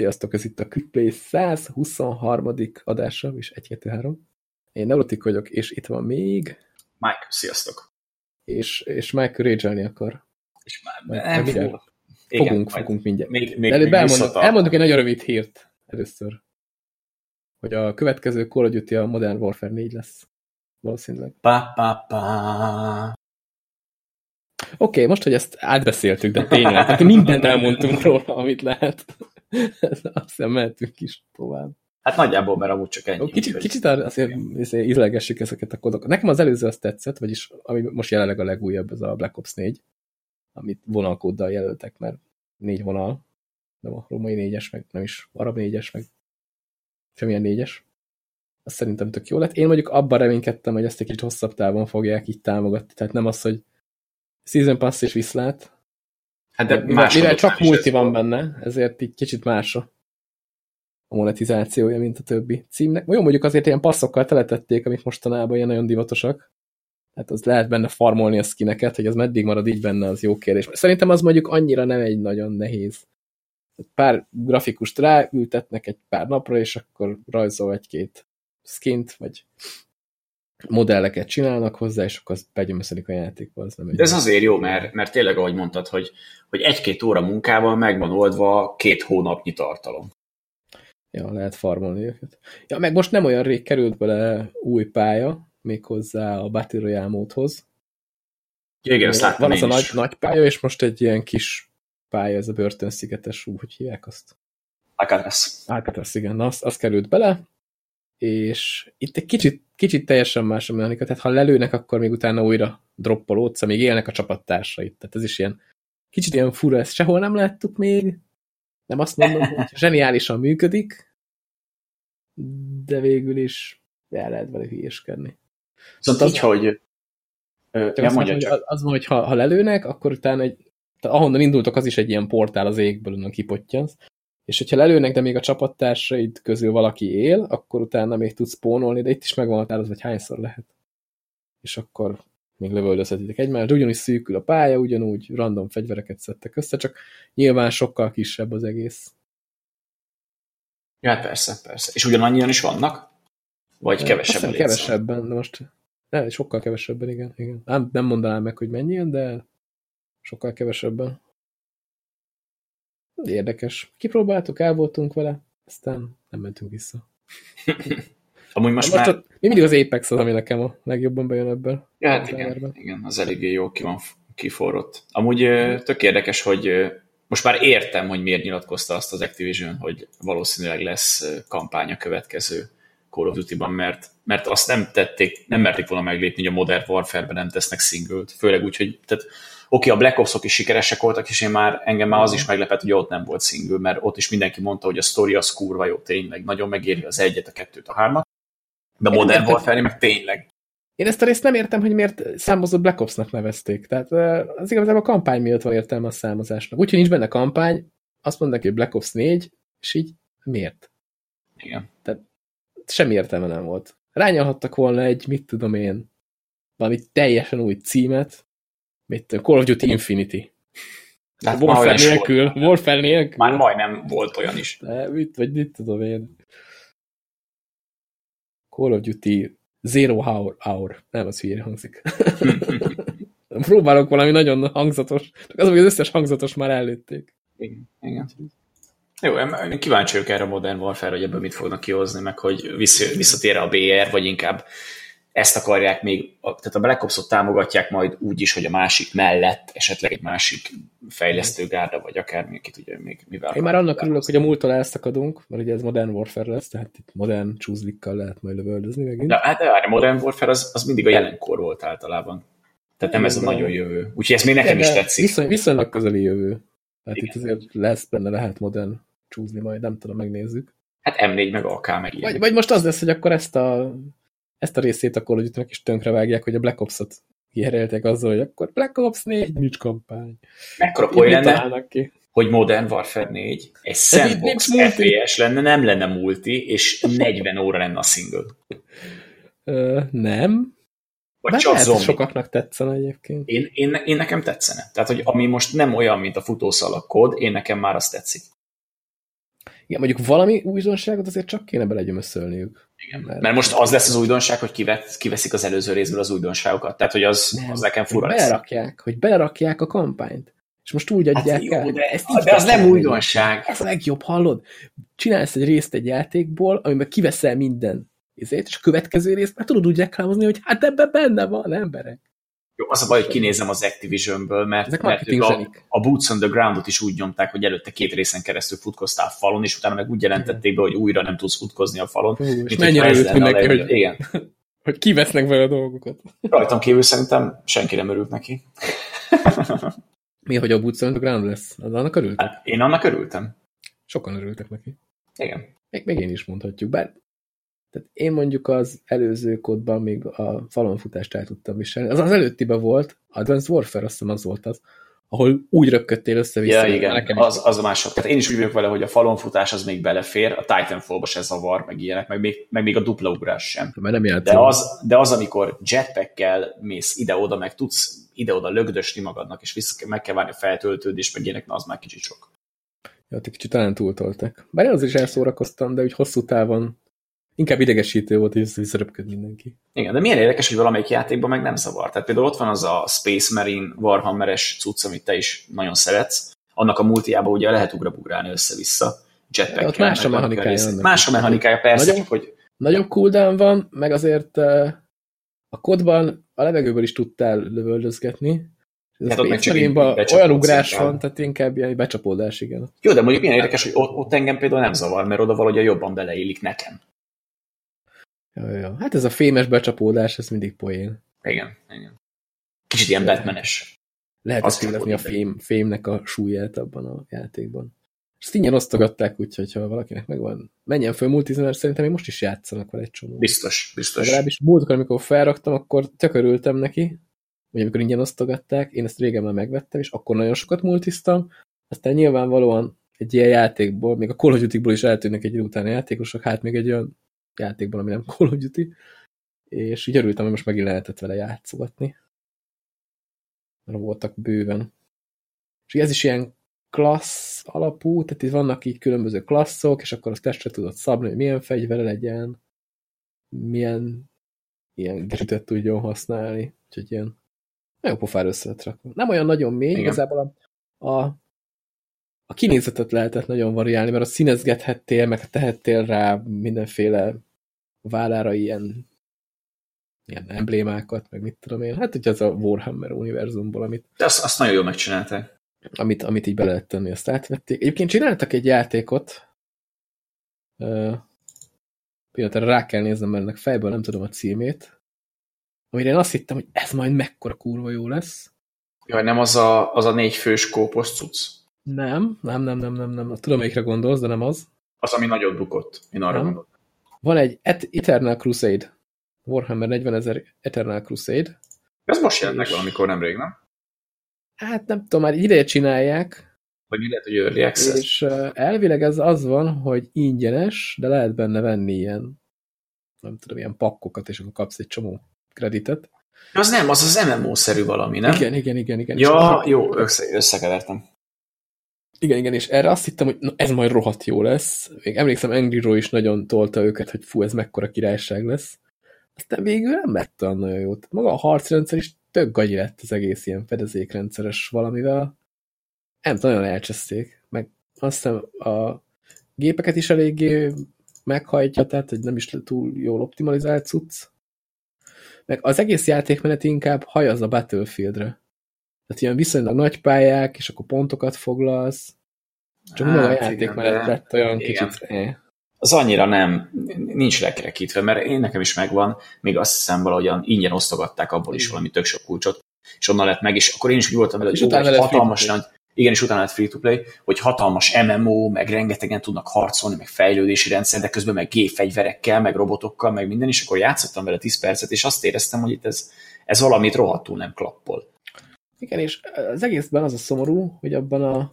Sziasztok, ez itt a Quickplay 123. adása, és 1 2 3 Én Neurotik vagyok, és itt van még... Mike, sziasztok. És, és Mike rage akar. És már nem fog. Fogunk, Igen, fogunk mindjárt. Még, még, előbb még elmondok, elmondok egy nagyon rövid hírt először. Hogy a következő Call of Duty a Modern Warfare 4 lesz. Valószínűleg. Pa, pa, pa. Oké, okay, most, hogy ezt átbeszéltük, de tényleg, hát mindent elmondtunk róla, amit lehet. Azt hiszem, mehetünk is tovább. Hát nagyjából, mert amúgy csak ennyi. Kicsit, kicsit azért ízlegessük ezeket a kódokat. Nekem az előző azt tetszett, vagyis ami most jelenleg a legújabb, ez a Black Ops 4, amit vonalkóddal jelöltek, mert négy vonal, nem a római négyes, meg nem is arab négyes, meg semmilyen négyes. Azt szerintem tök jó lett. Én mondjuk abban reménykedtem, hogy ezt egy kicsit hosszabb távon fogják így támogatni. Tehát nem az, hogy Season Pass és viszlát. Hát de mivel, mivel csak multi van benne, ezért így kicsit más a monetizációja, mint a többi címnek. Jó, mondjuk azért ilyen passzokkal teletették, amik mostanában ilyen nagyon divatosak. Hát az lehet benne farmolni a skineket, hogy az meddig marad így benne, az jó kérdés. Szerintem az mondjuk annyira nem egy nagyon nehéz. Pár grafikust ráültetnek egy pár napra, és akkor rajzol egy-két skint, vagy modelleket csinálnak hozzá, és akkor az begyömöszedik a játékba. Az nem De ez azért jó, mert, mert tényleg, ahogy mondtad, hogy, hogy egy-két óra munkával meg van oldva két hónapnyi tartalom. Ja, lehet farmolni őket. Ja, meg most nem olyan rég került bele új pálya, méghozzá a Battle Royale módhoz. Ja, igen, ezt Van az a nagy, nagy pálya, és most egy ilyen kis pálya, ez a börtönszigetes, úgy, hogy hívják azt? Alcatraz. Alcatraz, igen, az, az került bele, és itt egy kicsit, kicsit teljesen más a mechanika, tehát ha lelőnek, akkor még utána újra droppolódsz, még élnek a csapattársait. Tehát ez is ilyen kicsit ilyen fura, ezt sehol nem láttuk még, nem azt mondom, hogy zseniálisan működik, de végül is el lehet vele hülyéskedni. Szóval így, hogy... Csak ja, mondja, csak. Az, az van, hogy ha, ha lelőnek, akkor utána egy, tehát ahonnan indultok, az is egy ilyen portál az égből, onnan kipottyansz, és hogyha lelőnek, de még a csapattársaid közül valaki él, akkor utána még tudsz spónolni, de itt is megvan az, hogy hányszor lehet. És akkor még lövöldözhetitek egymást, ugyanúgy szűkül a pálya, ugyanúgy random fegyvereket szedtek össze, csak nyilván sokkal kisebb az egész. Ja, persze, persze. És ugyanannyian is vannak? Vagy kevesebben? Kevesebben, de most ne, sokkal kevesebben, igen. igen. Nem, nem mondanám meg, hogy mennyien, de sokkal kevesebben. Érdekes. Kipróbáltuk, el voltunk vele, aztán nem mentünk vissza. Amúgy most, most már... Mi mindig az Apex az, ami nekem a legjobban bejön ebből. Ja, hát igen, igen, az eléggé jó ki van kiforrott. Amúgy tök érdekes, hogy most már értem, hogy miért nyilatkozta azt az Activision, hogy valószínűleg lesz kampánya következő Call of Duty-ban, mert, mert azt nem tették, nem merték volna meglépni, hogy a Modern Warfare-ben nem tesznek singlet, főleg úgy, hogy tehát Oké, a Black Ops-ok is sikeresek voltak, és én már, engem már az is meglepett, hogy ott nem volt single, mert ott is mindenki mondta, hogy a story az kurva jó, tényleg, nagyon megéri az egyet, a kettőt, a hármat. De a Modern Warfare meg tényleg. Én ezt a részt nem értem, hogy miért számozott Black Ops-nak nevezték. Tehát az igazából a kampány miatt van értelme a számozásnak. Úgyhogy nincs benne kampány, azt mondják, hogy Black Ops 4, és így miért? Igen. Tehát semmi értelme nem volt. Rányalhattak volna egy, mit tudom én, valami teljesen új címet, mit Call of Duty Infinity. Hát Warfare nélkül, volt. Warfare nélkül. Már majdnem volt olyan is. De mit, vagy mit tudom én. Call of Duty Zero Hour. hour. Nem, az hülyére hangzik. Próbálok valami nagyon hangzatos. Csak az, hogy az összes hangzatos már előtték. Igen, igen. Jó, én kíváncsi vagyok erre a Modern Warfare, hogy ebből mit fognak kihozni, meg hogy visszatér a BR, vagy inkább ezt akarják még, tehát a Black Ops-ot támogatják majd úgy is, hogy a másik mellett esetleg egy másik fejlesztőgárda, vagy akármi, ki tudja még mivel. Én már annak örülök, hogy a múltól elszakadunk, mert ugye ez Modern Warfare lesz, tehát itt modern csúzlikkal lehet majd lövöldözni megint. De, hát de a Modern Warfare az, az mindig a jelenkor volt általában. Tehát nem ez a nagyon jövő. Úgyhogy ez még nekem de is tetszik. Viszony, viszonylag közeli jövő. Tehát Igen. itt azért lesz benne, lehet modern csúzni majd, nem tudom, megnézzük. Hát M4 meg AK meg ilyen. Vagy, vagy most az lesz, hogy akkor ezt a ezt a részét akkor hogy is tönkrevágják, hogy a Black Ops-ot kiherélték azzal, hogy akkor Black Ops 4, nincs kampány. Mekkora poly lenne, ki? hogy Modern Warfare 4 egy sandbox FPS lenne, nem lenne multi, és 40 óra lenne a single. Ö, nem. Vagy csak lehet, zombi. sokaknak tetszene egyébként. Én, én, én nekem tetszene. Tehát, hogy ami most nem olyan, mint a futószalag kód, én nekem már azt tetszik. Igen, mondjuk valami újdonságot azért csak kéne belegyömöszölniük. Igen. Mert, mert most az lesz az újdonság, hogy kivet, kiveszik az előző részből az újdonságokat. Tehát, hogy az, nem, az nekem fura lesz. Belerakják, hogy belerakják a kampányt. És most úgy adják hát jó, el. De, ezt de az nem újdonság. Ez a legjobb, hallod? Csinálsz egy részt egy játékból, amiben kiveszel minden izét, és a következő részt már tudod úgy reklámozni, hogy hát ebben benne van emberek. Jó, az a baj, hogy kinézem az Activision-ből, mert, mert a, a Boots on the Ground-ot is úgy nyomták, hogy előtte két részen keresztül futkoztál a falon, és utána meg úgy jelentették be, hogy újra nem tudsz futkozni a falon. Hú, és mennyire örült mindenki, hogy, igen. hogy kivesznek vele a dolgokat. Rajtam kívül szerintem senki nem örült neki. Mi, hogy a Boots on the Ground lesz? Az annak örültek? Hát, én annak örültem. Sokan örültek neki. Igen. Még, még én is mondhatjuk, bár tehát én mondjuk az előző kódban még a falonfutást el tudtam viselni. Az az előttiben volt, Advanced Warfare, azt hiszem az volt az, ahol úgy röpködtél össze-vissza. Ja, igen, az, az a mások. Tehát én is úgy vagyok vele, hogy a falonfutás az még belefér, a Titanfall-ba se zavar, meg ilyenek, meg még, meg még a dupla ugrás sem. Mert nem de az, de az, amikor jetpackkel mész ide-oda, meg tudsz ide-oda lögdösni magadnak, és vissza, meg kell várni a feltöltődést, meg ilyenek, na az már kicsit sok. Ja, kicsit talán túltoltak. Bár én az is elszórakoztam, de úgy hosszú távon Inkább idegesítő volt, hogy visszaröpköd mindenki. Igen, de milyen érdekes, hogy valamelyik játékban meg nem zavar. Tehát például ott van az a Space Marine Warhammeres cucc, amit te is nagyon szeretsz. Annak a multiában ugye lehet ugrabugrálni össze-vissza. Jetpack ott más a mechanikája. Más a mechanikája, persze. Nagyobb, hogy... nagyobb cooldown van, meg azért a kodban a levegőből is tudtál lövöldözgetni. Hát ott meg olyan ugrás van, tehát inkább ilyen becsapódás, igen. Jó, de mondjuk milyen érdekes, hogy ott, ott engem például nem zavar, mert oda valahogy jobban beleillik nekem. Ja, ja. Hát ez a fémes becsapódás, ez mindig poén. Igen, igen. Kicsit ilyen Batmanes. Lehet azt érezni a fém, fémnek a súlyát abban a játékban. Ezt ingyen osztogatták, úgyhogy ha valakinek megvan, menjen föl multizni, mert szerintem még most is játszanak vele egy csomó. Biztos, biztos. Legalábbis múltkor, amikor felraktam, akkor tök örültem neki, hogy amikor ingyen osztogatták, én ezt régen már megvettem, és akkor nagyon sokat multiztam, aztán nyilvánvalóan egy ilyen játékból, még a Call of Duty-ból is eltűnnek egy idő után a játékosok, hát még egy olyan játékban, ami nem Call of Duty, és így örültem, hogy most megint lehetett vele játszogatni. Mert voltak bőven. És ez is ilyen klassz alapú, tehát itt vannak így különböző klasszok, és akkor azt testre tudod szabni, hogy milyen fegyvere legyen, milyen ilyen gadgetet tudjon használni, úgyhogy ilyen nagyon pofár össze. Nem olyan nagyon mély, Igen. igazából a, a, a kinézetet lehetett nagyon variálni, mert a színezgethettél, meg tehettél rá mindenféle vállára ilyen, ilyen emblémákat, meg mit tudom én. Hát, hogy az a Warhammer univerzumból, amit... De azt, azt nagyon jól megcsinálták. Amit, amit így be lehet tenni, azt átvették. Egyébként csináltak egy játékot, uh, rá kell néznem, mert ennek fejből nem tudom a címét, amire én azt hittem, hogy ez majd mekkora kurva jó lesz. Jaj, nem az a, az a négy fős kópos cucc? Nem, nem, nem, nem, nem, nem. Tudom, melyikre gondolsz, de nem az. Az, ami nagyot bukott. Én arra gondolom. Van egy Eternal Crusade. Warhammer 40 ezer Eternal Crusade. Ez most jelent meg valamikor nemrég, nem? Hát nem tudom, már ideje csinálják. Vagy lehet, hogy early access. És elvileg ez az van, hogy ingyenes, de lehet benne venni ilyen nem tudom, ilyen pakkokat, és akkor kapsz egy csomó kreditet. Az nem, az az MMO-szerű valami, nem? Igen, igen, igen. igen. Ja, jó, össze, összekevertem. Igen, igen, és erre azt hittem, hogy na, ez majd rohadt jó lesz. Még emlékszem, Angry is nagyon tolta őket, hogy fú, ez mekkora királyság lesz. Aztán végül nem lett olyan nagyon jó. Maga a harcrendszer is tök gagyi lett az egész ilyen fedezékrendszeres valamivel. Nem nagyon elcseszték. Meg azt hiszem a gépeket is eléggé meghajtja, tehát hogy nem is túl jól optimalizált cucc. Meg az egész játékmenet inkább hajaz a Battlefieldre. Tehát ilyen viszonylag nagy pályák, és akkor pontokat foglalsz. Csak hát, a játék mellett lett olyan igen. kicsit... Eh. Az annyira nem, nincs lekerekítve, mert én nekem is megvan, még azt hiszem valahogyan ingyen osztogatták abból is valami tök sok kulcsot, és onnan lett meg, és akkor én is úgy voltam vele, hogy hatalmas nagy, igen, és utána lett free-to-play, hogy hatalmas MMO, meg rengetegen tudnak harcolni, meg fejlődési rendszer, de közben meg G-fegyverekkel, meg robotokkal, meg minden, és akkor játszottam vele 10 percet, és azt éreztem, hogy itt ez, ez valamit rohadtul nem klappol. Igen, és az egészben az a szomorú, hogy abban a,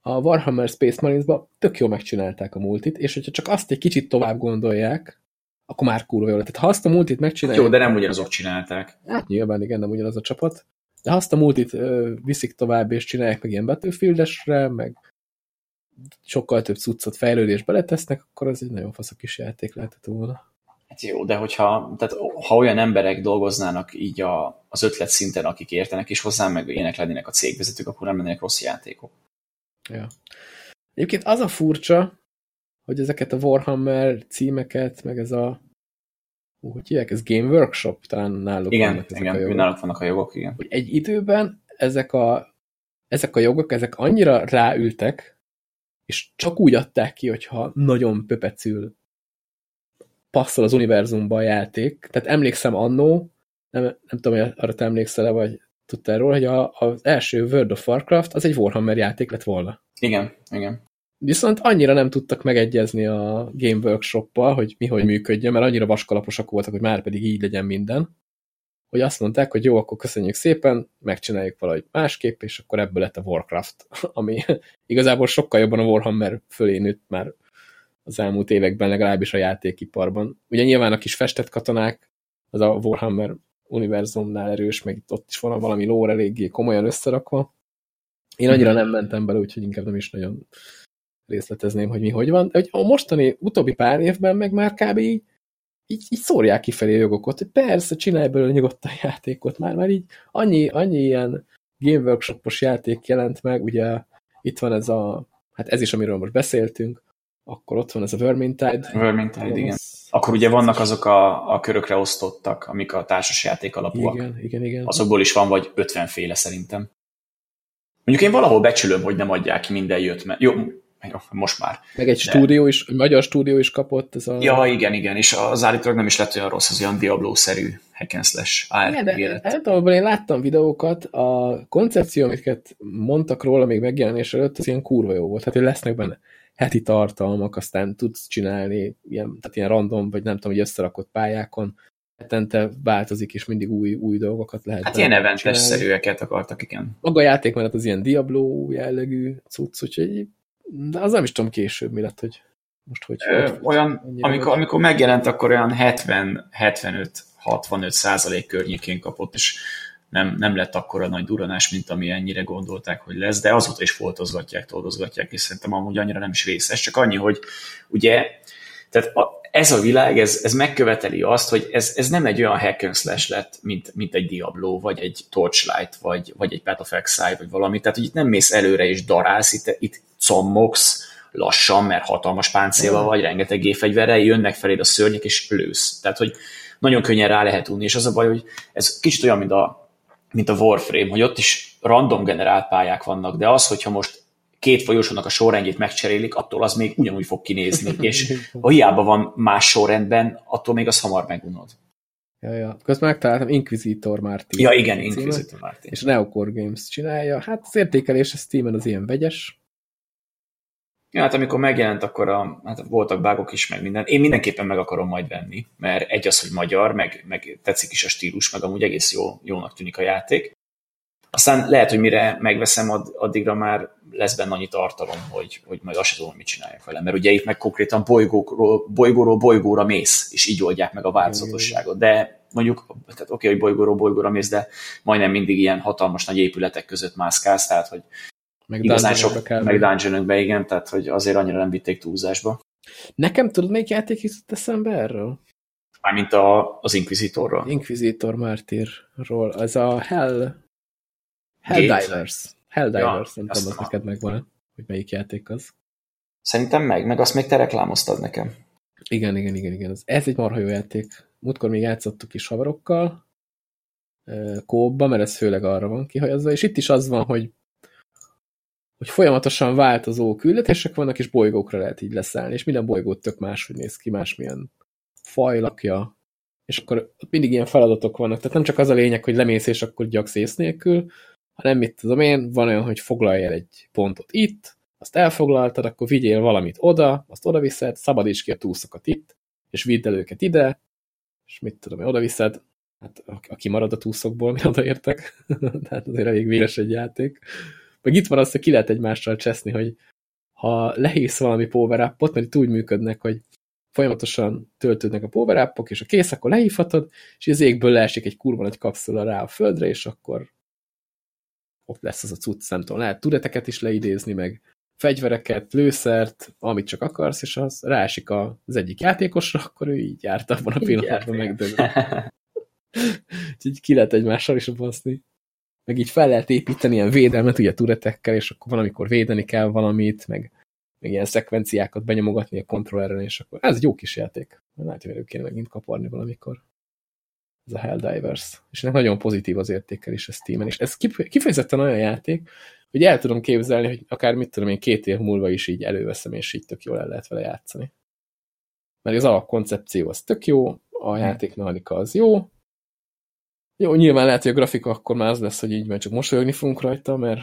a Warhammer Space Marines-ban tök jól megcsinálták a multit, és hogyha csak azt egy kicsit tovább gondolják, akkor már kurva jó lett. Tehát ha azt a multit megcsinálják... Jó, de nem ugyanazok csinálták. Hát nyilván igen, nem ugyanaz a csapat. De ha azt a multit ö, viszik tovább, és csinálják meg ilyen battlefield meg sokkal több cuccot, fejlődést beletesznek, akkor az egy nagyon fasz a kis játék lehetett volna. Hát jó, de hogyha, tehát ha olyan emberek dolgoznának így a, az ötlet szinten, akik értenek, és hozzám meg ilyenek lennének a cégvezetők, akkor nem lennének rossz játékok. Ja. Egyébként az a furcsa, hogy ezeket a Warhammer címeket, meg ez a hogy hívják, ez Game Workshop, talán náluk igen, vannak ezek igen, a jogok. náluk vannak a jogok, igen. Hogy egy időben ezek a, ezek a jogok, ezek annyira ráültek, és csak úgy adták ki, hogyha nagyon pöpecül passzol az univerzumba a játék. Tehát emlékszem annó, nem, nem tudom, hogy arra te emlékszel-e, vagy tudtál róla, hogy a, az első World of Warcraft az egy Warhammer játék lett volna. Igen, igen. Viszont annyira nem tudtak megegyezni a Game Workshop-pal, hogy mi hogy működjön, mert annyira vaskalaposak voltak, hogy már pedig így legyen minden, hogy azt mondták, hogy jó, akkor köszönjük szépen, megcsináljuk valahogy másképp, és akkor ebből lett a Warcraft, ami igazából sokkal jobban a Warhammer fölé nőtt már az elmúlt években, legalábbis a játékiparban. Ugye nyilván a kis festett katonák, az a Warhammer univerzumnál erős, meg ott is van valami lóra eléggé komolyan összerakva. Én annyira nem mentem bele, úgyhogy inkább nem is nagyon részletezném, hogy mi hogy van. De hogy a mostani utóbbi pár évben meg már kb. így, így, így szórják kifelé a jogokat, hogy persze, csinálj belőle nyugodtan játékot, már, már így annyi, annyi ilyen Game Workshopos játék jelent meg, ugye itt van ez a, hát ez is, amiről most beszéltünk, akkor ott van ez a Vermintide. Vermintide, igen. Akkor ugye vannak azok a, a körökre osztottak, amik a társasjáték alapúak. Igen, igen, igen. Azokból is van vagy 50 féle szerintem. Mondjuk én valahol becsülöm, hogy nem adják ki minden jött, mert jó, jó, most már. Meg egy de... stúdió is, egy magyar stúdió is kapott. Ez a... Ja, igen, igen, és az állítólag nem is lett olyan rossz, az olyan Diablo-szerű hack and slash de, hát, én láttam videókat, a koncepció, amiket mondtak róla még megjelenés előtt, az ilyen kurva jó volt. Hát, hogy lesznek benne heti tartalmak, aztán tudsz csinálni ilyen, tehát ilyen random, vagy nem tudom, hogy összerakott pályákon, hetente változik, és mindig új, új dolgokat lehet. Hát ilyen eventes-szerűeket akartak, igen. Maga a játék mellett az ilyen Diablo jellegű cucc, úgyhogy de az nem is tudom később mi lett, hogy most hogy... Ö, hogy olyan, amikor, amikor megjelent, akkor olyan 70-75-65 százalék környékén kapott, és nem, nem lett akkora nagy duranás, mint ami ennyire gondolták, hogy lesz, de azóta is foltozgatják, toldozgatják, és szerintem amúgy annyira nem is részes, csak annyi, hogy ugye, tehát a, ez a világ, ez, ez megköveteli azt, hogy ez, ez nem egy olyan hack and slash lett, mint, mint egy Diablo, vagy egy Torchlight, vagy, vagy egy Path of Exile, vagy valami. Tehát, hogy itt nem mész előre és darálsz, itt, itt commogsz lassan, mert hatalmas páncélval vagy, rengeteg gépfegyverrel, jönnek feléd a szörnyek, és lősz. Tehát, hogy nagyon könnyen rá lehet unni, és az a baj, hogy ez kicsit olyan, mint a, mint a Warframe, hogy ott is random generált pályák vannak, de az, hogyha most két folyosónak a sorrendjét megcserélik, attól az még ugyanúgy fog kinézni, és ha hiába van más sorrendben, attól még az hamar megunod. Ja, ja. Közben megtaláltam Inquisitor Martin. Ja, igen, Inquisitor Martin. És Neocore Games csinálja. Hát az értékelés a Steam-en az ilyen vegyes. Ja, hát amikor megjelent, akkor a, hát voltak bágok is, meg minden. Én mindenképpen meg akarom majd venni, mert egy az, hogy magyar, meg, meg tetszik is a stílus, meg amúgy egész jó, jónak tűnik a játék. Aztán lehet, hogy mire megveszem, addigra már lesz benne annyi tartalom, hogy, hogy majd azt sem tudom, mit csináljak vele. Mert ugye itt meg konkrétan bolygóról, bolygóról bolygóra mész, és így oldják meg a változatosságot. De mondjuk, tehát oké, hogy bolygóról bolygóra mész, de majdnem mindig ilyen hatalmas nagy épületek között mászkálsz, tehát hogy meg igazán sok, kell meg dungeonokbe, igen, tehát hogy azért annyira nem vitték túlzásba. Nekem tudod, melyik játék jutott eszembe erről? Mármint a, az Inquisitorról. Inquisitor Martyrról. Ez a Hell... Helldivers. Helldivers, ja, nem tudom, az neked megvan hogy melyik játék az. Szerintem meg, meg azt még te reklámoztad nekem. Igen, igen, igen, igen. Ez egy marha jó játék. Múltkor még játszottuk is haverokkal, kóba, mert ez főleg arra van kihajazva, és itt is az van, hogy hogy folyamatosan változó küldetések vannak, és bolygókra lehet így leszállni, és minden bolygót tök máshogy néz ki, másmilyen fajlakja, és akkor mindig ilyen feladatok vannak. Tehát nem csak az a lényeg, hogy lemész, és akkor gyaksz ész nélkül, hanem mit tudom én, van olyan, hogy foglalj el egy pontot itt, azt elfoglaltad, akkor vigyél valamit oda, azt oda viszed, szabadíts ki a túszokat itt, és vidd el őket ide, és mit tudom én, oda viszed, hát aki marad a túszokból, mi odaértek, tehát azért elég véres egy játék. Meg itt van az, hogy ki lehet egymással cseszni, hogy ha lehész valami power mert itt úgy működnek, hogy folyamatosan töltődnek a power és a kész, akkor lehívhatod, és az égből leesik egy kurva nagy kapszula rá a földre, és akkor ott lesz az a cucc, nem tudom, lehet tudeteket is leidézni, meg fegyvereket, lőszert, amit csak akarsz, és az rásik az egyik játékosra, akkor ő így járt abban a pillanatban megdögül. így ki lehet egymással is baszni. Meg így fel lehet építeni ilyen védelmet, ugye turetekkel, és akkor van, amikor védeni kell valamit, meg, meg ilyen szekvenciákat benyomogatni a kontrolleren, és akkor ez egy jó kis játék. Lehet, hogy kéne megint kaparni valamikor. Ez a Helldivers. És ennek nagyon pozitív az értékelés a Steam-en, és ez kifejezetten olyan játék, hogy el tudom képzelni, hogy akár mit tudom én, két év múlva is így előveszem, és így tök jól el lehet vele játszani. Mert az alapkoncepció az tök jó, a játékmechanika az jó, jó, nyilván lehet, hogy a grafika akkor már az lesz, hogy így majd csak mosolyogni fogunk rajta, mert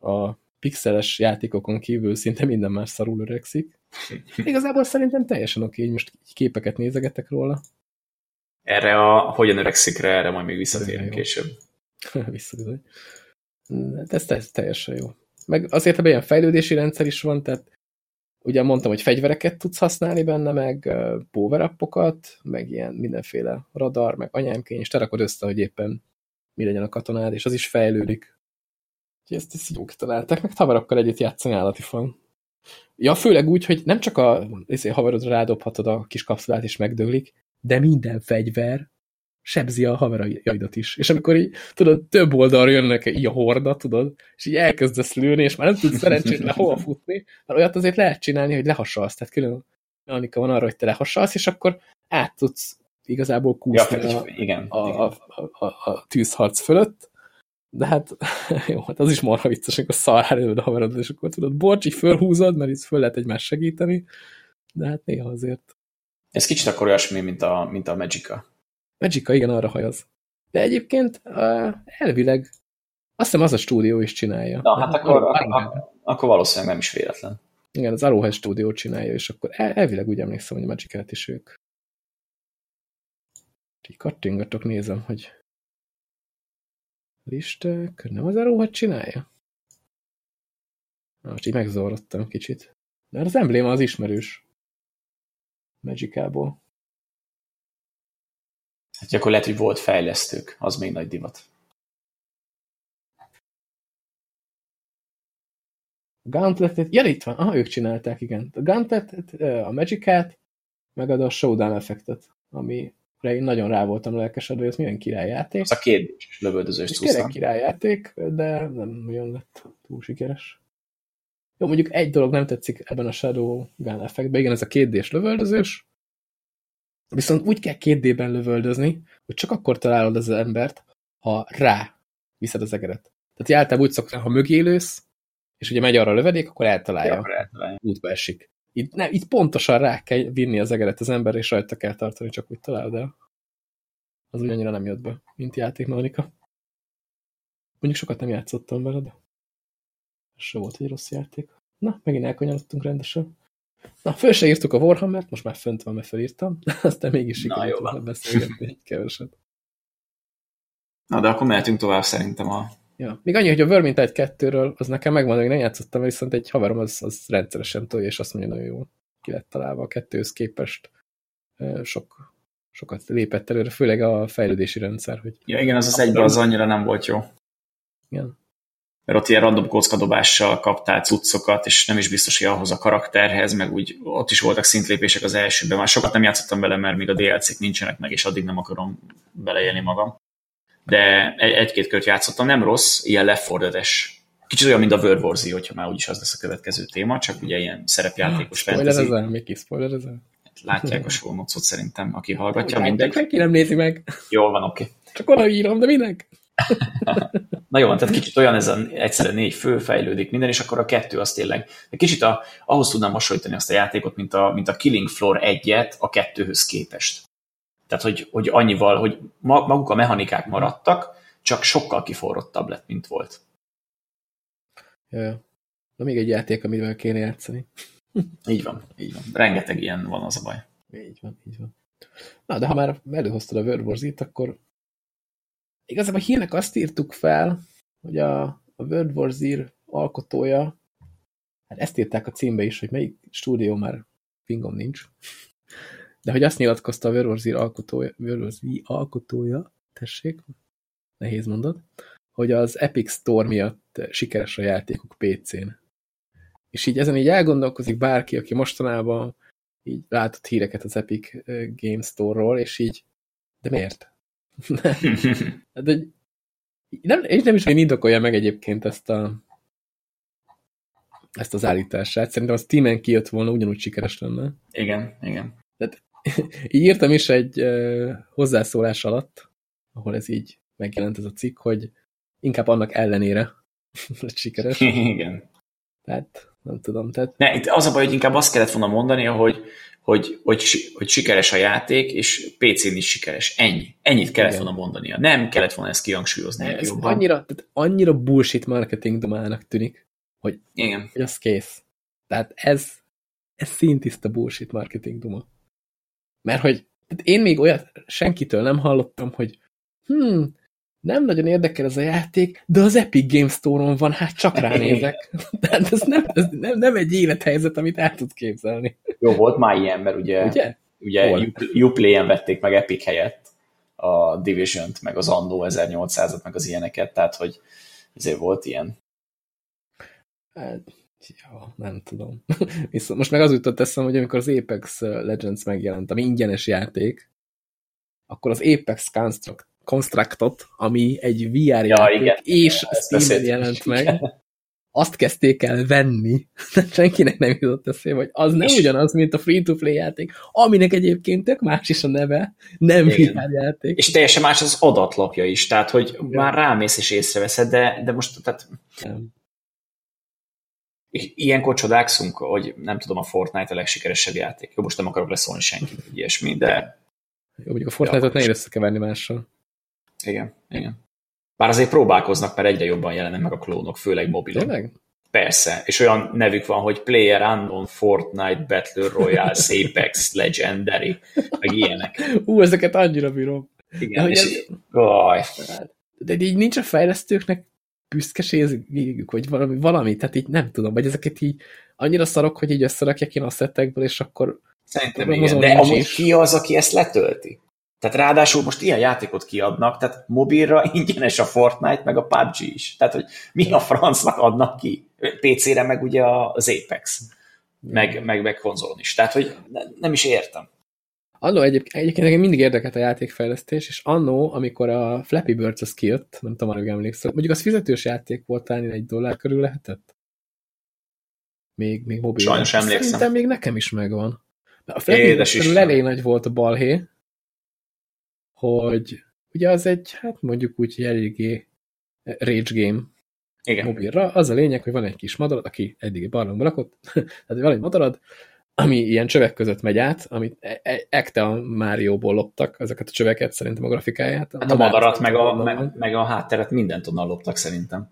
a pixeles játékokon kívül szinte minden más szarul öregszik. Igazából szerintem teljesen oké, hogy most képeket nézegetek róla. Erre a hogyan öregszikre, erre majd még visszatérünk később. Visszabizony. Hát ez, ez teljesen jó. Meg azért ebben ilyen fejlődési rendszer is van, tehát ugye mondtam, hogy fegyvereket tudsz használni benne, meg power meg ilyen mindenféle radar, meg anyámkény, és te rakod össze, hogy éppen mi legyen a katonád, és az is fejlődik. Úgyhogy ezt, ezt jó kitalálták, meg haverokkal együtt játszani állati fan. Ja, főleg úgy, hogy nem csak a izé, haverodra rádobhatod a kis kapszulát, és megdöglik, de minden fegyver sebzi a haverjaidat is. És amikor így, tudod, több oldalra jönnek így a horda, tudod, és így elkezdesz lőni, és már nem tudsz szerencsére hova futni, mert olyat azért lehet csinálni, hogy lehassalsz, tehát külön mechanika van arra, hogy te lehassalsz, és akkor át tudsz igazából kúszni ja, a, igen, a, igen. A, a, a, a tűzharc fölött, de hát jó, hát az is marha vicces, amikor szarál előd a haverod, és akkor tudod, borcs, így fölhúzod, mert itt föl lehet egymást segíteni, de hát néha azért. Ez kicsit akkor olyasmi, mint a, mint a Magica. Magica, igen, arra hajaz. De egyébként uh, elvileg azt hiszem az a stúdió is csinálja. Na, hát akkor, akkor, akkor valószínűleg nem is véletlen. Igen, az Arrowhead stúdió csinálja, és akkor el, elvileg úgy emlékszem, hogy a magic is ők. Így kattingatok, nézem, hogy listák, nem az Arrowhead csinálja? Na, most így megzavarodtam kicsit. De az embléma az ismerős. Magicából. Hát akkor lehet, hogy volt fejlesztők, az még nagy divat. A Gauntletet, ja, itt van, aha, ők csinálták, igen. A Gauntletet, a Magic-et, meg a Showdown effektet, ami én nagyon rá voltam lelkesedve, hogy ez milyen királyjáték. Az a két lövöldözős cusztam. királyjáték, de nem nagyon lett túl sikeres. Jó, mondjuk egy dolog nem tetszik ebben a Shadow Gun effektben, igen, ez a kétdés lövöldözős, Viszont úgy kell két D-ben lövöldözni, hogy csak akkor találod az embert, ha rá viszed az egeret. Tehát általában úgy szoktam, ha mögé lősz, és ugye megy arra a lövedék, akkor eltalálja. Ja, akkor eltalálja. Útba esik. Itt, ne, itt pontosan rá kell vinni az egeret az ember, és rajta kell tartani, csak úgy találod el. Az ugyannyira nem jött be, mint játékmechanika. Mondjuk sokat nem játszottam veled. Ez se volt egy rossz játék. Na, megint elkanyarodtunk rendesen. Na, föl se írtuk a Warhammert, most már fönt van, mert felírtam, aztán mégis sikerült beszélgetni egy keveset. Na, de akkor mehetünk tovább szerintem a... Ja. Még annyi, hogy a Vermintide 2-ről, az nekem megvan, hogy nem játszottam, viszont egy haverom az, az rendszeresen tolja, és azt mondja, nagyon jó ki lett találva a kettőhöz képest. Sok, sokat lépett előre, főleg a fejlődési rendszer. Hogy ja, igen, az az egyben az annyira nem volt jó. Igen mert ott ilyen random kockadobással kaptál cuccokat, és nem is biztos, hogy ahhoz a karakterhez, meg úgy ott is voltak szintlépések az elsőben. Már sokat nem játszottam bele, mert még a DLC-k nincsenek meg, és addig nem akarom beleélni magam. De egy-két kört játszottam, nem rossz, ilyen 4 Kicsit olyan, mint a World War Z, hogyha már úgyis az lesz a következő téma, csak ugye ilyen szerepjátékos fantasy. Spoilerezel, még ki spoilerezel? Látják a solmocot szerintem, aki hallgatja. Mindegy. Ki nem nézi meg. Jól van, oké. Okay. Csak oda írom, de minek? Na jó, tehát kicsit olyan ez a egyszerűen négy fő fejlődik minden, és akkor a kettő az tényleg. De kicsit a, ahhoz tudnám hasonlítani azt a játékot, mint a, mint a Killing Floor egyet a kettőhöz képest. Tehát, hogy, hogy annyival, hogy maguk a mechanikák maradtak, csak sokkal kiforrottabb lett, mint volt. Ja. Na még egy játék, amivel kéne játszani. így van, így van. Rengeteg ilyen van az a baj. Így van, így van. Na, de ha már előhoztad a World War Z-t, akkor Igazából a hírnek azt írtuk fel, hogy a, a World War Z alkotója, hát ezt írták a címbe is, hogy melyik stúdió már fingom nincs, de hogy azt nyilatkozta a World War Z alkotója, World War Z alkotója tessék, nehéz mondod, hogy az Epic Store miatt sikeres a játékok PC-n. És így ezen így elgondolkozik bárki, aki mostanában így látott híreket az Epic Game Store-ról, és így, de miért? De, nem, és nem is én indokolja meg egyébként ezt a ezt az állítását. Szerintem a Steam-en kijött volna, ugyanúgy sikeres lenne. Igen, igen. Tehát, így írtam is egy uh, hozzászólás alatt, ahol ez így megjelent ez a cikk, hogy inkább annak ellenére lett sikeres. Igen. Tehát nem tudom. Tehát... Ne, itt az a baj, hogy inkább azt kellett volna mondani, hogy, hogy, hogy, hogy sikeres a játék, és PC-n is sikeres. Ennyi. Ennyit kellett Igen. volna mondania. Nem kellett volna ezt kihangsúlyozni. Ez jobban. annyira, tehát annyira bullshit marketing domának tűnik, hogy, Igen. hogy az kész. Tehát ez, ez szintiszta bullshit marketing duma. Mert hogy tehát én még olyat senkitől nem hallottam, hogy hm, nem nagyon érdekel ez a játék, de az Epic Games Store-on van, hát csak ránézek. Tehát ez nem, ez nem, nem egy élethelyzet, amit el tud képzelni. Jó, volt már ilyen, mert ugye, ugye? ugye Uplay-en vették meg Epic helyett a Division-t, meg az Anno 1800-at, meg az ilyeneket, tehát hogy ezért volt ilyen. Hát, ja, nem tudom. Viszont most meg az jutott eszem, hogy amikor az Apex Legends megjelent, ami ingyenes játék, akkor az Apex Construct Constructot, ami egy VR ja, játék, igen, és Steam-en jelent meg, igen. azt kezdték el venni, senkinek nem jutott eszébe, hogy az nem és ugyanaz, mint a free-to-play játék, aminek egyébként tök más is a neve, nem igen. VR játék. És teljesen más az adatlapja is, tehát, hogy igen. már rámész és észreveszed, de, de most, tehát nem. Ilyenkor csodálkszunk, hogy nem tudom, a Fortnite a legsikeresebb játék. Jó, most nem akarok leszólni senki, ilyesmi, de... Jó, mondjuk a Fortnite-ot nehéz összekeverni mással. Igen, igen. Bár azért próbálkoznak, mert egyre jobban jelennek meg a klónok, főleg mobilon. Tényleg? Persze, és olyan nevük van, hogy Player Unknown, Fortnite, Battle Royale, Apex, Legendary, meg ilyenek. Ú, ezeket annyira bírom. Igen, de, és ez... De így nincs a fejlesztőknek büszkeségük, hogy valami, valami, tehát így nem tudom, vagy ezeket így annyira szarok, hogy így összerakják én a szettekből, és akkor Szerintem igen, de amúgy ki az, aki ezt letölti? Tehát ráadásul most ilyen játékot kiadnak, tehát mobilra ingyenes a Fortnite, meg a PUBG is. Tehát, hogy mi a francnak adnak ki? PC-re meg ugye az Apex, meg, meg, meg konzolon is. Tehát, hogy nem is értem. Annó egyébként, egyébként nekem mindig érdekelt a játékfejlesztés, és annó, amikor a Flappy Birds az kijött, nem tudom, hogy emlékszem, mondjuk az fizetős játék volt, talán egy dollár körül lehetett? Még, még mobil. Sajnos emlékszem. Szerintem még nekem is megvan. A Flappy Birds körül elég nagy volt a balhé, hogy ugye az egy, hát mondjuk úgy, hogy eléggé rage game Igen. mobilra. Az a lényeg, hogy van egy kis madarad, aki eddig barlangban lakott, tehát van egy madarad, ami ilyen csövek között megy át, amit ekte e, a Mario-ból loptak, ezeket a csöveket, szerintem a grafikáját. Hát a madarat, meg a, meg, meg a hátteret mindent onnan loptak szerintem.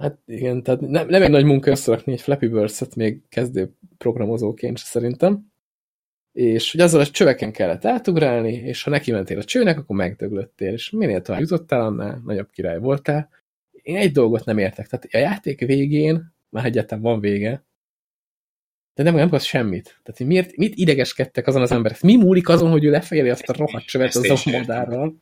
Hát igen, tehát nem, nem egy nagy munka összerakni egy Flappy Birds-et még kezdő programozóként szerintem és hogy azzal a csöveken kellett átugrálni, és ha neki mentél a csőnek, akkor megdöglöttél, és minél tovább jutottál, annál nagyobb király voltál. Én egy dolgot nem értek, tehát a játék végén, már egyáltalán van vége, de nem, nem az semmit. Tehát miért, mit idegeskedtek azon az emberek? Mi múlik azon, hogy ő lefejeli azt a rohadt csövet az a modárral?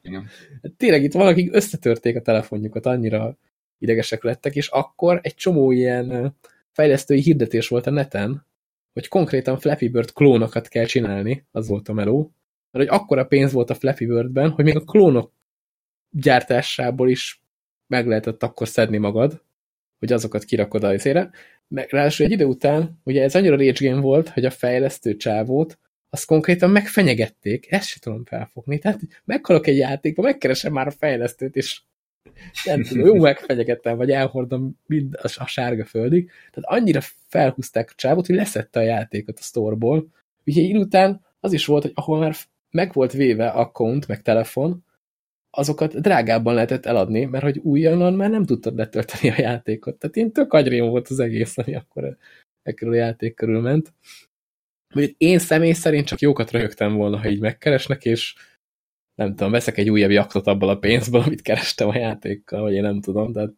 Hát tényleg itt valakik összetörték a telefonjukat, annyira idegesek lettek, és akkor egy csomó ilyen fejlesztői hirdetés volt a neten, hogy konkrétan Flappy Bird klónokat kell csinálni, az volt a meló, mert hogy akkora pénz volt a Flappy Birdben, hogy még a klónok gyártásából is meg lehetett akkor szedni magad, hogy azokat kirakod a részére. Ráadásul egy idő után, ugye ez annyira rage game volt, hogy a fejlesztő csávót, azt konkrétan megfenyegették, ezt se tudom felfogni. Tehát meghalok egy játékba, megkeresem már a fejlesztőt, és nem tudom, jó megfenyegettem, vagy elhordom mind a, a sárga földig. Tehát annyira felhúzták a csávot, hogy leszette a játékot a storeból. Úgyhogy én után az is volt, hogy ahol már meg volt véve account, meg telefon, azokat drágábban lehetett eladni, mert hogy újonnan már nem tudtad letölteni a játékot. Tehát én tök agyrém volt az egész, ami akkor ekkor a játék körül ment. Mondjuk én személy szerint csak jókat rögtem volna, ha így megkeresnek, és nem tudom, veszek egy újabb jaktot abból a pénzből, amit kerestem a játékkal, vagy én nem tudom, tehát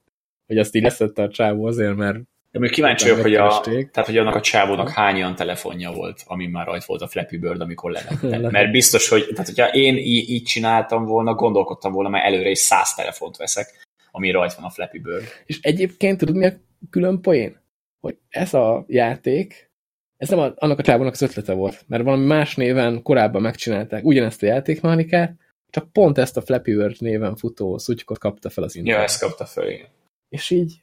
hogy azt így leszette a csávó azért, mert de még kíváncsi vagyok, hogy, a, tehát, hogy annak a csávónak hány olyan telefonja volt, ami már rajt volt a Flappy Bird, amikor levette. Mert biztos, hogy tehát, hogyha én így, így csináltam volna, gondolkodtam volna, mert előre is száz telefont veszek, ami rajt van a Flappy Bird. És egyébként tudod, mi a külön poén? hogy ez a játék, ez nem a, annak a csávónak az ötlete volt, mert valami más néven korábban megcsinálták ugyanezt a játékmechanikát, csak pont ezt a Flappy Bird néven futó szutykot kapta fel az internet. Ja, ezt kapta fel, igen. És így...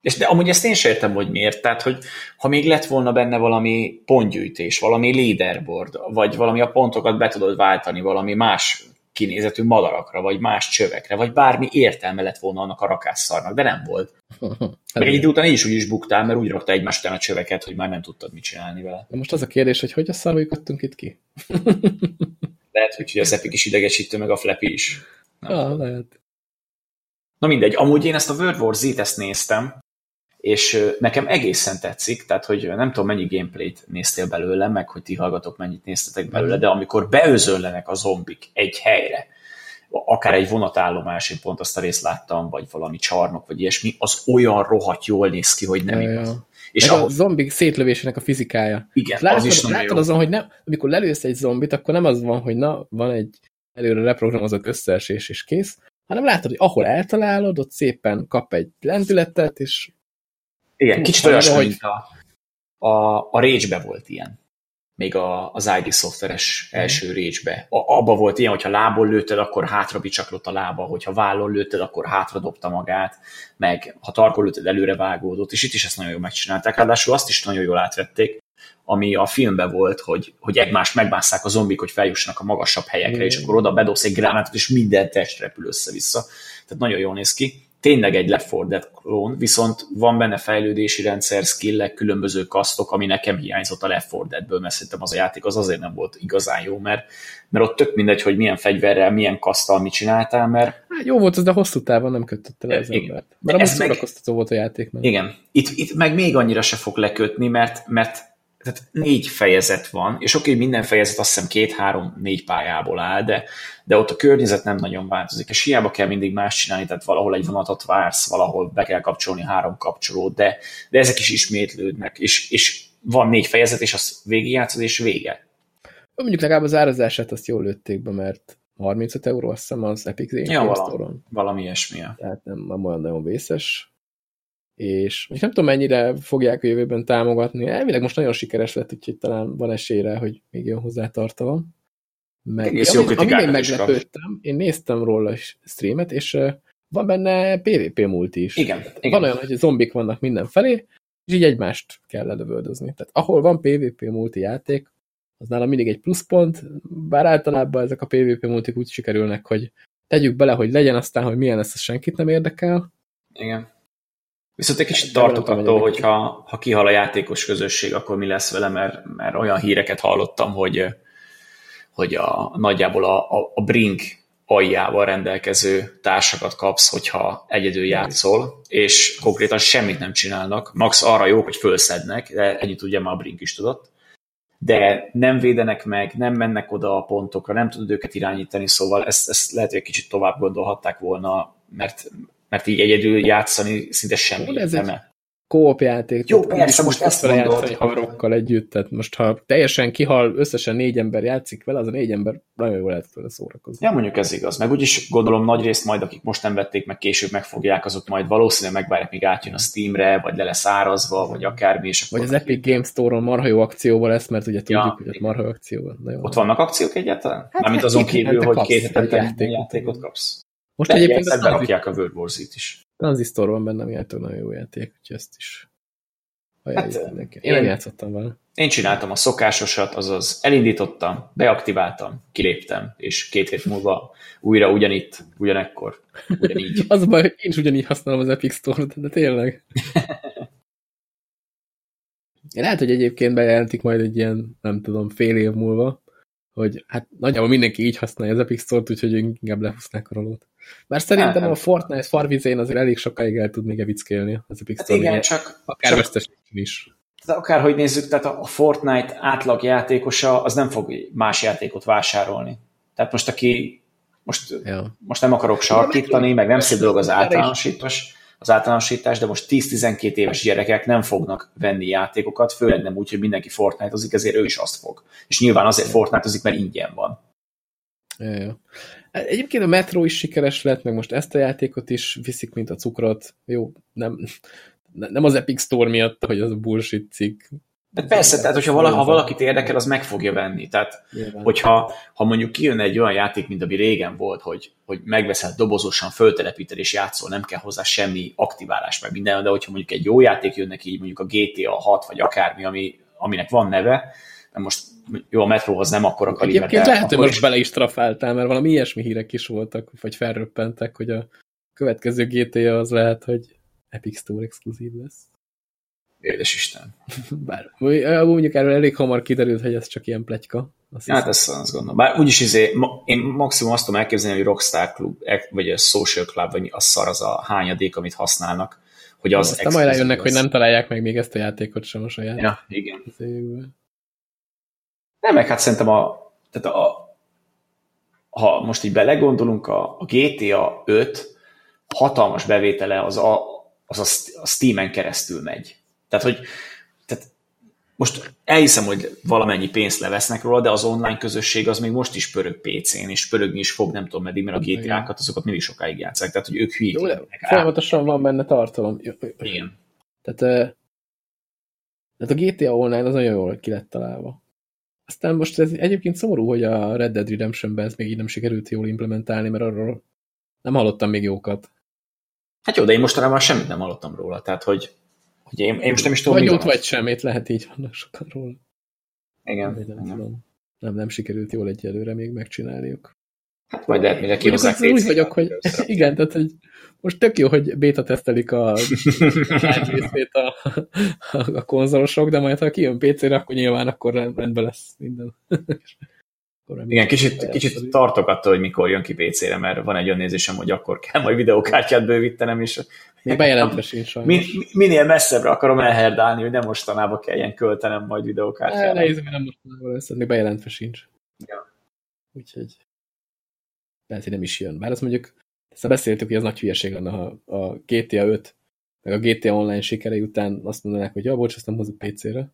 És de amúgy ezt én sem értem, hogy miért. Tehát, hogy ha még lett volna benne valami pontgyűjtés, valami leaderboard, vagy valami a pontokat be tudod váltani valami más kinézetű madarakra, vagy más csövekre, vagy bármi értelme lett volna annak a rakásszarnak, de nem volt. Meg egy idő után így is úgy is buktál, mert úgy rakta egymás után a csöveket, hogy már nem tudtad mit csinálni vele. De most az a kérdés, hogy hogy a szarvajukottunk itt ki? Lehet, hogy az Epic is idegesítő, meg a Flappy is. Nem ah, lehet. Na mindegy, amúgy én ezt a World War Z-t ezt néztem, és nekem egészen tetszik, tehát hogy nem tudom mennyi gameplayt néztél belőle, meg hogy ti hallgatok mennyit néztetek belőle, de amikor beözöllenek a zombik egy helyre, akár egy vonatállomás, én pont azt a részt láttam, vagy valami csarnok, vagy ilyesmi, az olyan rohadt jól néz ki, hogy nem ja, igaz. Ja. És a zombik szétlövésének a fizikája. Igen, látod, az is látod azon, hogy nem, amikor lelősz egy zombit, akkor nem az van, hogy na, van egy előre reprogramozott összeesés és kész, hanem látod, hogy ahol eltalálod, ott szépen kap egy lendületet, és igen, kicsit olyan, hogy a, a, a Rage-be volt ilyen. Még a, az ID szoftveres mhm. első Rage-be. Abba volt ilyen, hogyha lából lőtted, akkor hátra bicsaklott a lába, hogyha vállon lőtted, akkor hátra dobta magát, meg ha tarkon lőtted, előre vágódott, és itt is ezt nagyon jól megcsinálták. Ráadásul azt is nagyon jól átvették, ami a filmben volt, hogy, hogy egymást megmásszák a zombik, hogy feljussanak a magasabb helyekre, mm. és akkor oda bedobsz egy gránátot, és minden test repül össze-vissza. Tehát nagyon jól néz ki tényleg egy Left 4 Dead klón, viszont van benne fejlődési rendszer, skillek, különböző kasztok, ami nekem hiányzott a Left 4 Deadből, mert szerintem az a játék az azért nem volt igazán jó, mert, mert ott tök mindegy, hogy milyen fegyverrel, milyen kasztal mit csináltál, mert... Hát jó volt az, de hosszú távon nem kötötte le az embert. Mert ez szórakoztató volt a játék. Mert... Igen. Itt, itt meg még annyira se fog lekötni, mert, mert tehát négy fejezet van, és oké, okay, minden fejezet azt hiszem két, három, négy pályából áll, de, de ott a környezet nem nagyon változik, és hiába kell mindig más csinálni, tehát valahol egy vonatot vársz, valahol be kell kapcsolni három kapcsolót, de, de ezek is ismétlődnek, és, és van négy fejezet, és az végigjátszod, és vége. Mondjuk legalább az árazását azt jól lőtték be, mert 35 euró azt hiszem az Epic Game ja, valami, valami ilyesmi. Tehát nem, nem olyan nagyon vészes és, és nem tudom, mennyire fogják a jövőben támogatni. Elvileg most nagyon sikeres lett, úgyhogy talán van esélyre, hogy még jön hozzá tartalom. Meg, Egész jó ami, ami meglepődtem, én néztem róla streamet, és van benne PvP multi is. Igen, van igen. olyan, hogy zombik vannak mindenfelé, és így egymást kell lelövöldözni. Tehát ahol van PvP multi játék, az nálam mindig egy pluszpont, bár általában ezek a PvP multik úgy sikerülnek, hogy tegyük bele, hogy legyen aztán, hogy milyen lesz, az senkit nem érdekel. Igen. Viszont egy kicsit tartok attól, hogy ha, ha kihal a játékos közösség, akkor mi lesz vele, mert, mert olyan híreket hallottam, hogy, hogy a, nagyjából a, a, a Brink aljával rendelkező társakat kapsz, hogyha egyedül játszol, és konkrétan semmit nem csinálnak. Max arra jó, hogy fölszednek, de ennyit ugye már a Brink is tudott. De nem védenek meg, nem mennek oda a pontokra, nem tudod őket irányítani, szóval ezt, ezt lehet, hogy egy kicsit tovább gondolhatták volna, mert mert így egyedül játszani szinte semmi ez egy kóp játék. Jó, persze, most ezt mondod. Haverokkal együtt, tehát most ha teljesen kihal, összesen négy ember játszik vele, az a négy ember nagyon jól lehet vele szórakozni. Ja, mondjuk ez igaz. Meg úgyis gondolom nagy részt majd, akik most nem vették meg, később megfogják, azok majd valószínűleg megvárják, míg átjön a Steamre, vagy le lesz árazva, vagy akármi. És vagy az Epic Games Store-on marha jó akcióval lesz, mert ugye tudjuk, ja, hogy ott marha akció van. Ott vannak akciók egyáltalán? Hát Mármint azon kívül, hogy két hetente játékot kapsz. Most De egyébként berakják a World War Z-t is. Transistor van benne, ami nagyon jó játék, úgyhogy ezt is hát, Én, én nem játszottam vele. Én csináltam a szokásosat, azaz elindítottam, beaktiváltam, kiléptem, és két hét múlva újra ugyanitt, ugyanekkor, ugyanígy. az baj, hogy én is ugyanígy használom az Epic Store-t, de tényleg. Lehet, hogy egyébként bejelentik majd egy ilyen, nem tudom, fél év múlva, hogy hát nagyjából mindenki így használja az Epic Store-t, úgyhogy inkább lehúzták a rolót. Mert szerintem hát, a Fortnite farvizén azért elég sokáig el tud még evickélni az Epic hát Store. Igen, csak... Akár csak, vesztes is. Akárhogy nézzük, tehát a Fortnite átlag játékosa az nem fog más játékot vásárolni. Tehát most aki most, ja. most nem akarok sarkítani, meg nem szép dolog az általánosítás, az általánosítás, de most 10-12 éves gyerekek nem fognak venni játékokat, főleg nem úgy, hogy mindenki Fortnite-ozik, ezért ő is azt fog. És nyilván azért Fortnite-ozik, mert ingyen van. Ja, ja. Egyébként a Metro is sikeres lett, meg most ezt a játékot is viszik, mint a cukrot. Jó, nem, nem az Epic Store miatt, hogy az a bullshit cikk. De persze, tehát hogyha vala, ha valakit érdekel, az meg fogja venni. Tehát, Nyilván. hogyha ha mondjuk kijön egy olyan játék, mint ami régen volt, hogy, hogy megveszed dobozosan, föltelepíted és játszol, nem kell hozzá semmi aktiválás, meg minden, de hogyha mondjuk egy jó játék jön neki, mondjuk a GTA 6, vagy akármi, ami, aminek van neve, de most jó, a metróhoz nem akkor a kaliber. Egyébként lehet, hogy most is... bele is trafáltál, mert valami ilyesmi hírek is voltak, vagy felröppentek, hogy a következő GTA az lehet, hogy Epic Store exkluzív lesz. Édes Isten. Bár mondjuk erről elég hamar kiderült, hogy ez csak ilyen pletyka. Azt hát ezt azt gondolom. Bár úgyis izé, én maximum azt tudom elképzelni, hogy Rockstar Club, vagy a Social Club, vagy a szar az a hányadék, amit használnak, hogy az Aztán majd rájönnek, hogy nem találják meg még ezt a játékot sem a saját. Ja, igen. Nem, meg hát szerintem a, tehát a, ha most így belegondolunk, a, a GTA 5 hatalmas bevétele az a, az a, a Steam-en keresztül megy. Tehát, hogy tehát most elhiszem, hogy valamennyi pénzt levesznek róla, de az online közösség az még most is pörög PC-n, és pörögni is fog, nem tudom meddig, mert a GTA-kat azokat mindig sokáig játszák, tehát hogy ők hülyék. Jó, folyamatosan van benne tartalom. Igen. Tehát, tehát a GTA Online az nagyon jól ki lett találva. Aztán most ez egyébként szomorú, hogy a Red Dead Redemption-ben ez még így nem sikerült jól implementálni, mert arról nem hallottam még jókat. Hát jó, de én mostanában semmit nem hallottam róla, tehát hogy, hogy én, én most nem is tudom, Vagy jót, vagy semmit, lehet így vannak sokan róla. Igen. Nem, igen. Tudom. nem, nem sikerült jól egyelőre még megcsinálniuk. Hát majd lehet, mire kihozzák Úgy vagyok, hogy igen, tehát hogy most tök jó, hogy beta tesztelik a, részét a, a, a konzolosok, de majd ha kijön PC-re, akkor nyilván akkor rendben lesz minden. Igen, kicsit, kicsit tartok attól, hogy mikor jön ki PC-re, mert van egy olyan nézésem, hogy akkor kell majd videókártyát bővítenem, és bejelentve sincs min, minél messzebbre akarom elherdálni, hogy nem mostanában kelljen költenem majd videókártyát. Ne, nehéz, hogy nem mostanában lesz, még bejelentve sincs. Ja. Úgyhogy lehet, hogy nem is jön. Bár azt mondjuk, ezt beszéltük, hogy az nagy hülyeség lenne, ha a GTA 5 meg a GTA Online sikerei után azt mondanák, hogy ja, bocs, azt nem hozunk PC-re.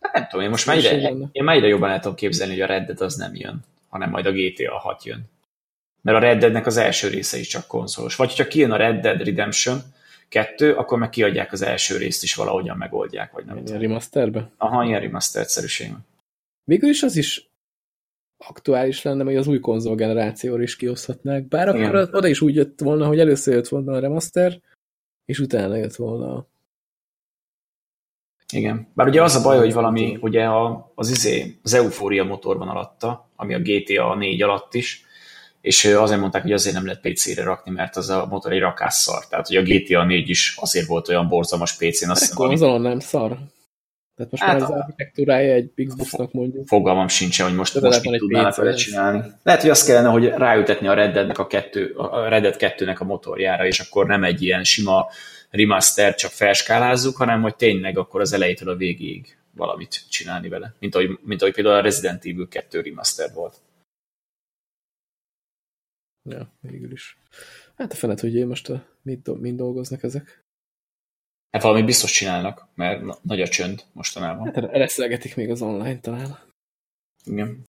Hát nem tudom, én most már ide, én már jobban el tudom képzelni, hogy a Red Dead az nem jön, hanem majd a GTA 6 jön. Mert a Red Deadnek az első része is csak konzolos. Vagy ha kijön a Red Dead Redemption 2, akkor meg kiadják az első részt is valahogyan megoldják, vagy nem ilyen tudom. remasterbe? Aha, ilyen remaster-szerűség. Végül is az is aktuális lenne, hogy az új konzol generációra is kioszthatnák. Bár Igen. akkor oda is úgy jött volna, hogy először jött volna a remaster, és utána jött volna igen. Bár ugye az a baj, hogy valami, ugye a, az, izé, az Euphoria motor van alatta, ami a GTA 4 alatt is, és azért mondták, hogy azért nem lehet PC-re rakni, mert az a motor egy rakásszar. Tehát, hogy a GTA 4 is azért volt olyan borzalmas PC-n. Azt hát konzolon nem szar. Tehát most hát már az architektúrája egy Xboxnak mondjuk. Fogalmam sincsen, hogy most, most mit tudnának vele csinálni. Lehet, hogy azt kellene, hogy ráütetni a Red Dead-nek a, kettő, a Red Dead 2-nek a motorjára, és akkor nem egy ilyen sima remaster csak felskálázzuk, hanem hogy tényleg akkor az elejétől a végéig valamit csinálni vele. Mint ahogy, mint ahogy például a Resident Evil 2 remaster volt. Ja, végül is. Hát a fenet, hogy most a, mit, mind dolgoznak ezek. Hát valami biztos csinálnak, mert nagy a csönd mostanában. Hát reszelgetik még az online talán. Igen.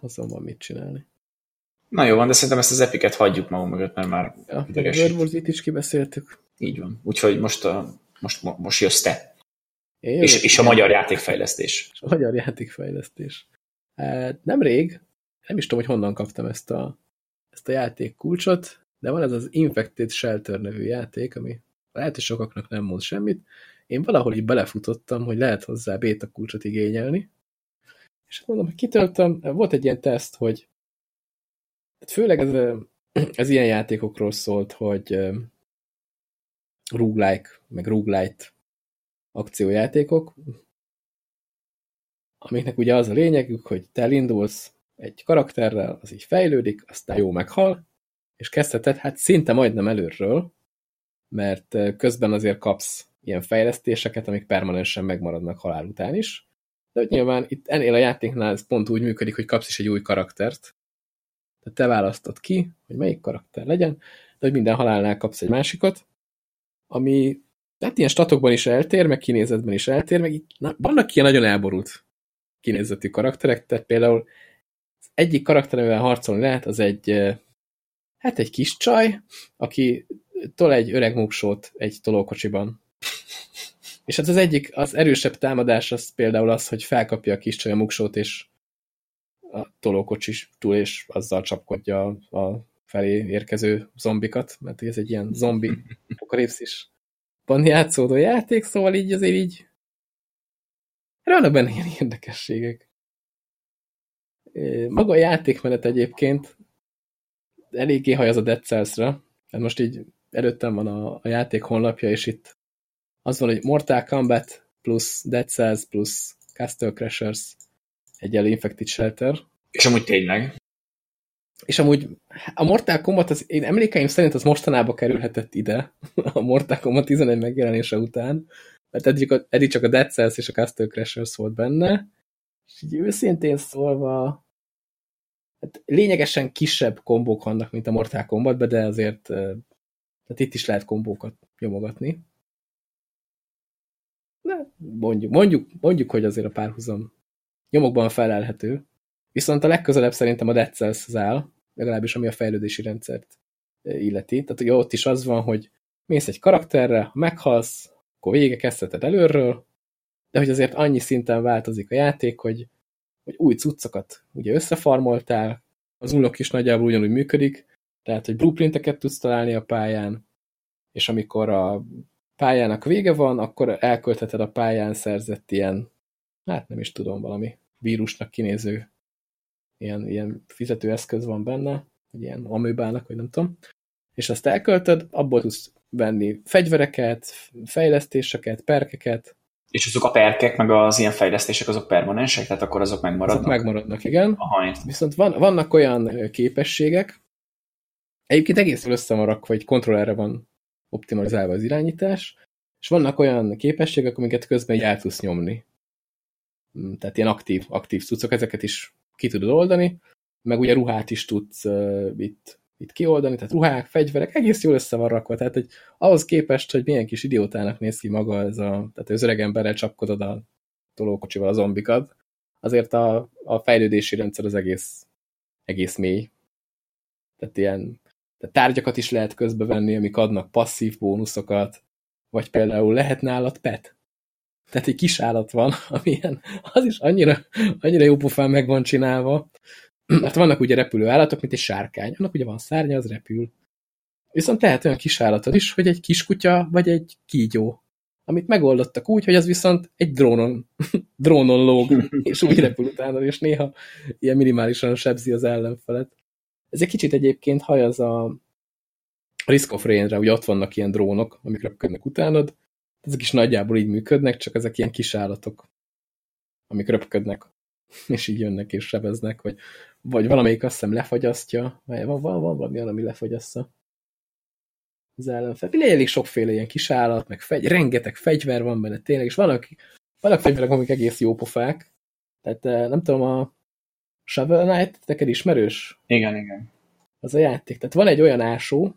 Azzal van mit csinálni. Na jó van, de szerintem ezt az epiket hagyjuk magunk mögött, mert már ja, a World is kibeszéltük. Így van. Úgyhogy most, a, most, most jössz te. Én és, és a magyar játékfejlesztés. És a magyar játékfejlesztés. Nemrég, nem is tudom, hogy honnan kaptam ezt a, ezt a játék kulcsot, de van ez az Infected Shelter nevű játék, ami lehet, hogy sokaknak nem mond semmit. Én valahol így belefutottam, hogy lehet hozzá beta kulcsot igényelni. És hát mondom, hogy kitöltöm, volt egy ilyen teszt, hogy hát főleg ez, ez ilyen játékokról szólt, hogy roguelike, meg roguelite akciójátékok, amiknek ugye az a lényegük, hogy te elindulsz egy karakterrel, az így fejlődik, aztán jó meghal, és kezdheted hát szinte majdnem előről, mert közben azért kapsz ilyen fejlesztéseket, amik permanensen megmaradnak halál után is. De nyilván itt ennél a játéknál ez pont úgy működik, hogy kapsz is egy új karaktert. Tehát te választod ki, hogy melyik karakter legyen, de hogy minden halálnál kapsz egy másikat, ami hát ilyen statokban is eltér, meg kinézetben is eltér, meg itt na, vannak ilyen nagyon elborult kinézetű karakterek, tehát például az egyik karakter, amivel harcolni lehet, az egy hát egy kis csaj, aki tol egy öreg muksót egy tolókocsiban. És hát az egyik, az erősebb támadás az például az, hogy felkapja a kis csaj a muksót, és a tolókocsis túl, és azzal csapkodja a felé érkező zombikat, mert ez egy ilyen zombi apokalipszis van játszódó játék, szóval így azért így vannak benne ilyen érdekességek. Maga a játékmenet egyébként eléggé hajaz a Dead Cells-ra. Hát most így előttem van a, a játék honlapja, és itt az van, hogy Mortal Kombat plusz Dead Cells plusz Castle Crashers egyenlő Infected Shelter. És amúgy tényleg. És amúgy a Mortal Kombat, az, én emlékeim szerint az mostanában kerülhetett ide, a Mortal Kombat 11 megjelenése után, mert eddig, a, eddig csak a Dead Cells és a Castle Crashers volt benne, és így őszintén szólva, hát lényegesen kisebb kombók vannak, mint a Mortal Kombatban, de azért tehát itt is lehet kombókat nyomogatni. De mondjuk, mondjuk, mondjuk, hogy azért a párhuzam nyomokban felelhető. Viszont a legközelebb szerintem a Dead Cells áll, legalábbis ami a fejlődési rendszert illeti. Tehát ugye ott is az van, hogy mész egy karakterre, ha meghalsz, akkor vége kezdheted előről, de hogy azért annyi szinten változik a játék, hogy, hogy új cuccokat ugye összefarmoltál, az unlock is nagyjából ugyanúgy működik, tehát, hogy blueprinteket tudsz találni a pályán, és amikor a pályának vége van, akkor elköltheted a pályán szerzett ilyen, hát nem is tudom, valami vírusnak kinéző ilyen, ilyen fizetőeszköz van benne, vagy ilyen amőbának, vagy nem tudom, és azt elköltöd, abból tudsz venni fegyvereket, fejlesztéseket, perkeket. És azok a perkek, meg az ilyen fejlesztések, azok permanensek, tehát akkor azok megmaradnak? Azok megmaradnak, igen. Aha, Viszont van, vannak olyan képességek, egyébként egész össze van rakva, hogy kontrollerre van optimalizálva az irányítás, és vannak olyan képességek, amiket közben így el tudsz nyomni. Hmm, tehát ilyen aktív, aktív cuccok, ezeket is ki tudod oldani, meg ugye ruhát is tudsz uh, itt, itt kioldani, tehát ruhák, fegyverek, egész jól össze van rakva, tehát hogy ahhoz képest, hogy milyen kis idiótának néz ki maga ez a, tehát az öreg emberrel csapkodod a tolókocsival a zombikat, azért a, a fejlődési rendszer az egész, egész mély. Tehát ilyen tehát tárgyakat is lehet közbevenni, amik adnak passzív bónuszokat, vagy például lehet nálad pet. Tehát egy kis állat van, amilyen, az is annyira, annyira jó pofán meg van csinálva, mert vannak ugye repülő állatok, mint egy sárkány. Annak ugye van szárnya, az repül. Viszont lehet olyan kis állatod is, hogy egy kiskutya, vagy egy kígyó, amit megoldottak úgy, hogy az viszont egy drónon, drónon lóg, és úgy repül utána, és néha ilyen minimálisan sebzi az ellenfelet. Ez egy kicsit egyébként hajaz a Risk of Rain-re, hogy ott vannak ilyen drónok, amik röpködnek utánad, ezek is nagyjából így működnek, csak ezek ilyen kis állatok, amik röpködnek, és így jönnek és sebeznek, vagy, vagy valamelyik azt hiszem lefagyasztja, vagy van, van, van valami ami lefagyasztja az ellenfel. Elég sokféle ilyen kis állat, meg fegy, rengeteg fegyver van benne tényleg, és vannak, vannak fegyverek, amik egész jó pofák. Tehát eh, nem tudom, a Shovel Knight neked ismerős? Igen, igen. Az a játék. Tehát van egy olyan ásó,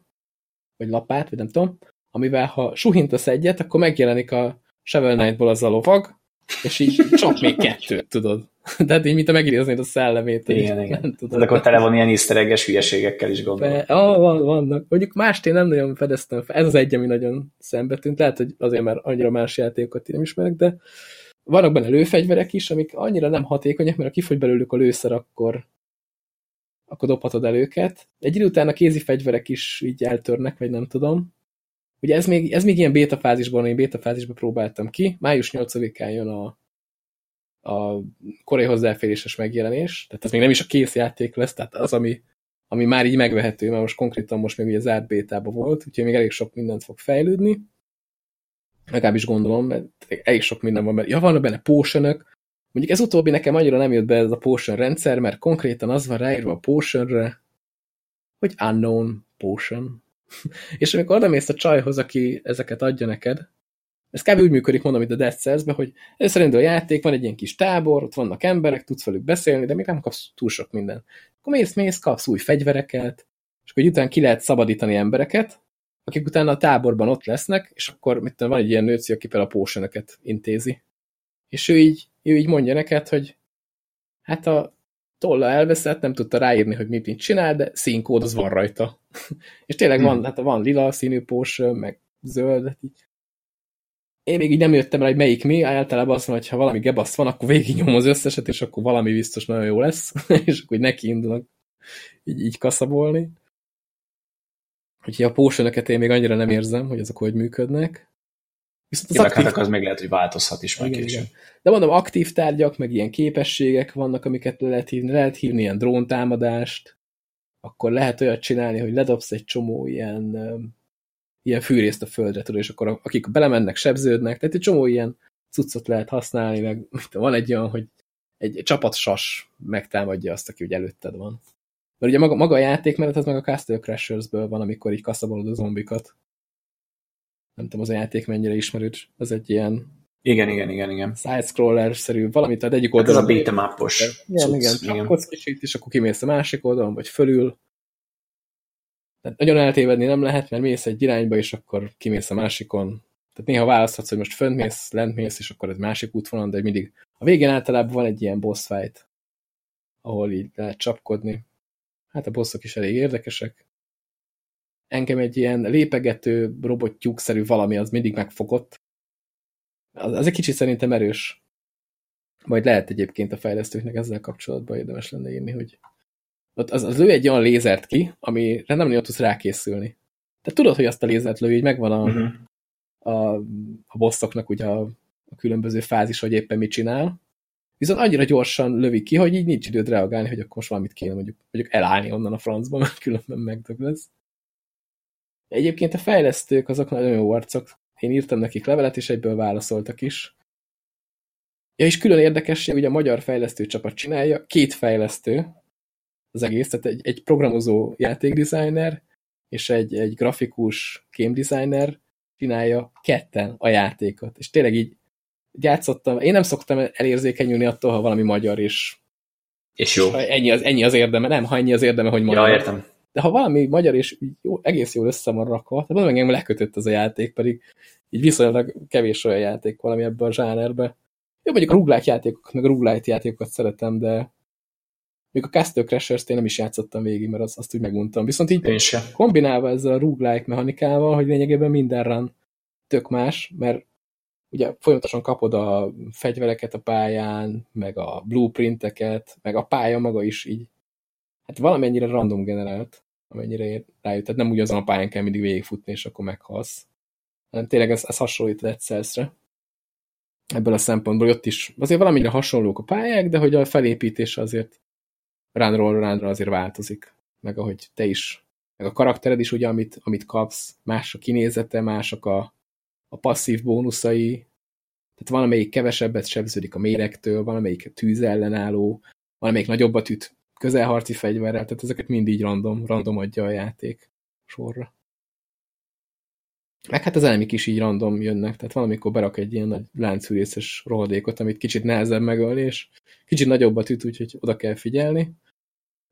vagy lapát, vagy nem tudom, amivel ha suhintasz egyet, akkor megjelenik a Shovel Knight-ból az a lovag, és így csak még kettőt, tudod. De így, mint a megidéznéd a szellemét. Igen, így, igen. Nem tudod. De akkor tele van ilyen easter hülyeségekkel is gondolom. Be, oh, van, vannak. Mondjuk mást én nem nagyon fedeztem fel. Ez az egy, ami nagyon szembetűnt. Lehet, hogy azért már annyira más játékokat én nem ismerek, de vannak benne lőfegyverek is, amik annyira nem hatékonyak, mert ha kifogy belőlük a lőszer, akkor, akkor dobhatod el őket. Egy idő után a kézi fegyverek is így eltörnek, vagy nem tudom. Ugye ez még, ez még ilyen beta fázisban, én beta fázisban próbáltam ki. Május 8-án jön a, a korai hozzáféréses megjelenés, tehát ez még nem is a kész játék lesz, tehát az, ami, ami már így megvehető, mert most konkrétan most még ugye zárt bétába volt, úgyhogy még elég sok mindent fog fejlődni. Legalábbis gondolom, mert elég sok minden van benne. Ja, vannak benne potionok. Mondjuk ez utóbbi nekem annyira nem jött be ez a potion rendszer, mert konkrétan az van ráírva a potionre, hogy unknown potion. és amikor oda mész a csajhoz, aki ezeket adja neked, ez kb. úgy működik, mondom itt a Death cells hogy először a játék, van egy ilyen kis tábor, ott vannak emberek, tudsz velük beszélni, de még nem kapsz túl sok minden. Akkor mész, mész, kapsz új fegyvereket, és akkor utána ki lehet szabadítani embereket, akik utána a táborban ott lesznek, és akkor mit tudom, van egy ilyen nőci, aki például a pósönöket intézi. És ő így, ő így mondja neked, hogy hát a tolla elveszett, nem tudta ráírni, hogy mit, mit csinál, de színkód az van rajta. és tényleg van, hmm. hát van lila színű pósön, meg zöld, így én még így nem jöttem rá, hogy melyik mi, általában azt mondom, hogy ha valami gebaszt van, akkor végignyom az összeset, és akkor valami biztos nagyon jó lesz, és akkor neki indulnak így, így kaszabolni. Úgyhogy a potionöket én még annyira nem érzem, hogy azok hogy működnek. Viszont az aktív... hát az még lehet, hogy változhat is meg igen, De mondom, aktív tárgyak, meg ilyen képességek vannak, amiket le lehet hívni. Lehet hívni ilyen dróntámadást, akkor lehet olyat csinálni, hogy ledobsz egy csomó ilyen, ilyen fűrészt a földre, tudod, és akkor akik belemennek, sebződnek, tehát egy csomó ilyen cuccot lehet használni, meg van egy olyan, hogy egy csapat sas megtámadja azt, aki ugye előtted van. Mert ugye maga, maga a játékmenet, az meg a Castle Crashers-ből van, amikor így kaszabolod a zombikat. Nem tudom, az a játék mennyire ismerős. Ez egy ilyen igen, igen, igen, igen. Side-scroller-szerű valami, tehát egyik oldalon... Hát ez a beat'em Igen, igen, csapkodsz kicsit, és akkor kimész a másik oldalon, vagy fölül. Tehát nagyon eltévedni nem lehet, mert mész egy irányba, és akkor kimész a másikon. Tehát néha választhatsz, hogy most fönt mész, lent mész, és akkor egy másik útvonal, de mindig a végén általában van egy ilyen boss fight, ahol így lehet csapkodni. Hát a bosszok is elég érdekesek. Engem egy ilyen lépegető, robottyúkszerű valami az mindig megfogott. Az, az egy kicsit szerintem erős. Majd lehet egyébként a fejlesztőknek ezzel kapcsolatban érdemes lenne írni, hogy az, az lő egy olyan lézert ki, amire nem nagyon tudsz rákészülni. Te tudod, hogy azt a lézert lő, hogy megvan a, uh mhm. -huh. a, a bosszoknak ugye a, a különböző fázis, hogy éppen mit csinál, viszont annyira gyorsan lövi ki, hogy így nincs időd reagálni, hogy akkor most valamit kéne mondjuk, mondjuk elállni onnan a francba, mert különben megdög lesz. Egyébként a fejlesztők azok nagyon jó arcok. Én írtam nekik levelet, és egyből válaszoltak is. Ja, és külön érdekesség, hogy a magyar fejlesztő csapat csinálja, két fejlesztő az egész, tehát egy, egy programozó játékdesigner és egy, egy grafikus game designer csinálja ketten a játékot. És tényleg így játszottam, én nem szoktam elérzékenyülni attól, ha valami magyar, és, és jó. ennyi az, ennyi az érdeme, nem, ha ennyi az érdeme, hogy magyar. Ja, értem. De ha valami magyar, és jó, egész jól össze van rakva, tehát engem lekötött ez a játék, pedig így viszonylag kevés olyan játék valami ebben a zsánerbe. Jó, mondjuk a roguelike játékokat, meg a roguelite játékokat szeretem, de még a Castle Crashers-t én nem is játszottam végig, mert azt, azt úgy meguntam. Viszont így kombinálva ezzel a roguelike mechanikával, hogy lényegében minden run tök más, mert ugye folyamatosan kapod a fegyvereket a pályán, meg a blueprinteket, meg a pálya maga is így, hát valamennyire random generált, amennyire rájött. Tehát nem ugyanazon a pályán kell mindig végigfutni, és akkor meghalsz. Hanem tényleg ez, ez hasonlít Dead Cells-re. Ebből a szempontból ott is azért valamire hasonlók a pályák, de hogy a felépítése azért ránról ránra azért változik. Meg ahogy te is, meg a karaktered is ugye, amit, amit kapsz, más a kinézete, mások a, a passzív bónuszai, tehát van, amelyik kevesebbet sebződik a méregtől, van, amelyik tűz ellenálló, van, amelyik nagyobbat üt közelharci fegyverrel, tehát ezeket mind így random, random adja a játék sorra. Meg hát az elmik is így random jönnek, tehát valamikor berak egy ilyen nagy láncfűrészes rohadékot, amit kicsit nehezebb megölni, és kicsit nagyobbat üt, úgyhogy oda kell figyelni.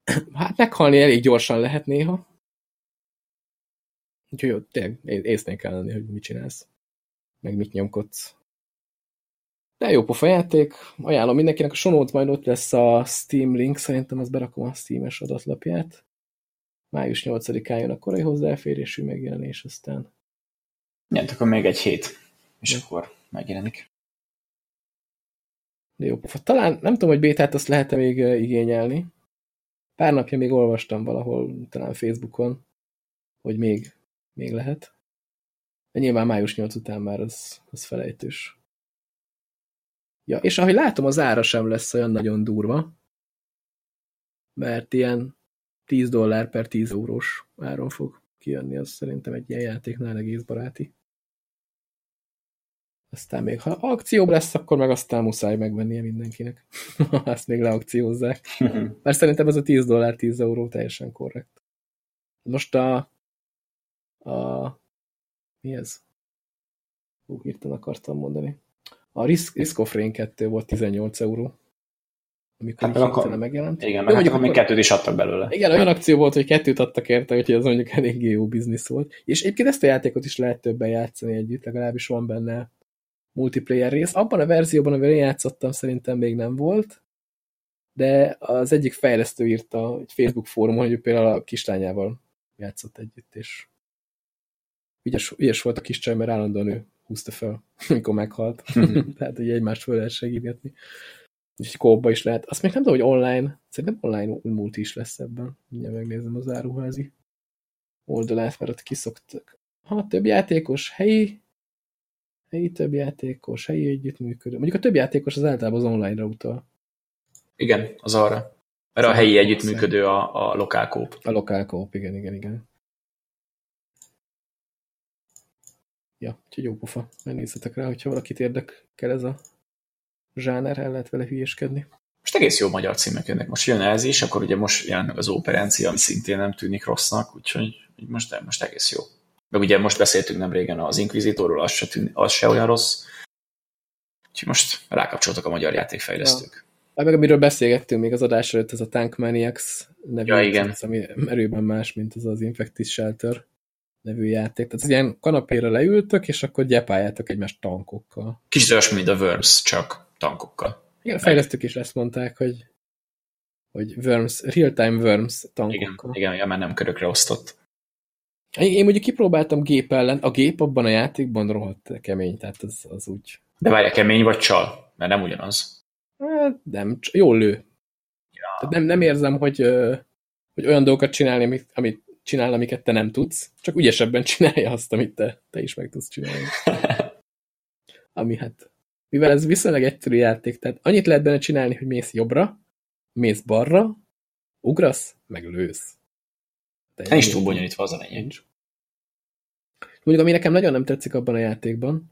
Hát meghalni elég gyorsan lehet néha. Úgyhogy jó, tényleg észnél kell lenni, hogy mit csinálsz meg mit nyomkodsz. De jó pofa játék, ajánlom mindenkinek, a sonót majd ott lesz a Steam link, szerintem az berakom a Steam-es adatlapját. Május 8-án jön a korai hozzáférésű megjelenés, aztán... Ja, akkor még egy hét, és ja. akkor megjelenik. De jó pofa. Talán nem tudom, hogy bétát azt lehet-e még igényelni. Pár napja még olvastam valahol, talán Facebookon, hogy még, még lehet. De nyilván május 8 után már az, az felejtős. Ja, és ahogy látom, az ára sem lesz olyan nagyon durva, mert ilyen 10 dollár per 10 eurós áron fog kijönni, az szerintem egy ilyen játéknál egész baráti. Aztán még, ha akció lesz, akkor meg aztán muszáj megvennie mindenkinek. ha ezt még leakciózzák. Mert szerintem ez a 10 dollár, 10 euró teljesen korrekt. Most a, a mi ez? Hú, hirtelen akartam mondani. A Risk, Risk of Rain 2 volt 18 euró. Amikor hát, akkor, megjelent. Igen, meg hát akkor még kettőt is adtak belőle. Igen, olyan akció volt, hogy kettőt adtak érte, úgyhogy az mondjuk eléggé jó biznisz volt. És egyébként ezt a játékot is lehet többen játszani együtt, legalábbis van benne multiplayer rész. Abban a verzióban, amivel én játszottam, szerintem még nem volt, de az egyik fejlesztő írta egy Facebook fórumon, hogy például a kislányával játszott együtt, és ügyes, ügyes volt a kis csaj, mert állandóan ő húzta fel, amikor meghalt. Tehát, hogy egymást föl lehet segíteni. És kóba is lehet. Azt még nem tudom, hogy online, szerintem online multi is lesz ebben. Mindjárt megnézem az áruházi oldalát, mert ott kiszoktak. Ha több játékos, helyi, helyi több játékos, helyi együttműködő. Mondjuk a több játékos az általában az online-ra utal. Igen, az arra. Mert a helyi együttműködő a, a lokálkóp. A lokálkóp, igen, igen, igen. Ja, úgyhogy jó pofa. Megnézzetek rá, hogyha valakit érdekel ez a zsáner, el lehet vele hülyéskedni. Most egész jó magyar címek jönnek. Most jön ez is, akkor ugye most jön meg az operencia, ami szintén nem tűnik rossznak, úgyhogy most, most egész jó. Meg ugye most beszéltünk nem régen az Inquisitorról, az se, tűn, az se olyan rossz. Úgyhogy most rákapcsoltak a magyar játékfejlesztők. Ja. Hát meg amiről beszélgettünk még az adás előtt, ez a Tank Maniacs nevű, ja, igen. Az, ami merőben más, mint az az Infected Shelter nevű játék. Tehát ilyen kanapéra leültök, és akkor gyepáljátok egymást tankokkal. Kicsit olyasmi, mint a Worms, csak tankokkal. Igen, a fejlesztők is ezt mondták, hogy, hogy Worms, real-time Worms tankokkal. Igen, igen, ja, már nem körökre osztott. Én, én mondjuk kipróbáltam gép ellen, a gép abban a játékban rohadt kemény, tehát az, az úgy... De várj, kemény vagy csal? Mert nem ugyanaz. Hát nem, jól lő. Ja. Tehát nem, nem érzem, hogy, hogy olyan dolgokat csinálni, amit, amit csinál, amiket te nem tudsz, csak ügyesebben csinálja azt, amit te, te is meg tudsz csinálni. Ami hát, mivel ez viszonylag egyszerű játék, tehát annyit lehet benne csinálni, hogy mész jobbra, mész balra, ugrasz, meg lősz. Nem is túl bonyolítva az a lényeg. Mondjuk, ami nekem nagyon nem tetszik abban a játékban,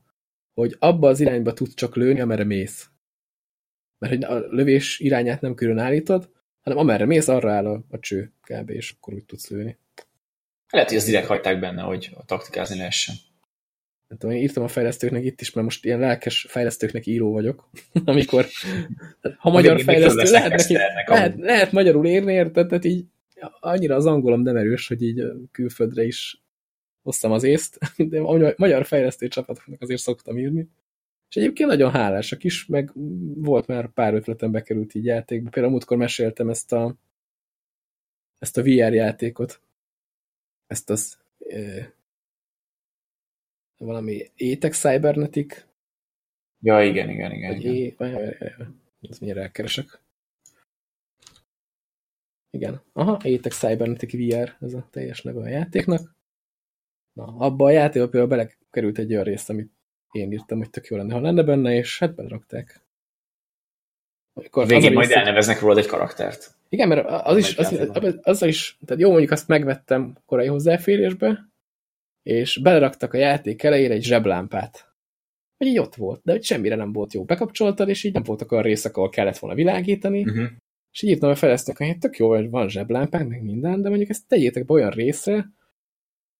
hogy abba az irányba tudsz csak lőni, amerre mész. Mert hogy a lövés irányát nem külön állítod, hanem amerre mész, arra áll a, a cső kb. és akkor úgy tudsz lőni. Lehet, hogy ezt direkt hagyták benne, hogy taktikázni lehessen. Nem tudom, én írtam a fejlesztőknek itt is, mert most ilyen lelkes fejlesztőknek író vagyok, amikor ha magyar fejlesztő, lehet, neki, lehet, lehet magyarul érni, érted? Tehát így annyira az angolom nem erős, hogy így külföldre is hoztam az észt, de a magyar fejlesztő csapatoknak azért szoktam írni. És egyébként nagyon hálásak is, meg volt már pár ötletem bekerült így játékba. Például múltkor meséltem ezt a, ezt a VR játékot. Ezt az e, valami Étek Cybernetic. Ja, igen, igen, igen. igen. É, ez mindjárt elkeresek. Igen. Aha, Étek Cybernetic VR, ez a teljes neve a játéknak. Na, abba a játékba például belekerült egy olyan rész, amit én írtam, hogy tök jó lenne, ha lenne benne, és hát belerakták. Amikor Végén majd elneveznek róla egy karaktert. Igen, mert az is, az, az, az is, tehát jó, mondjuk azt megvettem korai hozzáférésbe, és beleraktak a játék elejére egy zseblámpát. Hogy így ott volt, de hogy semmire nem volt jó. Bekapcsoltad, és így nem voltak olyan részek, ahol kellett volna világítani, uh mhm. -huh. és így írtam a fejlesztők, hogy tök jó, hogy van zseblámpánk, meg minden, de mondjuk ezt tegyétek be olyan részre,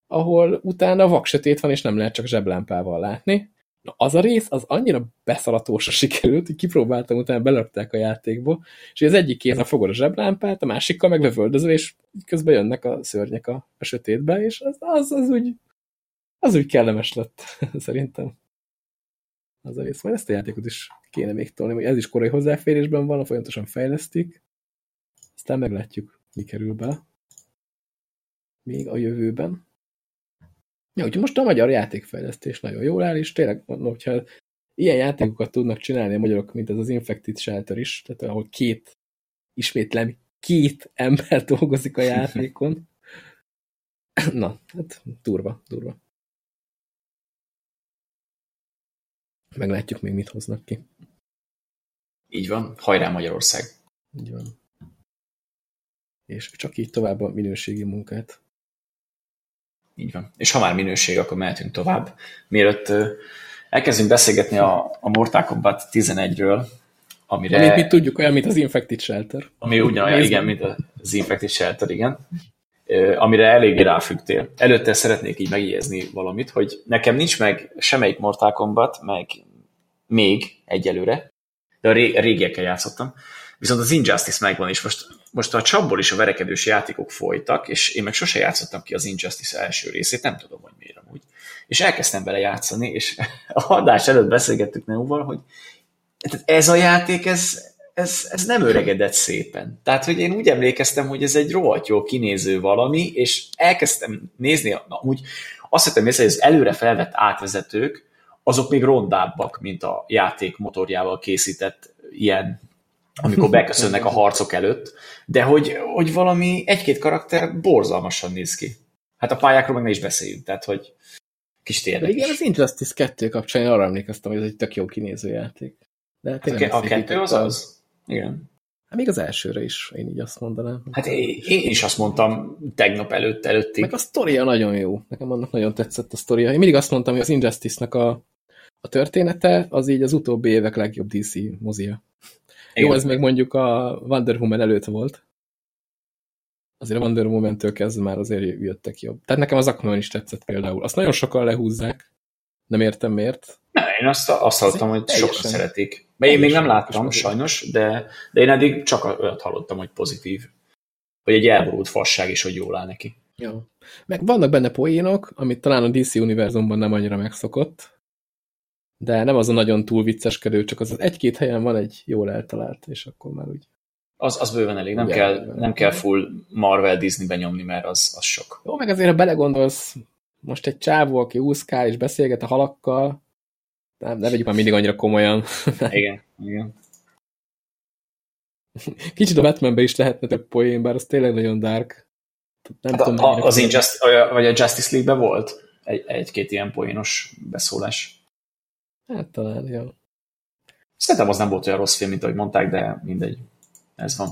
ahol utána vaksötét van, és nem lehet csak zseblámpával látni. Na, az a rész, az annyira beszalatósra sikerült, hogy kipróbáltam, utána belöktek a játékba, és az egyik kézzel fogod a zseblámpát, a másikkal meg lövöldözöl, és közben jönnek a szörnyek a, a sötétbe, és az, az, az, úgy, az úgy kellemes lett, szerintem. Az a rész. Majd ezt a játékot is kéne még tolni, ez is korai hozzáférésben van, folyamatosan fejlesztik, aztán meglátjuk, mi kerül be még a jövőben. Ja, úgyhogy most a magyar játékfejlesztés nagyon jól áll, és tényleg mondom, hogyha ilyen játékokat tudnak csinálni a magyarok, mint ez az Infected Shelter is, tehát ahol két, ismétlem, két ember dolgozik a játékon. Na, hát durva, durva. Meglátjuk még, mit hoznak ki. Így van, hajrá Magyarország! Így van. És csak így tovább a minőségi munkát. Így van. És ha már minőség, akkor mehetünk tovább. Mielőtt elkezdünk beszélgetni a, a Mortal Kombat 11-ről, amire... Amit mi tudjuk, olyan, mint az Infected Shelter. Ami ugyanolyan, igen, mint az Infected Shelter, igen. Amire eléggé ráfügtél. Előtte szeretnék így megjegyezni valamit, hogy nekem nincs meg semmelyik Mortal Kombat, meg még egyelőre, de a régiekkel játszottam, Viszont az Injustice megvan, és most, most a csapból is a verekedős játékok folytak, és én meg sose játszottam ki az Injustice első részét, nem tudom, hogy miért amúgy. És elkezdtem vele játszani, és a adás előtt beszélgettük Neuval, hogy ez a játék, ez, ez, ez nem öregedett szépen. Tehát, hogy én úgy emlékeztem, hogy ez egy rohadt jó kinéző valami, és elkezdtem nézni, na, úgy azt hittem észre, hogy az előre felvett átvezetők, azok még rondábbak, mint a játék motorjával készített ilyen, amikor beköszönnek a harcok előtt, de hogy, hogy valami egy-két karakter borzalmasan néz ki. Hát a pályákról meg ne is beszéljünk, tehát hogy kis érdekes. Igen, az Injustice 2 kapcsán arra emlékeztem, hogy ez egy tök jó kinéző játék. De hát a, a kettő az az? Igen. Hát még az elsőre is, én így azt mondanám. Hát én, én is azt mondtam tegnap előtt, előtti. Meg a sztoria nagyon jó. Nekem annak nagyon tetszett a sztoria. Én mindig azt mondtam, hogy az Injustice-nak a, a története az így az utóbbi évek legjobb DC mozia. Igen. Jó, ez még mondjuk a Wonder Woman előtt volt. Azért a Wonder Woman-től kezdve már azért jöttek jobb. Tehát nekem az Aquaman is tetszett például. Azt nagyon sokan lehúzzák. Nem értem miért. Ne, én azt, azt hallottam, hogy sokan szeretik. Mert én még nem láttam, sajnos, de, de én eddig csak olyat hallottam, hogy pozitív. Hogy egy elborult fasság is, hogy jól áll neki. Jó. Meg vannak benne poénok, amit talán a DC univerzumban nem annyira megszokott, de nem az a nagyon túl vicceskedő, csak az, egy-két helyen van egy jól eltalált, és akkor már úgy. Az, az bőven elég, nem, kell, nem kell full Marvel Disney-be nyomni, mert az, az sok. Jó, meg azért, ha belegondolsz, most egy csávó, aki úszkál és beszélget a halakkal, nem, ne vegyük már mindig annyira komolyan. igen, igen. Kicsit a Batmanbe is lehetne több poén, bár az tényleg nagyon dark. Nem hát tudom, a, az Injustice, vagy a Justice League-ben volt egy, egy-két ilyen poénos beszólás. Hát talán, jó. Szerintem az nem volt olyan rossz film, mint ahogy mondták, de mindegy. Ez van.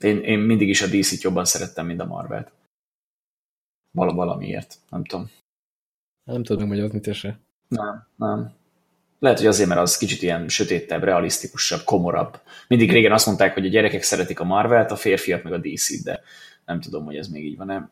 Én, én mindig is a DC-t jobban szerettem, mint a Marvel-t. Val valamiért, nem tudom. Nem tudom megmagyarázni se. Nem, nem. Lehet, hogy azért, mert az kicsit ilyen sötétebb, realisztikusabb, komorabb. Mindig régen azt mondták, hogy a gyerekek szeretik a Marvelt, a férfiak meg a DC-t, de nem tudom, hogy ez még így van, nem?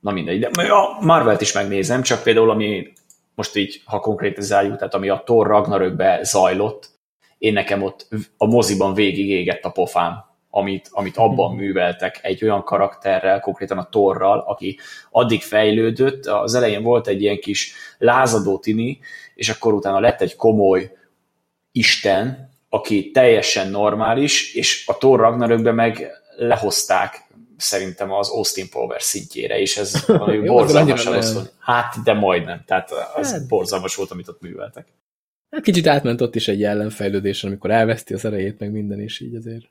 Na mindegy, de a Marvelt is megnézem, csak például ami most így, ha konkrétizáljuk, tehát ami a Thor Ragnarökbe zajlott, én nekem ott a moziban végig égett a pofám, amit, amit abban hmm. műveltek egy olyan karakterrel, konkrétan a Torral, aki addig fejlődött, az elején volt egy ilyen kis lázadó tini, és akkor utána lett egy komoly isten, aki teljesen normális, és a Thor Ragnarökbe meg lehozták szerintem az Austin Power szintjére, és ez valami borzalmas volt. Hát, de majdnem. Tehát az hát. borzalmas volt, amit ott műveltek. Hát kicsit átment ott is egy ellenfejlődésen, amikor elveszti az erejét, meg minden, és így azért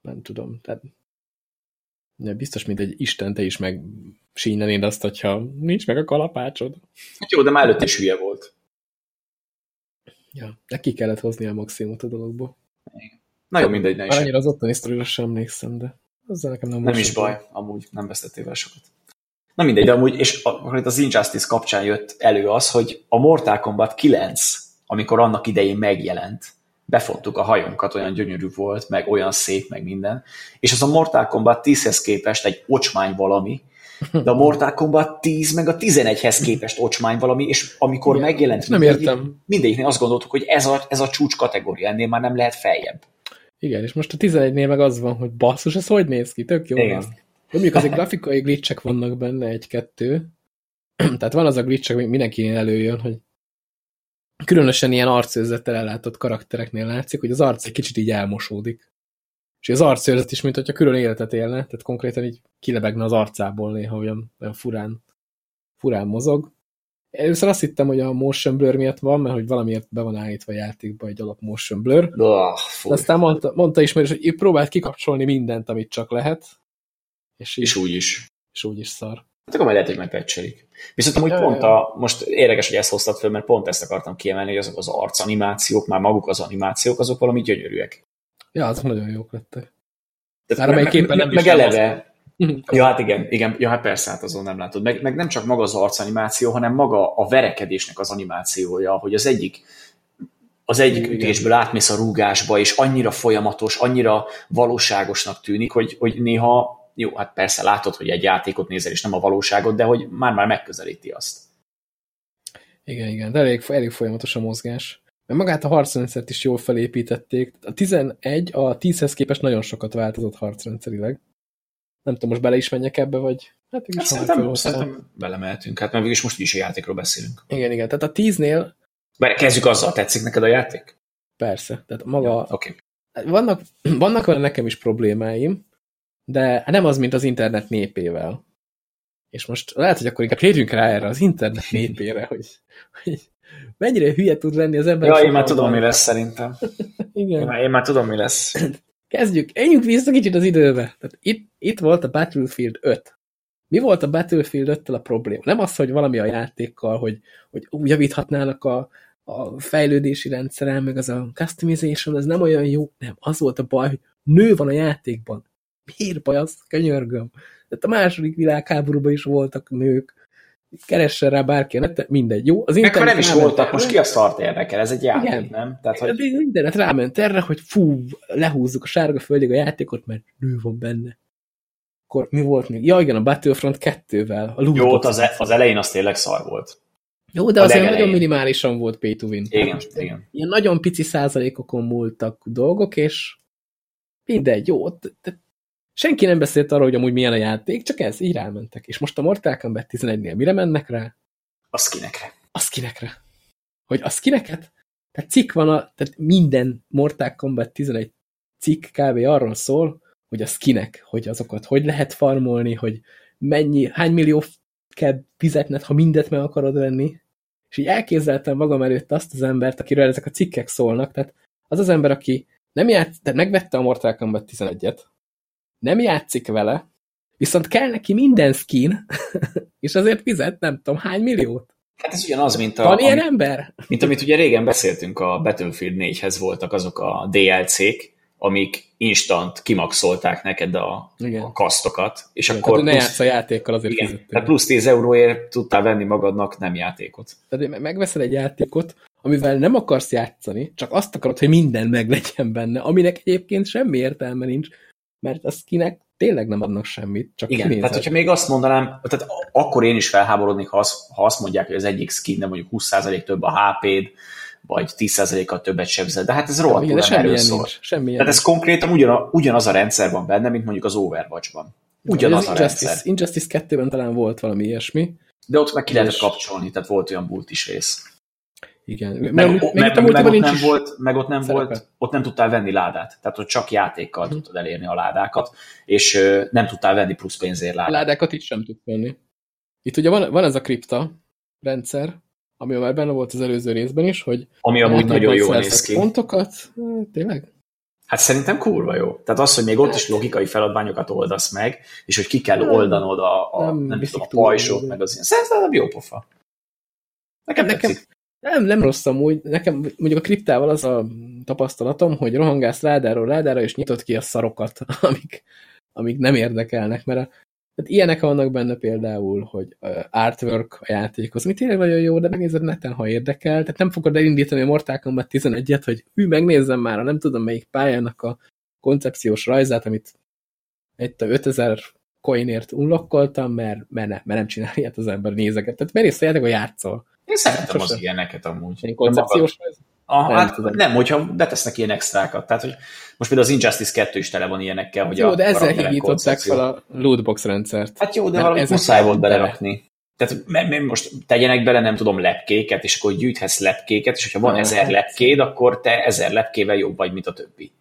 nem tudom, tehát ja, biztos, mint egy Isten, te is meg sínenéd azt, hogyha nincs meg a kalapácsod. Hát jó, de már előtt is hülye volt. Ja, de ki kellett hozni a maximumot a dologból. Na jó, mindegy, ne is. Annyira az ottani sztorira sem emlékszem, de azzal nekem nem Nem is baj, amúgy nem vesztettél vele sokat. Na mindegy, de amúgy, és akkor az Injustice kapcsán jött elő az, hogy a Mortal Kombat 9, amikor annak idején megjelent, befottuk a hajónkat, olyan gyönyörű volt, meg olyan szép, meg minden. És az a Mortal Kombat 10-hez képest egy ocsmány valami, de a Mortal Kombat 10 meg a 11-hez képest ocsmány valami, és amikor Igen, megjelent nem mindegyik, értem. mindegyiknél azt gondoltuk, hogy ez a, ez a csúcs kategória, ennél már nem lehet feljebb. Igen, és most a 11-nél meg az van, hogy basszus, ez hogy néz ki? Tök jó. Igen. Mondjuk azért grafikai glitchek vannak benne, egy-kettő. Tehát van az a glitch, ami mindenkinél előjön, hogy különösen ilyen arcőrzettel ellátott karaktereknél látszik, hogy az arc egy kicsit így elmosódik. És az arcőrzet is, mint hogyha külön életet élne, tehát konkrétan így kilebegne az arcából néha olyan, olyan furán, furán mozog. Először azt hittem, hogy a motion blur miatt van, mert hogy valamiért be van állítva a játékba egy alap motion blur. Oh, De aztán mondta, mondta ismerős, hogy ő próbált kikapcsolni mindent, amit csak lehet. És, így, és úgy is. És úgy is szar. Hát akkor majd lehet, hogy megpecselik. Viszont amúgy pont a, most érdekes, hogy ezt hoztad föl, mert pont ezt akartam kiemelni, hogy azok az arcanimációk, már maguk az animációk, azok valami gyönyörűek. Ja, azok nagyon jók lettek. Tehát meg, meg, nem meg eleve, ja, hát igen, igen, ja, hát persze, hát azon nem látod. Meg, meg nem csak maga az arcanimáció, hanem maga a verekedésnek az animációja, hogy az egyik az egyik igen. ütésből átmész a rúgásba, és annyira folyamatos, annyira valóságosnak tűnik, hogy, hogy néha jó, hát persze látod, hogy egy játékot nézel, és nem a valóságot, de hogy már-már megközelíti azt. Igen, igen, de elég, elég folyamatos a mozgás. Mert magát a harcrendszert is jól felépítették. A 11 a 10-hez képest nagyon sokat változott harcrendszerileg. Nem tudom, most bele is menjek ebbe, vagy... Hát, hát szerintem, szerintem belemehetünk, hát mert is most is a játékról beszélünk. Igen, igen, tehát a 10-nél... Bár kezdjük azzal, tetszik neked a játék? Persze, tehát maga... Ja, okay. Vannak, vannak vele nekem is problémáim, de nem az, mint az internet népével. És most lehet, hogy akkor inkább térjünk rá erre az internet népére, hogy, hogy mennyire hülye tud lenni az ember. Ja, én már tudom, mi lesz szerintem. Igen. Én már, én már tudom, mi lesz. Kezdjük, enjünk vissza kicsit az időbe. Tehát itt, itt volt a Battlefield 5. Mi volt a Battlefield 5 a probléma? Nem az, hogy valami a játékkal, hogy, hogy úgy javíthatnának a, a fejlődési rendszeren, meg az a customization, ez nem olyan jó. Nem, az volt a baj, hogy nő van a játékban. Miért baj az? Könyörgöm. Tehát a második világháborúban is voltak nők. Keressen rá bárki, mindegy. Jó, az Meg ha nem is voltak, erre, most ki a start érdekel? Ez egy játék, igen. nem? Tehát, hogy... Az internet ráment erre, hogy fú, lehúzzuk a sárga földig a játékot, mert nő van benne. Akkor mi volt még? Ja, igen, a Battlefront 2-vel. A Jó, az, e az elején az tényleg szar volt. Jó, de azért nagyon minimálisan volt pay to win. Igen, igen. Ilyen nagyon pici százalékokon múltak dolgok, és mindegy, jó, de senki nem beszélt arról, hogy amúgy milyen a játék, csak ez, így rámentek. És most a Mortal Kombat 11-nél mire mennek rá? A skinekre. A skinekre. Hogy a skineket? Tehát cikk van, a, tehát minden Mortal Kombat 11 cikk kb. arról szól, hogy a skinek, hogy azokat hogy lehet farmolni, hogy mennyi, hány millió kell fizetned, ha mindet meg akarod venni. És így elképzeltem magam előtt azt az embert, akiről ezek a cikkek szólnak, tehát az az ember, aki nem játsz, tehát megvette a Mortal Kombat 11-et, nem játszik vele, viszont kell neki minden skin, és azért fizet nem tudom hány milliót. Hát ez ugyanaz, mint a... Van ilyen ami, ember? Mint amit ugye régen beszéltünk, a Battlefield 4-hez voltak azok a DLC-k, amik instant kimaxolták neked a, igen. a kasztokat, és igen, akkor... Tehát plusz, ne a játékkal azért igen, tehát plusz 10 euróért tudtál venni magadnak nem játékot. Tehát megveszel egy játékot, amivel nem akarsz játszani, csak azt akarod, hogy minden meglegyen benne, aminek egyébként semmi értelme nincs, mert a skinek tényleg nem adnak semmit, csak Igen, kinézet. tehát hogyha még azt mondanám, tehát akkor én is felháborodnék, ha azt, ha azt mondják, hogy az egyik skin nem mondjuk 20% több a HP-d, vagy 10%-kal többet sebzel, de hát ez rohadtul nem erről szól. Tehát ez konkrétan ugyan, ugyanaz a rendszer van benne, mint mondjuk az Overwatch-ban. Ugyanaz a Injustice, rendszer. Injustice 2-ben talán volt valami ilyesmi. De ott meg ki lehetett kapcsolni, tehát volt olyan is rész. Igen. Meg, meg, meg, meg, meg, ott nem volt, meg ott nem szerepe. volt, ott nem tudtál venni ládát. Tehát ott csak játékkal hmm. tudtad elérni a ládákat, és uh, nem tudtál venni plusz pénzért ládát. A ládákat itt sem tudsz venni. Itt ugye van, van ez a kripta rendszer, ami már benne volt az előző részben is, hogy ami amúgy nagyon jól néz ki. Pontokat, tényleg? Hát szerintem kurva jó. Tehát az, hogy még ott is logikai feladványokat oldasz meg, és hogy ki kell oldanod a, a nem, nem tudom, a pajsot, meg az ilyen. Szerintem jó pofa. Nekem, nekem, tetszik. Nem, nem rossz amúgy. Nekem mondjuk a kriptával az a tapasztalatom, hogy rohangász rádáról rádára, és nyitott ki a szarokat, amik, amik nem érdekelnek, mert a, tehát ilyenek vannak benne például, hogy artwork a játékhoz, ami tényleg nagyon jó, de megnézed neten, ha érdekel, tehát nem fogod elindítani a Mortal Kombat 11-et, hogy hű, megnézzem már a nem tudom melyik pályának a koncepciós rajzát, amit egy 5000 coinért unlokkoltam, mert, mert, ne, mert nem csinál ilyet az ember nézeget. Tehát merész a játék, hogy játszol. Én szeretem az ilyeneket amúgy. Én koncepciós? Ah, nem, hát tudom. nem, hogyha betesznek ilyen extrákat. Tehát, hogy most például az Injustice 2 is tele van ilyenekkel, hogy jó, a de ezzel higították fel a lootbox rendszert. Hát jó, de valami muszáj volt belerakni. Tehát most tegyenek bele, nem tudom, lepkéket, és akkor gyűjthetsz lepkéket, és hogyha van ezer lepkéd, akkor te ezer lepkével jobb vagy, mint a többi.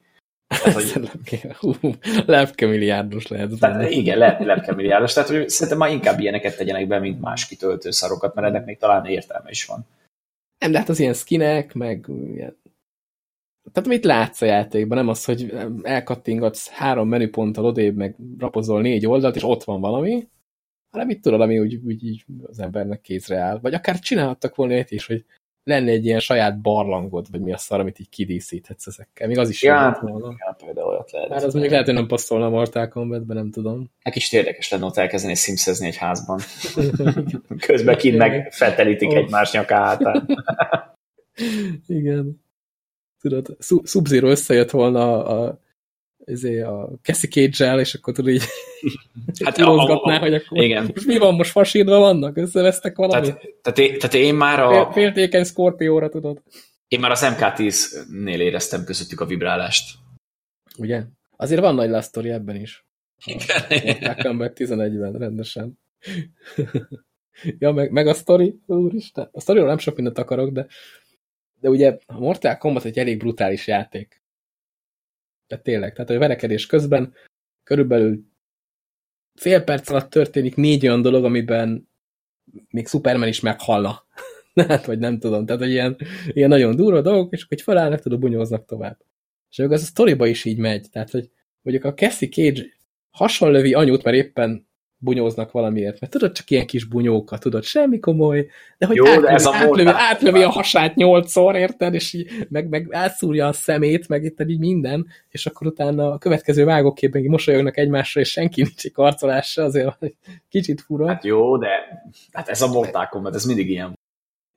Tehát, hogy... lepke, hú, lehet. Tehát, igen, lehet lepke milliárdos. Tehát hogy szerintem már inkább ilyeneket tegyenek be, mint más kitöltő szarokat, mert ennek még talán értelme is van. Nem, de hát az ilyen skinek, meg ilyen... Tehát mit látsz a játékban, nem az, hogy elkattingatsz három menüponttal odébb, meg rapozol négy oldalt, és ott van valami, hanem mit tudod, ami úgy, úgy így az embernek kézre áll. Vagy akár csinálhattak volna ilyet is, hogy lenne egy ilyen saját barlangod, vagy mi a szar, amit így kidíszíthetsz ezekkel. Még az is ja, hát, volna. Ja, például olyat lehet. Már az mondjuk lehet, hogy nem passzolna a Mortal Kombatbe, nem tudom. Egy kis érdekes lenne ott elkezdeni szimszezni egy házban. Közben kint meg fetelítik oh. egymás nyakát. Igen. Tudod, Sub-Zero összejött volna a, a ezé a Cassie cage és akkor tudod így hát irozgatná, hogy akkor igen. most mi van, most fasírva vannak, összevesztek valamit? Tehát, tehát, én, tehát én már a... Féltékeny Scorpióra, tudod. Én már az MK10-nél éreztem közöttük a vibrálást. Ugye? Azért van nagy last ebben is. Igen. meg 11-ben, rendesen. ja, meg, meg a sztori, úristen. A sztoriról nem sok mindent akarok, de de ugye a Mortal Kombat egy elég brutális játék. Tehát tényleg, tehát a verekedés közben körülbelül fél perc alatt történik négy olyan dolog, amiben még Superman is meghalna. hát, vagy nem tudom. Tehát, hogy ilyen, ilyen nagyon durva dolgok, és hogy felállnak, tudod, bunyóznak tovább. És az a sztoriba is így megy. Tehát, hogy mondjuk a Cassie Cage hasonlövi anyut, mert éppen bunyóznak valamiért, mert tudod, csak ilyen kis bunyókat, tudod, semmi komoly, de hogy Jó, átlövi, de ez a átlövi, átlövi a hasát nyolcszor, érted, és így, meg, meg átszúrja a szemét, meg itt így minden, és akkor utána a következő vágóképben mosolyognak egymásra, és senki nincs karcolása, azért kicsit fura. Hát jó, de hát ez a Mortal Kombat, ez mindig ilyen.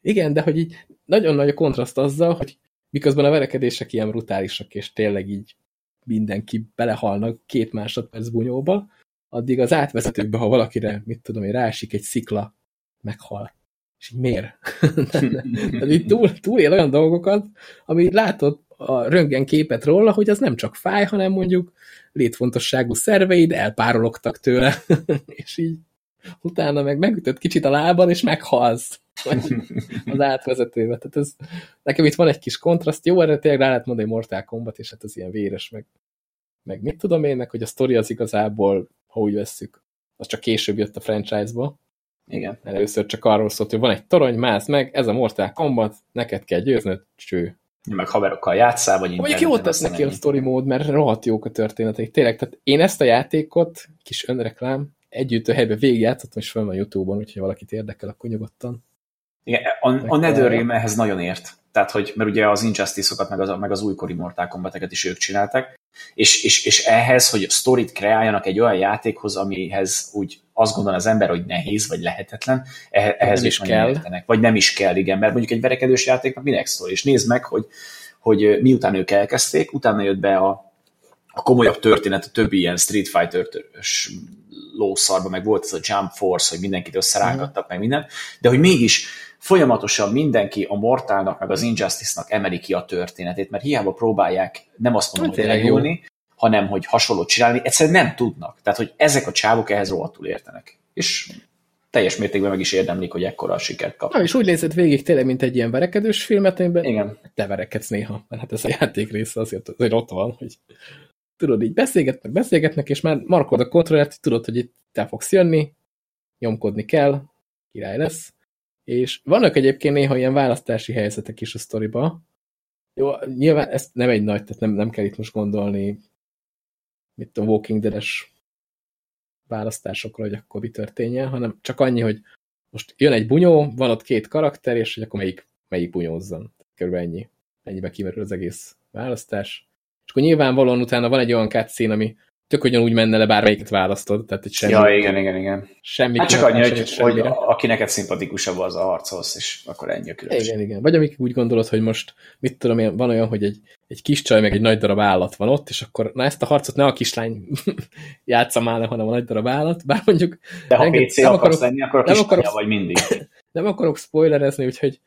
Igen, de hogy így nagyon nagy a kontraszt azzal, hogy miközben a verekedések ilyen brutálisak, és tényleg így mindenki belehalnak két másodperc bunyóba, addig az átvezetőkbe, ha valakire, mit tudom én, rásik egy szikla, meghal. És így miért? Tehát így túl, túlél olyan dolgokat, ami látod a röntgen képet róla, hogy az nem csak fáj, hanem mondjuk létfontosságú szerveid elpárologtak tőle, és így utána meg megütött kicsit a lábban, és meghalsz az átvezetőbe. Tehát ez, nekem itt van egy kis kontraszt, jó, erre tényleg rá lehet mondani Mortal Kombat, és hát ez ilyen véres, meg, meg mit tudom én, meg hogy a sztori az igazából ha úgy vesszük. Az csak később jött a franchise-ba. Igen. Először csak arról szólt, hogy van egy torony, mász meg, ez a Mortal Kombat, neked kell győznöd, cső. Meg haverokkal játszál, vagy Mondjuk jó tesz neki a story mód, mert rohadt jók a történetek. Tényleg, tehát én ezt a játékot, kis önreklám, együtt a helyben végigjátszottam, és fel van Youtube-on, úgyhogy valakit érdekel, akkor nyugodtan. Igen, a, a NetherRealm ehhez nagyon ért. Tehát, hogy, mert ugye az Injustice-okat, meg az, meg az újkori Mortal Kombateket is ők csináltak, és, és, és ehhez, hogy sztorit kreáljanak egy olyan játékhoz, amihez úgy azt gondol az ember, hogy nehéz, vagy lehetetlen, eh, ehhez nem is kell. Értenek. Vagy nem is kell, igen, mert mondjuk egy verekedős játéknak minek szól, és nézd meg, hogy, hogy miután ők elkezdték, utána jött be a, a komolyabb történet, a többi ilyen Street Fighter-ös lószarba, meg volt ez a Jump Force, hogy mindenkit összerángattak, meg minden, de hogy mégis folyamatosan mindenki a Mortalnak, meg az Injustice-nak emeli ki a történetét, mert hiába próbálják nem azt mondom, hogy lenyúlni, hanem hogy hasonlót csinálni, egyszerűen nem tudnak. Tehát, hogy ezek a csávok ehhez rohadtul értenek. És teljes mértékben meg is érdemlik, hogy ekkora a sikert kap. Na, és úgy nézett végig tényleg, mint egy ilyen verekedős filmet, amiben Igen. te verekedsz néha, mert hát ez a játék része azért, azért ott van, hogy tudod, így beszélgetnek, beszélgetnek, és már markod a kontrollert, tudod, hogy itt te fogsz jönni, nyomkodni kell, király lesz, és vannak egyébként néha ilyen választási helyzetek is a sztoriba. Jó, nyilván ez nem egy nagy, tehát nem, nem kell itt most gondolni, mit a Walking Dead-es választásokra, hogy akkor mi történjen, hanem csak annyi, hogy most jön egy bunyó, van ott két karakter, és hogy akkor melyik, melyik bunyózzon. Körülbelül ennyi. Ennyibe kimerül az egész választás. És akkor nyilvánvalóan utána van egy olyan cutscene, ami tök ugyanúgy menne le, bármelyiket választod. Tehát egy semmi. Ja, igen, igen, igen. Semmi hát csak annyi, hogy, hogy aki neked szimpatikusabb az a harcolsz, és akkor ennyi a különbség. Igen, igen. Vagy amik úgy gondolod, hogy most, mit tudom én, van olyan, hogy egy, egy kis csaj, meg egy nagy darab állat van ott, és akkor na ezt a harcot ne a kislány játsza már, hanem a nagy darab állat, bár mondjuk... De ha PC akarok akarok lenni, akkor a kislánya akarok, vagy mindig. Nem akarok spoilerezni, úgyhogy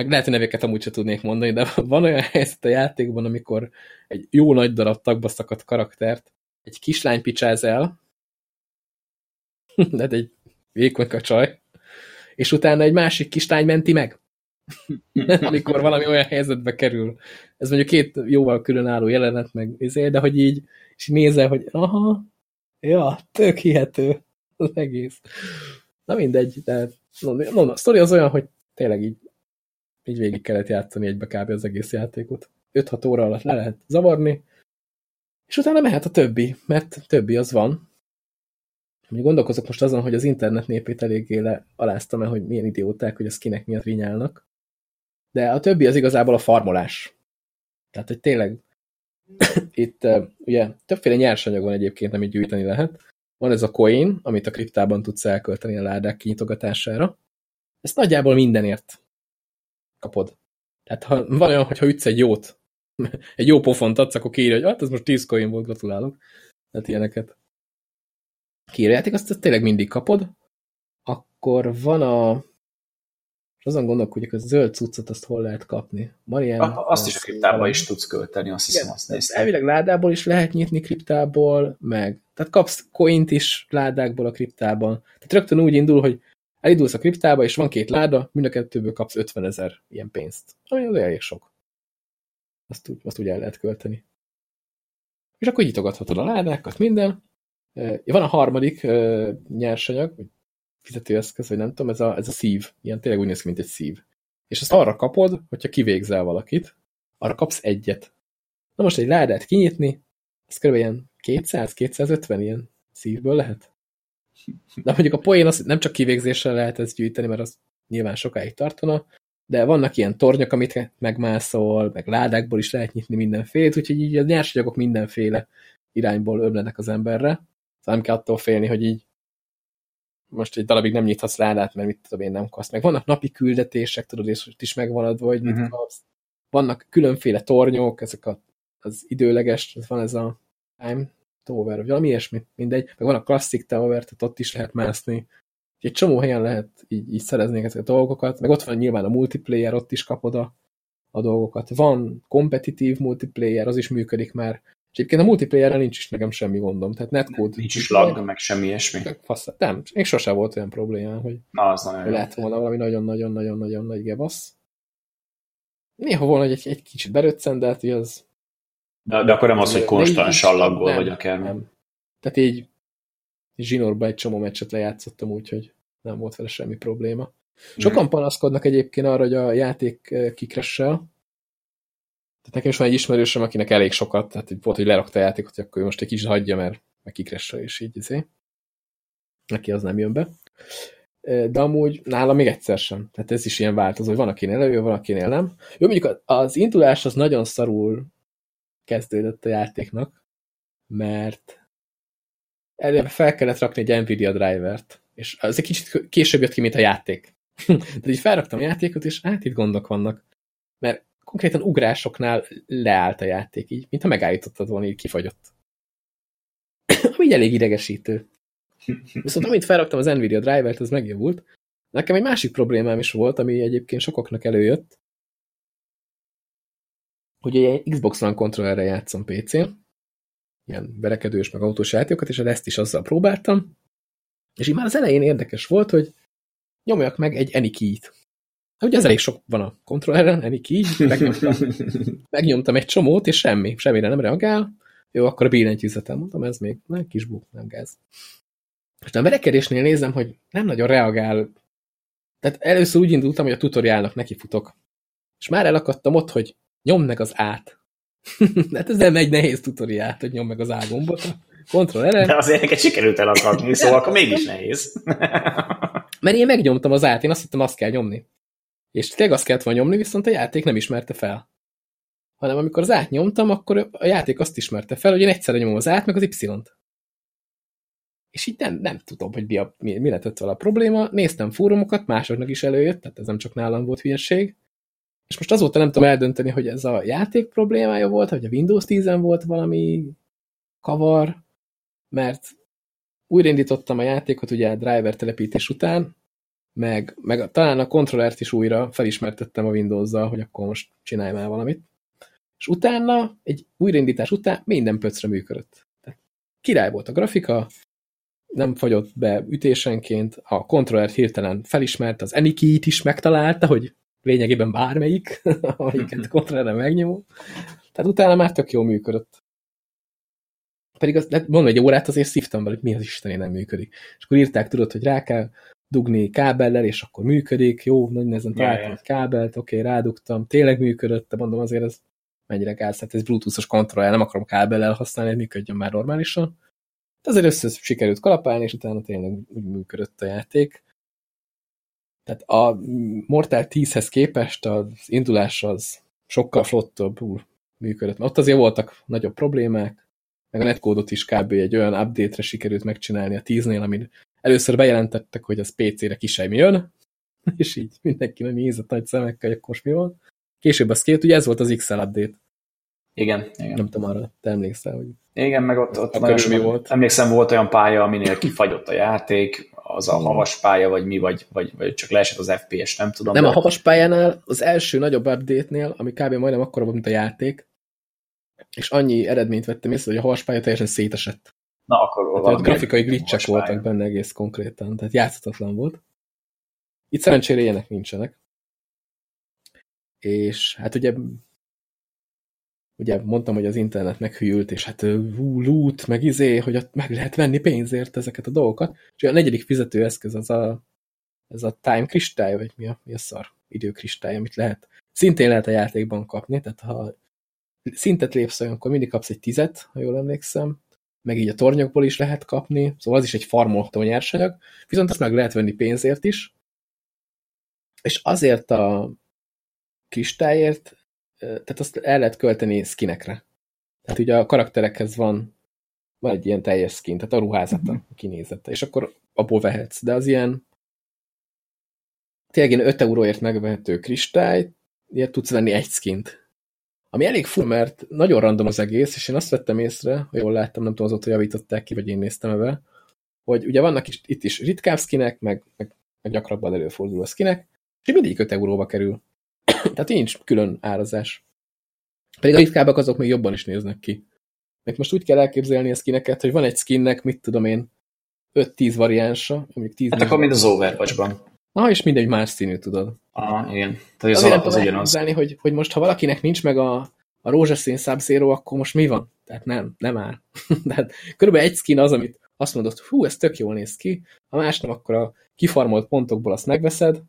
meg lehet, hogy neveket amúgy sem tudnék mondani, de van olyan helyzet a játékban, amikor egy jó nagy darab tagba szakadt karaktert egy kislány picsáz el, de egy vékony a csaj, és utána egy másik kislány menti meg. amikor valami olyan helyzetbe kerül. Ez mondjuk két jóval különálló jelenet, meg izé, de hogy így, és nézel, hogy aha, ja, tök hihető az egész. Na mindegy, de no, a sztori az olyan, hogy tényleg így így végig kellett játszani egybe kb. az egész játékot. 5-6 óra alatt le lehet zavarni, és utána mehet a többi, mert többi az van. Mondjuk gondolkozok most azon, hogy az internet népét eléggé le aláztam el, hogy milyen idióták, hogy az kinek miatt vinyálnak. De a többi az igazából a farmolás. Tehát, hogy tényleg itt ugye többféle nyersanyag van egyébként, amit gyűjteni lehet. Van ez a coin, amit a kriptában tudsz elkölteni a ládák kinyitogatására. Ezt nagyjából mindenért kapod. Tehát ha van olyan, hogyha ütsz egy jót, egy jó pofont adsz, akkor kiírja, hogy hát ez most 10 coin volt, gratulálok. Tehát ilyeneket kiírjáték, azt, azt tényleg mindig kapod. Akkor van a azon gondolkodjuk, hogy a zöld cuccot azt hol lehet kapni. Marian, a, azt is a kriptából is tudsz költeni, azt hiszem, igen, azt néztem. Elvileg ládából is lehet nyitni kriptából, meg tehát kapsz coint is ládákból a kriptában. Tehát rögtön úgy indul, hogy Elindulsz a kriptába, és van két láda, mind a kettőből kapsz 50 ezer ilyen pénzt. Ami az elég sok. Azt úgy, azt úgy el lehet költeni. És akkor nyitogathatod a ládákat, minden. Van a harmadik nyersanyag, vagy fizetőeszköz, vagy nem tudom, ez a, ez a szív. Ilyen tényleg úgy néz ki, mint egy szív. És azt arra kapod, hogyha kivégzel valakit, arra kapsz egyet. Na most egy ládát kinyitni, ez kb. ilyen 200-250 ilyen szívből lehet. De mondjuk a poén az, nem csak kivégzéssel lehet ezt gyűjteni, mert az nyilván sokáig tartana, de vannak ilyen tornyok, amit megmászol, meg ládákból is lehet nyitni mindenfélét, úgyhogy így a nyersanyagok mindenféle irányból ömlenek az emberre. Szóval nem kell attól félni, hogy így most egy darabig nem nyithatsz ládát, mert mit tudom én nem kapsz. Meg vannak napi küldetések, tudod, és ott is megvan adva, hogy mit uh mhm. -huh. kapsz. Vannak különféle tornyok, ezek a, az időleges, van ez a time tower, vagy valami ilyesmi, mindegy. Meg van a klasszik tower, tehát ott is lehet mászni. Egy csomó helyen lehet így, így szerezni ezeket a dolgokat, meg ott van nyilván a multiplayer, ott is kapod a, a dolgokat. Van kompetitív multiplayer, az is működik már. És egyébként a multiplayer nincs is nekem semmi gondom. Tehát netcode... Nincs is lag, meg semmi ilyesmi. Fasz, nem, még sosem volt olyan problémám, hogy, Na, az nagyon lehet volna valami nagyon-nagyon-nagyon-nagyon nagy gebasz. Néha volna, hogy egy, egy kicsit beröccen, de hát az... De, de akkor nem az, hogy konstansan laggol, vagy akár. Nem. Tehát így zsinórba egy csomó meccset lejátszottam, úgyhogy nem volt vele semmi probléma. Sokan panaszkodnak egyébként arra, hogy a játék eh, kikressel. Tehát nekem is van egy ismerősöm, akinek elég sokat, tehát volt, hogy lerakta a játékot, hogy akkor most egy kicsit hagyja, mert meg kikressel, és így izé. Neki az nem jön be. Eh, de amúgy nála még egyszer sem. Tehát ez is ilyen változó, hogy van, akinél előjön, van, akinél nem. Jó, mondjuk az indulás az nagyon szarul kezdődött a játéknak, mert előbb fel kellett rakni egy Nvidia drivert, és az egy kicsit később jött ki, mint a játék. De így felraktam a játékot, és hát itt gondok vannak. Mert konkrétan ugrásoknál leállt a játék így, mintha megállítottad volna, így kifagyott. Ami így elég idegesítő. Viszont amit felraktam az Nvidia drivert, az megjavult. Nekem egy másik problémám is volt, ami egyébként sokaknak előjött, hogy egy Xbox One kontrollerre játszom PC-n, ilyen berekedős, meg autós játékokat, és ezt is azzal próbáltam, és így már az elején érdekes volt, hogy nyomjak meg egy any key-t. Ugye ez elég sok van a kontrolleren, any key, megnyomtam, megnyomtam egy csomót, és semmi, semmire nem reagál. Jó, akkor a billentyűzetem, mondtam, ez még nem kis buk, nem gáz. Most a verekedésnél nézem, hogy nem nagyon reagál. Tehát először úgy indultam, hogy a tutoriálnak nekifutok. És már elakadtam ott, hogy nyom meg az át. hát ez nem egy nehéz tutoriál, hogy nyom meg az A gombot a kontrolleren. De azért neked sikerült elakadni, szóval akkor mégis nehéz. Mert én megnyomtam az át, én azt hittem, azt kell nyomni. És tényleg azt kellett volna nyomni, viszont a játék nem ismerte fel. Hanem amikor az át nyomtam, akkor a játék azt ismerte fel, hogy én egyszerre nyomom az át, meg az Y-t. És így nem, nem tudom, hogy mi, a, mi, mi lett vele a probléma. Néztem fórumokat, másoknak is előjött, tehát ez nem csak nálam volt hülyeség. És most azóta nem tudom eldönteni, hogy ez a játék problémája volt, hogy a Windows 10-en volt valami kavar, mert újraindítottam a játékot ugye a driver telepítés után, meg, meg talán a kontrollert is újra felismertettem a Windows-zal, hogy akkor most csinálj már valamit. És utána, egy újraindítás után minden pöcre működött. Tehát király volt a grafika, nem fagyott be ütésenként, a kontrollert hirtelen felismert, az Anykey-t is megtalálta, hogy lényegében bármelyik, amelyiket kontrollerre megnyomó. Tehát utána már tök jól működött. Pedig az, mondom, egy órát azért szívtam hogy mi az Istené nem működik. És akkor írták, tudod, hogy rá kell dugni kábellel, és akkor működik, jó, nagy nehezen találtam egy kábelt, oké, okay, rádugtam, tényleg működött, de mondom azért ez mennyire gáz, tehát ez bluetoothos kontroller, nem akarom kábellel használni, működjön már normálisan. De azért össze sikerült kalapálni, és utána tényleg úgy működött a játék. Tehát a Mortal 10-hez képest az indulás az sokkal flottabbul működött. Mert ott azért voltak nagyobb problémák, meg a netcode is kb. egy olyan update-re sikerült megcsinálni a 10-nél, amin először bejelentettek, hogy az PC-re ki jön, és így mindenki nézett nagy szemekkel, hogy akkor mi van. Később az két, ugye ez volt az XL update. Igen, igen. Nem tudom arra, te emlékszel, hogy... Igen, meg ott, ott nagyon mi volt. Emlékszem, volt olyan pálya, aminél kifagyott a játék, az a havas pálya, vagy mi, vagy, vagy, vagy csak leesett az FPS, nem tudom. Nem, de... a havas pályánál, az első nagyobb update-nél, ami kb. majdnem akkora volt, mint a játék, és annyi eredményt vettem észre, hogy a havas pálya teljesen szétesett. Na, akkor tehát grafikai glitchek voltak benne egész konkrétan, tehát játszhatatlan volt. Itt szerencsére ilyenek nincsenek. És hát ugye ugye mondtam, hogy az internet meghűlt, és hát ú, loot, meg izé, hogy meg lehet venni pénzért ezeket a dolgokat. És a negyedik fizetőeszköz az a, ez a time kristály, vagy mi a, mi a szar időkristály, amit lehet. Szintén lehet a játékban kapni, tehát ha szintet lépsz olyan, akkor mindig kapsz egy tizet, ha jól emlékszem, meg így a tornyokból is lehet kapni, szóval az is egy farmolható nyersanyag, viszont azt meg lehet venni pénzért is, és azért a kristályért, tehát azt el lehet költeni skinekre. Tehát ugye a karakterekhez van, van egy ilyen teljes skin, tehát a ruházata, a kinézete, és akkor abból vehetsz, de az ilyen tényleg 5 euróért megvehető kristályt, ilyet tudsz venni egy skint. Ami elég fur, mert nagyon random az egész, és én azt vettem észre, ha jól láttam, nem tudom, azóta javították ki, vagy én néztem ebbe, hogy ugye vannak is, itt is ritkább skinek, meg, meg, meg gyakrabban előforduló skinek, és mindig 5 euróba kerül. Tehát nincs külön árazás. Pedig a ritkábbak azok még jobban is néznek ki. Mert most úgy kell elképzelni a skineket, hogy van egy skinnek, mit tudom én, 5-10 variánsa, mondjuk 10 Hát akkor mind az Overwatch-ban. Na, és mindegy más színű, tudod. Ah, igen. Tehát az alap az ugyanaz. hogy, hogy most, ha valakinek nincs meg a, a rózsaszín sub akkor most mi van? Tehát nem, nem áll. Tehát körülbelül egy skin az, amit azt mondod, hú, ez tök jól néz ki, ha más nem, akkor a kifarmolt pontokból azt megveszed,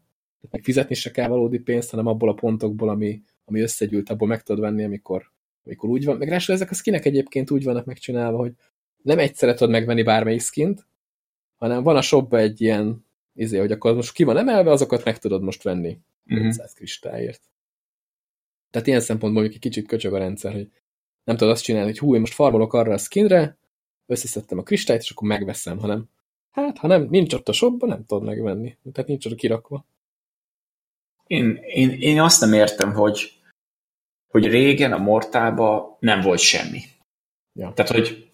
meg fizetni se kell valódi pénzt, hanem abból a pontokból, ami, ami összegyűlt, abból meg tudod venni, amikor, amikor úgy van. Meg ráadásul ezek a skinek egyébként úgy vannak megcsinálva, hogy nem egyszerre tudod megvenni bármelyik skint, hanem van a shopba egy ilyen izé, hogy akkor most ki van emelve, azokat meg tudod most venni uh -huh. 500 kristályért. Tehát ilyen szempontból mondjuk egy kicsit köcsög a rendszer, hogy nem tudod azt csinálni, hogy hú, én most farmolok arra a skinre, összeszedtem a kristályt, és akkor megveszem, hanem hát, ha nem, nincs ott a shopban, nem tudod megvenni. Tehát nincs ott kirakva. Én, én, én azt nem értem, hogy, hogy régen a mortába nem volt semmi. Ja. Tehát, hogy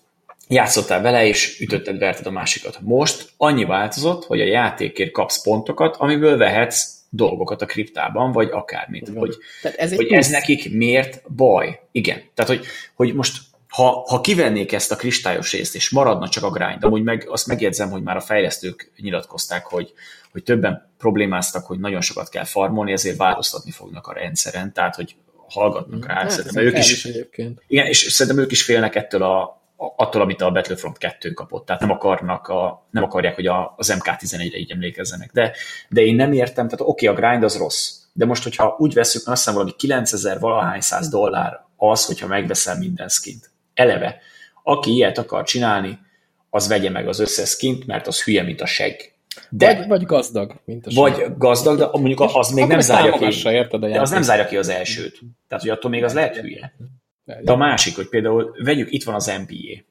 játszottál vele, és ütötted, verted a másikat. Most annyi változott, hogy a játékért kapsz pontokat, amiből vehetsz dolgokat a kriptában, vagy akármit. Igen. Hogy, Tehát ez, hogy ez nekik miért baj? Igen. Tehát, hogy, hogy most ha, ha kivennék ezt a kristályos részt, és maradna csak a grind, amúgy meg azt megjegyzem, hogy már a fejlesztők nyilatkozták, hogy, hogy többen problémáztak, hogy nagyon sokat kell farmolni, ezért változtatni fognak a rendszeren, tehát, hogy hallgatnak rá. Hát, szerintem ők is, is igen, és szerintem ők is félnek ettől a, attól, amit a Battlefront 2 kapott. Tehát nem akarnak, a, nem akarják, hogy a, az MK11-re így emlékezzenek. De, de én nem értem, tehát oké, okay, a grind az rossz. De most, hogyha úgy veszük, azt hiszem valami 9000 valahány száz dollár az, hogyha megveszel minden skint. Eleve, aki ilyet akar csinálni, az vegye meg az összes skint, mert az hülye, mint a segg. De, vagy, vagy gazdag, mint a Vagy gazdag, de mondjuk az még nem zárja ki. Érted de az nem zárja ki az elsőt. Tehát, hogy attól még az lehet hülye. De a másik, hogy például vegyük, itt van az NBA.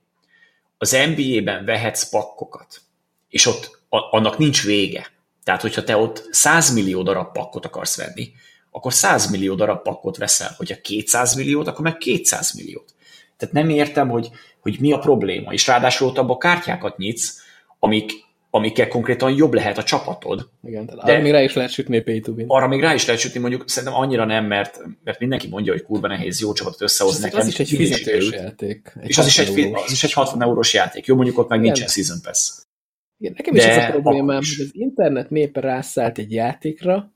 Az NBA-ben vehetsz pakkokat, és ott a, annak nincs vége. Tehát, hogyha te ott 100 millió darab pakkot akarsz venni, akkor 100 millió darab pakkot veszel. Hogyha 200 milliót, akkor meg 200 milliót. Tehát nem értem, hogy, hogy mi a probléma. És ráadásul ott abba kártyákat nyitsz, amik amikkel konkrétan jobb lehet a csapatod. Igen, tehát de arra még rá is lehet sütni pay to win. Arra még rá is lehet sütni, mondjuk szerintem annyira nem, mert, mert mindenki mondja, hogy kurva nehéz jó csapatot összehozni. Nekem az is egy fizetős játék. Egy és az is, egy, az is egy 60 eurós játék. Jó, mondjuk ott meg Igen. nincsen Season Pass. Igen, nekem de is ez a problémám, hogy az internet népe rászállt egy játékra,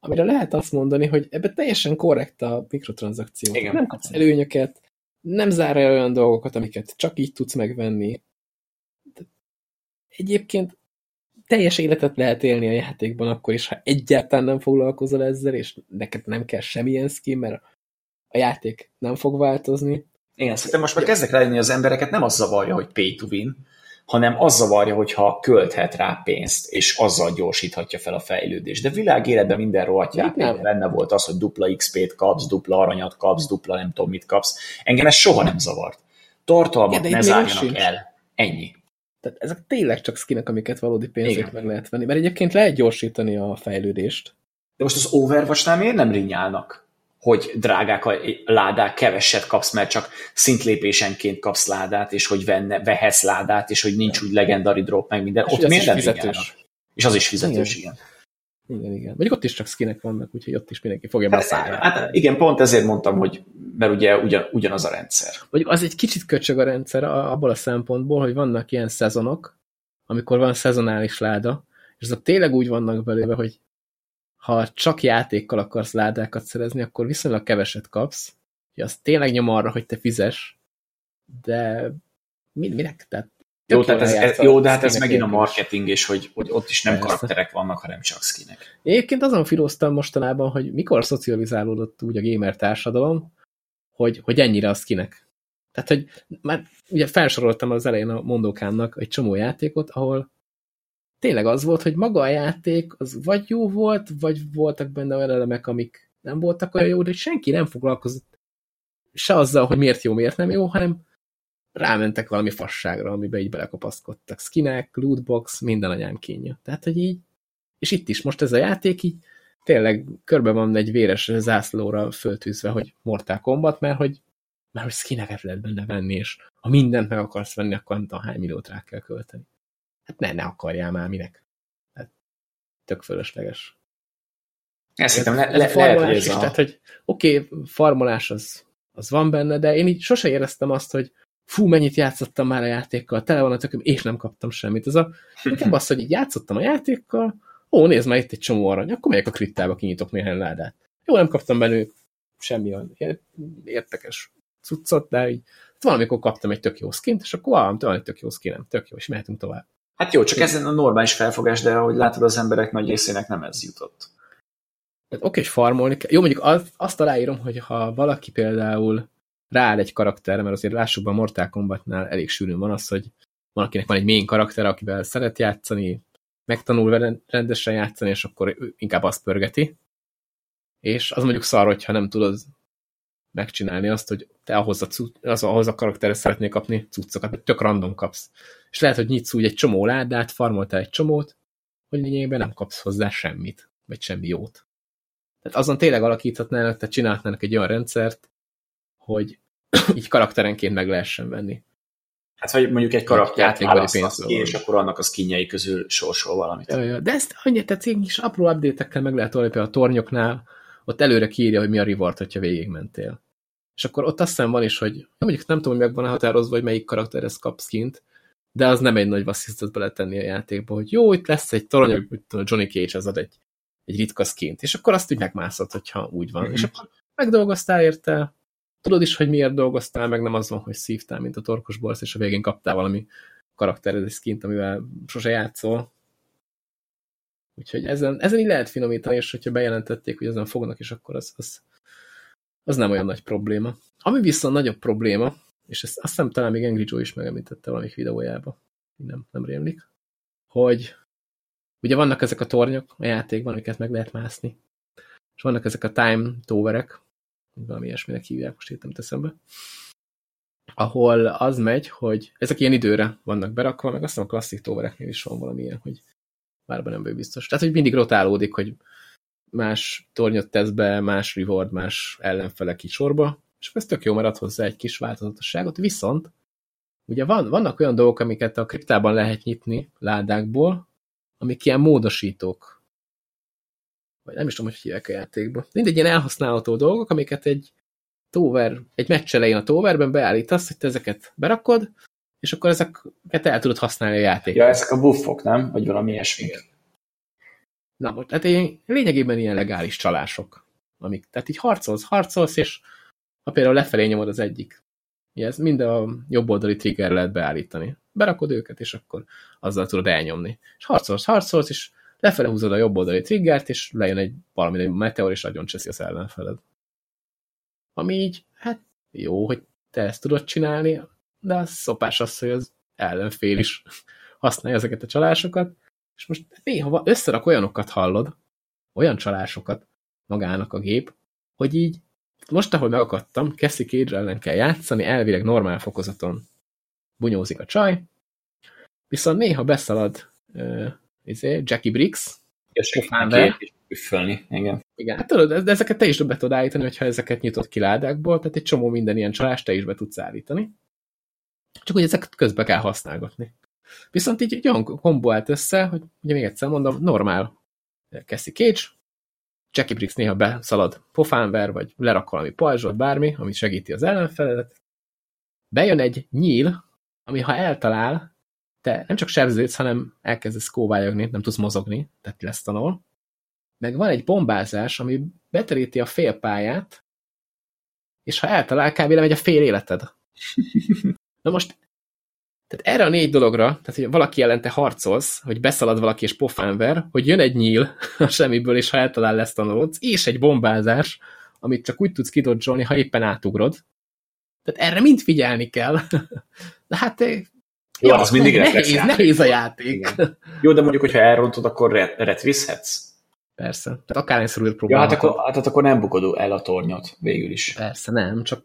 amire lehet azt mondani, hogy ebbe teljesen korrekt a mikrotranszakció. Igen. Nem kapsz előnyöket, nem zárja olyan dolgokat, amiket csak így tudsz megvenni egyébként teljes életet lehet élni a játékban akkor is, ha egyáltalán nem foglalkozol ezzel, és neked nem kell semmilyen skin, mert a játék nem fog változni. Igen, szerintem most már kezdek rájönni, az embereket nem az zavarja, hogy pay to win, hanem az zavarja, hogyha költhet rá pénzt, és azzal gyorsíthatja fel a fejlődést. De világ életben minden rohadt játék benne volt az, hogy dupla XP-t kapsz, dupla aranyat kapsz, dupla nem tudom mit kapsz. Engem ez soha nem zavart. Tartalmat ne zárjanak el. Ennyi. Tehát ezek tényleg csak skinek, amiket valódi pénzért Igen. meg lehet venni. Mert egyébként lehet gyorsítani a fejlődést. De most az Overwatch-nál miért nem rinyálnak? Hogy drágák a ládák, keveset kapsz, mert csak szintlépésenként kapsz ládát, és hogy venne, vehetsz ládát, és hogy nincs úgy legendary drop, meg minden. És Ott miért nem fizetős? És az is fizetős, igen. igen. Igen, igen. Mondjuk ott is csak skinek vannak, úgyhogy ott is mindenki fogja hát, be a Hát igen, pont ezért mondtam, hogy mert ugye ugyan, ugyanaz a rendszer. Mondjuk az egy kicsit köcsög a rendszer abból a szempontból, hogy vannak ilyen szezonok, amikor van szezonális láda, és azok tényleg úgy vannak belőle, hogy ha csak játékkal akarsz ládákat szerezni, akkor viszonylag keveset kapsz, hogy az tényleg nyom arra, hogy te fizes, de minek? Tehát jó, tehát ez, ez, jó, de hát ez megint a marketing, és hogy, hogy ott is nem Persze. karakterek vannak, hanem csak skinek. Egyébként azon filóztam mostanában, hogy mikor szocializálódott úgy a gamer társadalom, hogy, hogy ennyire a skinek. Tehát, hogy már ugye felsoroltam az elején a mondókámnak egy csomó játékot, ahol tényleg az volt, hogy maga a játék az vagy jó volt, vagy voltak benne olyan elemek, amik nem voltak olyan jó, de senki nem foglalkozott se azzal, hogy miért jó, miért nem jó, hanem rámentek valami fasságra, amiben így belekapaszkodtak. Skinek, lootbox, minden anyám kínja. Tehát, hogy így, és itt is most ez a játék így tényleg körbe van egy véres zászlóra föltűzve, hogy Mortal Kombat, mert hogy, mert hogy skineket lehet benne venni, és ha mindent meg akarsz venni, akkor nem tudom hány milliót rá kell költeni. Hát ne, ne akarjál már, minek. Hát, tök fölösleges. Ezt hittem, le, le, lehet, hogy ez a... Tehát, hogy oké, okay, farmolás az, az van benne, de én így sose éreztem azt, hogy fú, mennyit játszottam már a játékkal, tele van a tököm, és nem kaptam semmit. Ez a, nekem az, hogy így játszottam a játékkal, ó, nézd már itt egy csomó arany, akkor megyek a krittába, kinyitok néhány ládát. Jó, nem kaptam belőle semmi olyan értekes cuccot, de így valamikor kaptam egy tök jó skint, és akkor valami van egy tök jó skinem, tök jó, és mehetünk tovább. Hát jó, csak ez a normális felfogás, de ahogy látod, az emberek nagy részének nem ez jutott. Hát oké, és farmolni kell. Jó, mondjuk azt, aláírom, hogy ha valaki például rááll egy karakterre, mert azért lássuk be a Mortal Kombatnál elég sűrűn van az, hogy van, akinek van egy main karakter, akivel szeret játszani, megtanul rendesen játszani, és akkor inkább azt pörgeti. És az mondjuk szar, hogyha nem tudod megcsinálni azt, hogy te ahhoz a, az, ahhoz a karakterre szeretnél kapni cuccokat, tök random kapsz. És lehet, hogy nyitsz úgy egy csomó ládát, farmoltál egy csomót, hogy lényegében nem kapsz hozzá semmit, vagy semmi jót. Tehát azon tényleg alakíthatnának, tehát csinálhatnának egy olyan rendszert, hogy így karakterenként meg lehessen venni. Hát, hogy mondjuk egy karaktert választasz ki, és akkor annak a skinjei közül sorsol valamit. Ja, ja. De ezt annyit, tehát egy kis apró update-ekkel meg lehet olni, a tornyoknál, ott előre kiírja, hogy mi a reward, hogyha végigmentél. És akkor ott azt hiszem van is, hogy mondjuk nem tudom, hogy meg van határozva, hogy melyik karakterhez kap skint, de az nem egy nagy vasszisztot beletenni a játékba, hogy jó, itt lesz egy torony, hogy Johnny Cage az ad egy, egy ritka skint, és akkor azt úgy megmászod, hogyha úgy van. Mm -hmm. És akkor megdolgoztál érte, tudod is, hogy miért dolgoztál, meg nem az van, hogy szívtál, mint a torkos borsz, és a végén kaptál valami karaktered, egy skint, amivel sose játszol. Úgyhogy ezen, ezen így lehet finomítani, és hogyha bejelentették, hogy ezen fognak, és akkor az, az, az nem olyan nagy probléma. Ami viszont nagyobb probléma, és ezt azt hiszem talán még Angry Joe is megemlítette valamik videójába, nem, nem rémlik, hogy ugye vannak ezek a tornyok a játékban, amiket meg lehet mászni, és vannak ezek a time towerek, valami ilyesminek hívják, most értem teszembe, ahol az megy, hogy ezek ilyen időre vannak berakva, meg azt hiszem a klasszik tovereknél is van valami ilyen, hogy már nem vagy biztos. Tehát, hogy mindig rotálódik, hogy más tornyot tesz be, más reward, más ellenfelek így sorba, és ez tök jó, mert ad hozzá egy kis változatosságot, viszont ugye van, vannak olyan dolgok, amiket a kriptában lehet nyitni ládákból, amik ilyen módosítók vagy nem is tudom, hogy hívják a játékba. Mindegy ilyen elhasználható dolgok, amiket egy tover, egy meccs elején a toverben beállítasz, hogy te ezeket berakod, és akkor ezeket el tudod használni a játékban. Ja, ezek a buffok, nem? Vagy valami ilyesmi. Na, most, hát ilyen, lényegében ilyen legális csalások. Amik, tehát így harcolsz, harcolsz, és ha például lefelé nyomod az egyik, ez mind a jobb oldali trigger lehet beállítani. Berakod őket, és akkor azzal tudod elnyomni. És harcolsz, harcolsz, és lefele húzod a jobb oldali triggert, és lejön egy valami egy meteor, és nagyon cseszi az ellenfeled. Ami így, hát jó, hogy te ezt tudod csinálni, de az szopás az, hogy az ellenfél is használja ezeket a csalásokat, és most néha összerak olyanokat hallod, olyan csalásokat magának a gép, hogy így most, ahogy megakadtam, Cassie Cage ellen kell játszani, elvileg normál fokozaton bunyózik a csaj, viszont néha beszalad izé, Jackie Briggs, pofánver. Üfölni, igen. Igen, hát tudod, de ezeket te is be tudod állítani, hogyha ezeket nyitott ki ládákból, tehát egy csomó minden ilyen csalást te is be tudsz állítani. Csak hogy ezeket közbe kell használgatni. Viszont így egy olyan kombó állt össze, hogy ugye még egyszer mondom, normál Cassie Cage, Jackie Briggs néha beszalad pofánver, vagy lerak valami pajzsot, bármi, ami segíti az ellenfeledet. Bejön egy nyíl, ami ha eltalál, te nem csak sebződsz, hanem elkezdesz kóvályogni, nem tudsz mozogni, tehát lesz tanul. Meg van egy bombázás, ami beteríti a félpályát, és ha eltalál, kb. lemegy a fél életed. Na most, tehát erre a négy dologra, tehát hogy valaki ellente harcolsz, hogy beszalad valaki és pofán ver, hogy jön egy nyíl a semmiből, és ha eltalál lesz tanulódsz, és egy bombázás, amit csak úgy tudsz kidodzsolni, ha éppen átugrod. Tehát erre mind figyelni kell. De hát jó, ja, az mindig nehéz, nehéz a játék. Igen. Jó, de mondjuk, hogyha elrontod, akkor retriszhetsz. Persze. Tehát akárhányszor újra Ja, hát akkor, hát akkor nem bukod el a tornyot végül is. Persze, nem, csak,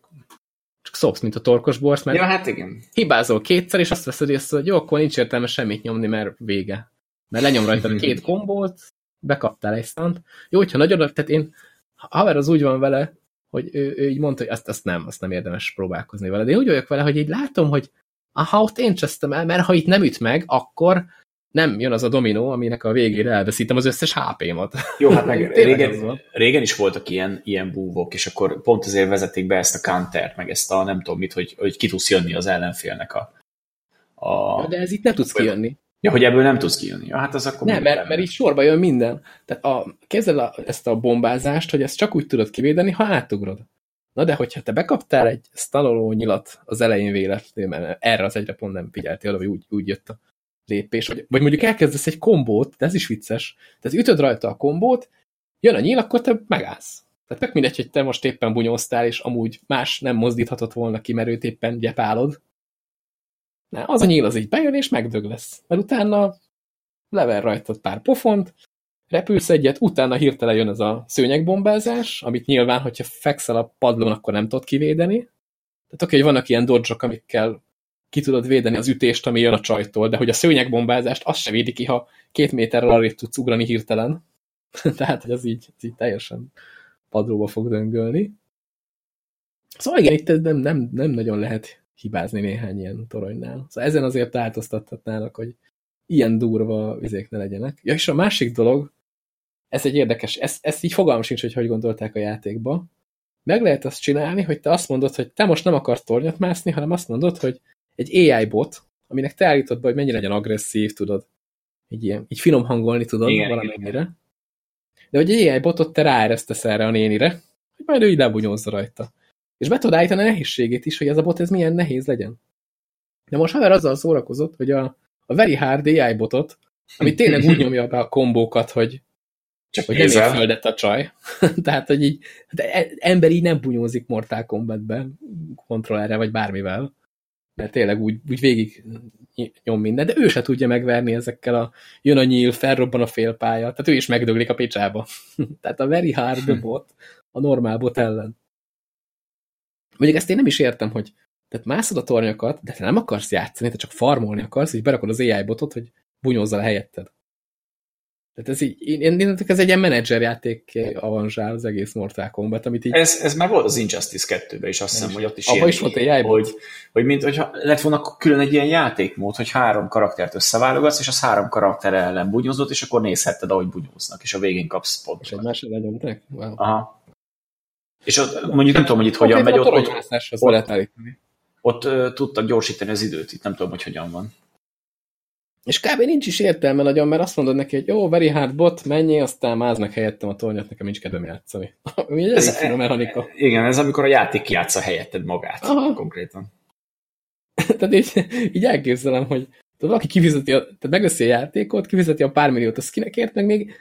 csak szopsz, mint a torkos borsz, mert ja, hát igen. hibázol kétszer, és azt veszed észre, hogy jó, akkor nincs értelme semmit nyomni, mert vége. Mert lenyom rajta két kombót, bekaptál egy stant. Jó, hogyha nagyon, tehát én, haver az úgy van vele, hogy ő, ő így mondta, hogy azt, azt nem, azt nem érdemes próbálkozni vele. De én úgy vagyok vele, hogy így látom, hogy aha, ott én csesztem el, mert ha itt nem üt meg, akkor nem jön az a dominó, aminek a végére elveszítem az összes HP-mat. Jó, hát meg régen, régen is voltak ilyen, ilyen búvok, és akkor pont azért vezették be ezt a counter meg ezt a nem tudom mit, hogy, hogy ki tudsz jönni az ellenfélnek a... a... Ja, de ez itt nem tudsz kijönni. Ja, hogy ebből nem tudsz kijönni. Ja, hát az akkor nem, mert, mert így sorba jön minden. Tehát a, képzeld a, ezt a bombázást, hogy ezt csak úgy tudod kivédeni, ha átugrod. Na de hogyha te bekaptál egy stanoló nyilat az elején véletlenül, mert erre az egyre pont nem figyeltél, hogy úgy, úgy jött a lépés, vagy, vagy mondjuk elkezdesz egy kombót, de ez is vicces, tehát ütöd rajta a kombót, jön a nyíl, akkor te megállsz. Tehát meg mindegy, hogy te most éppen bunyóztál, és amúgy más nem mozdíthatott volna ki, mert őt éppen gyepálod. Na, az a nyíl az így bejön, és megdög lesz. Mert utána lever rajtad pár pofont, repülsz egyet, utána hirtelen jön ez a szőnyegbombázás, amit nyilván, hogyha fekszel a padlón, akkor nem tudod kivédeni. Tehát oké, hogy vannak ilyen dodge amikkel ki tudod védeni az ütést, ami jön a csajtól, de hogy a szőnyegbombázást azt se védi ki, ha két méterrel arra tudsz ugrani hirtelen. Tehát, hogy az így, az így teljesen padlóba fog döngölni. Szóval igen, itt nem, nem, nem nagyon lehet hibázni néhány ilyen toronynál. Szóval ezen azért változtathatnának, hogy ilyen durva vizék ne legyenek. Ja, és a másik dolog, ez egy érdekes, ezt, ezt így fogalmam sincs, hogy hogy gondolták a játékba. Meg lehet azt csinálni, hogy te azt mondod, hogy te most nem akarsz tornyot mászni, hanem azt mondod, hogy egy AI bot, aminek te állítod be, hogy mennyire legyen agresszív, tudod. Egy ilyen, így finom hangolni tudod igen, valamennyire. Igen. De hogy egy AI botot te ráeresztesz erre a nénire, hogy majd ő így lebunyózza rajta. És be tudod állítani a nehézségét is, hogy ez a bot ez milyen nehéz legyen. De most haver azzal szórakozott, hogy a, a Very Hard AI botot, ami tényleg úgy nyomja be a kombókat, hogy csak hogy nem ér földet a csaj. Tehát, hogy így, hát e- ember így nem bunyózik Mortal Kombatbe kontrollerre, vagy bármivel. Mert tényleg úgy, úgy végig nyom minden, de ő se tudja megverni ezekkel a jön a nyíl, felrobban a félpálya, tehát ő is megdöglik a picsába. tehát a very hard bot a normál bot ellen. Mondjuk ezt én nem is értem, hogy tehát mászod a tornyokat, de te nem akarsz játszani, te csak farmolni akarsz, és berakod az AI botot, hogy bunyózzal helyetted. Tehát ez így, én, én, én ez egy ilyen menedzserjáték avanzsál az egész Mortal Kombat, amit így... Ez, ez már volt az Injustice 2-ben is, azt hiszem, hogy ott is Abba is volt egy AI hogy, hogy mint hogyha lett volna külön egy ilyen játékmód, hogy három karaktert összeválogatsz, és az három karakter ellen bunyózott, és akkor nézhetted, ahogy bunyóznak, és a végén kapsz pontokat. És egymásra lenyomták? Wow. Aha. És ott, mondjuk nem tudom, hogy itt hogyan megy, ott, ott, ott, ott, ott tudtak gyorsítani az időt, itt nem tudom, hogy hogyan van. És kb. nincs is értelme nagyon, mert azt mondod neki, hogy jó, very hard bot, menjél, aztán máz meg helyettem a tornyot, nekem nincs kedvem játszani. Ami ez egy mechanika. Igen, ez amikor a játék játsza helyetted magát, Aha. konkrétan. tehát így, így elképzelem, hogy valaki kifizeti, a, tehát megveszi a játékot, kifizeti a pár milliót a skinekért, meg még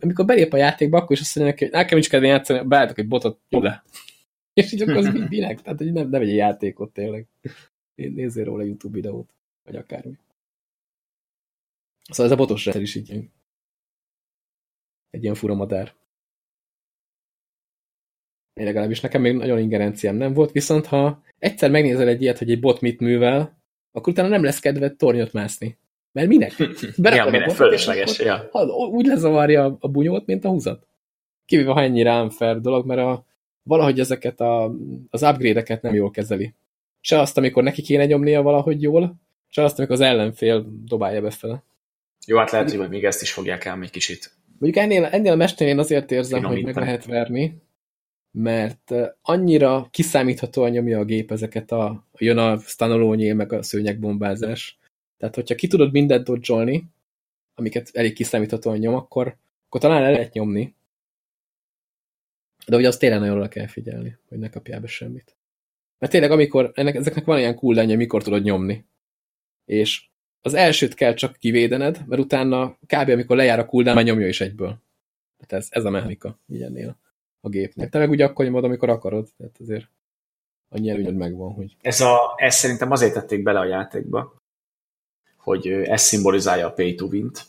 amikor belép a játékba, akkor is azt mondja neki, hogy nekem nincs kedvem játszani, beálltok egy botot, jó le. És így akkor az minek? Tehát, hogy nem, nem egy játékot tényleg. Nézzél róla YouTube videót, vagy akármi. Szóval ez a botos rendszer is így egy ilyen fura madár. Én legalábbis nekem még nagyon ingerenciám nem volt, viszont ha egyszer megnézel egy ilyet, hogy egy bot mit művel, akkor utána nem lesz kedved tornyot mászni. Mert minek? ja, minek? Fölösleges, ja. Úgy lezavarja a bunyót, mint a húzat. Kivéve, ha ennyire unfair dolog, mert a, valahogy ezeket a, az upgrade-eket nem jól kezeli. Se azt, amikor neki kéne nyomnia valahogy jól, se azt, amikor az ellenfél dobálja befele. Jó, hát lehet, hogy még ezt is fogják ám egy kicsit. Mondjuk ennél, ennél a mesterén azért érzem, Finomítani. hogy meg lehet verni, mert annyira kiszámíthatóan nyomja a gép ezeket a, jön a stanolónyé, meg a szőnyegbombázás. Tehát, hogyha ki tudod mindent dodzsolni, amiket elég kiszámíthatóan nyom, akkor, akkor talán el lehet nyomni. De ugye azt tényleg nagyon oda kell figyelni, hogy ne kapjál be semmit. Mert tényleg, amikor ennek, ezeknek van ilyen cooldownja, mikor tudod nyomni. És az elsőt kell csak kivédened, mert utána kb. amikor lejár a cooldown, már nyomja is egyből. Tehát ez, ez a mechanika így ennél a gépnek. Te meg ugye akkor nyomod, amikor akarod. Tehát azért annyi előnyöd megvan, hogy... Ez, a, ez szerintem azért tették bele a játékba, hogy ez szimbolizálja a pay to win-t,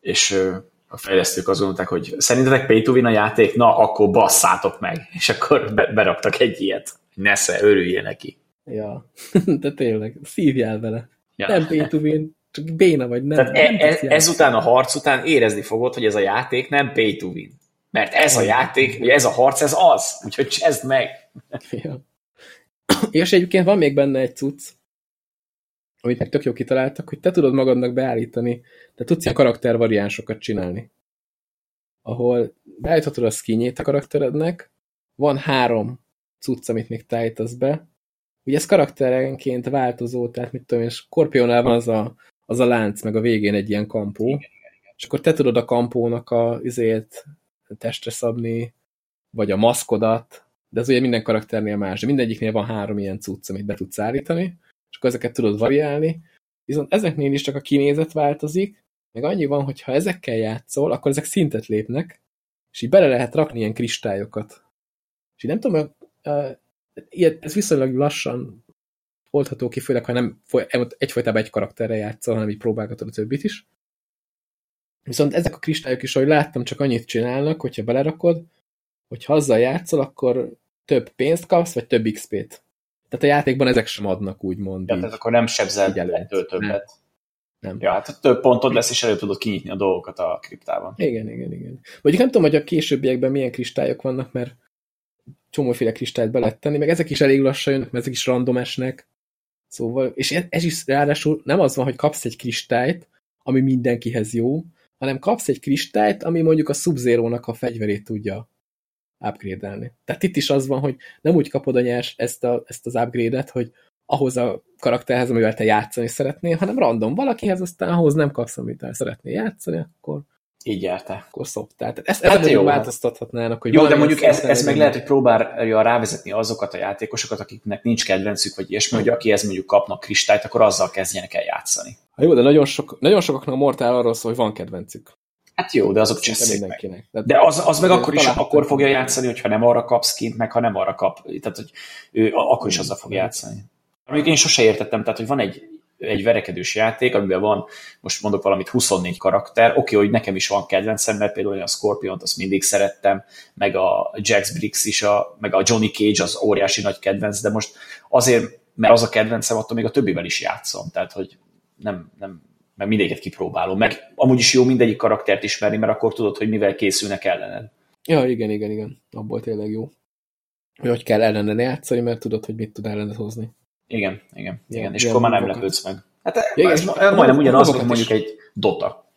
és a fejlesztők azt gondolták, hogy szerintetek pay to win a játék? Na, akkor basszátok meg. És akkor be, beraktak egy ilyet. Nesze, örüljél neki. Ja, de tényleg, szívjál vele. Ja. Nem pay to win, csak béna vagy nem. Tehát nem e, e, ezután a harc után érezni fogod, hogy ez a játék nem pay to win. Mert ez a játék, vagy ez a harc, ez az. Úgyhogy csezd meg. Ja. És egyébként van még benne egy cucc, amit meg tök jó kitaláltak, hogy te tudod magadnak beállítani, te tudsz ilyen karaktervariánsokat csinálni. Ahol beállíthatod a skinjét a karakterednek, van három cucc, amit még tájtasz be. Ugye ez karakterenként változó, tehát mit tudom én, Skorpiónál van az a, az a lánc, meg a végén egy ilyen kampó, igen, igen, igen. és akkor te tudod a kampónak a izét testre szabni, vagy a maszkodat, de ez ugye minden karakternél más, de mindegyiknél van három ilyen cucc, amit be tudsz állítani, és akkor ezeket tudod variálni, viszont ezeknél is csak a kinézet változik, meg annyi van, hogy ha ezekkel játszol, akkor ezek szintet lépnek, és így bele lehet rakni ilyen kristályokat. És így nem tudom, ilyet, ez viszonylag lassan oldható ki, főleg, ha nem egyfajtában egy karakterre játszol, hanem így próbálgatod a többit is. Viszont ezek a kristályok is, ahogy láttam, csak annyit csinálnak, hogyha belerakod, hogy ha azzal játszol, akkor több pénzt kapsz, vagy több XP-t. Tehát a játékban ezek sem adnak, úgymond. Ja, tehát akkor nem sebzel ettől többet. Nem. Ja, hát több pontod lesz, és elő tudod kinyitni a dolgokat a kriptában. Igen, igen, igen. Vagy nem tudom, hogy a későbbiekben milyen kristályok vannak, mert csomóféle kristályt be lehet tenni, meg ezek is elég lassan jönnek, mert ezek is random esnek. Szóval, és ez is ráadásul nem az van, hogy kapsz egy kristályt, ami mindenkihez jó, hanem kapsz egy kristályt, ami mondjuk a sub a fegyverét tudja upgrade-elni. Tehát itt is az van, hogy nem úgy kapod a nyers ezt, a, ezt az upgrade-et, hogy ahhoz a karakterhez, amivel te játszani szeretnél, hanem random valakihez, aztán ahhoz nem kapsz, amit el szeretnél játszani, akkor így járta. Akkor szoptál. Tehát ezt, hát jó. változtathatnának. Hogy jó, de mondjuk ez, ez meg lehet, hogy próbálja rávezetni azokat a játékosokat, akiknek nincs kedvencük, vagy ilyesmi, hogy akihez mondjuk kapnak kristályt, akkor azzal kezdjenek el játszani. Ha jó, de nagyon, sok, nagyon sokaknak a Mortál arról szól, hogy van kedvencük. Hát jó, de azok cseszik meg. De az, az meg akkor is akkor fogja játszani, hogyha nem arra kapsz kint, meg ha nem arra kap. Tehát, hogy ő akkor is azzal fog játszani. Mondjuk én sose értettem, tehát, hogy van egy, egy verekedős játék, amiben van, most mondok valamit, 24 karakter, oké, okay, hogy nekem is van kedvencem, mert például a Scorpion-t azt mindig szerettem, meg a Jax Briggs is, a, meg a Johnny Cage az óriási nagy kedvenc, de most azért, mert az a kedvencem, attól még a többivel is játszom, tehát hogy nem, nem meg mindegyiket kipróbálom. Meg amúgy is jó mindegyik karaktert ismerni, mert akkor tudod, hogy mivel készülnek ellened. Ja, igen, igen, igen. Abból tényleg jó. Hogy kell ellenen játszani, mert tudod, hogy mit tud ellened hozni. Igen, igen, igen. És akkor már nem lepődsz meg. Hát ja, igen, ez majdnem ugyanaz, mint mondjuk egy Dota.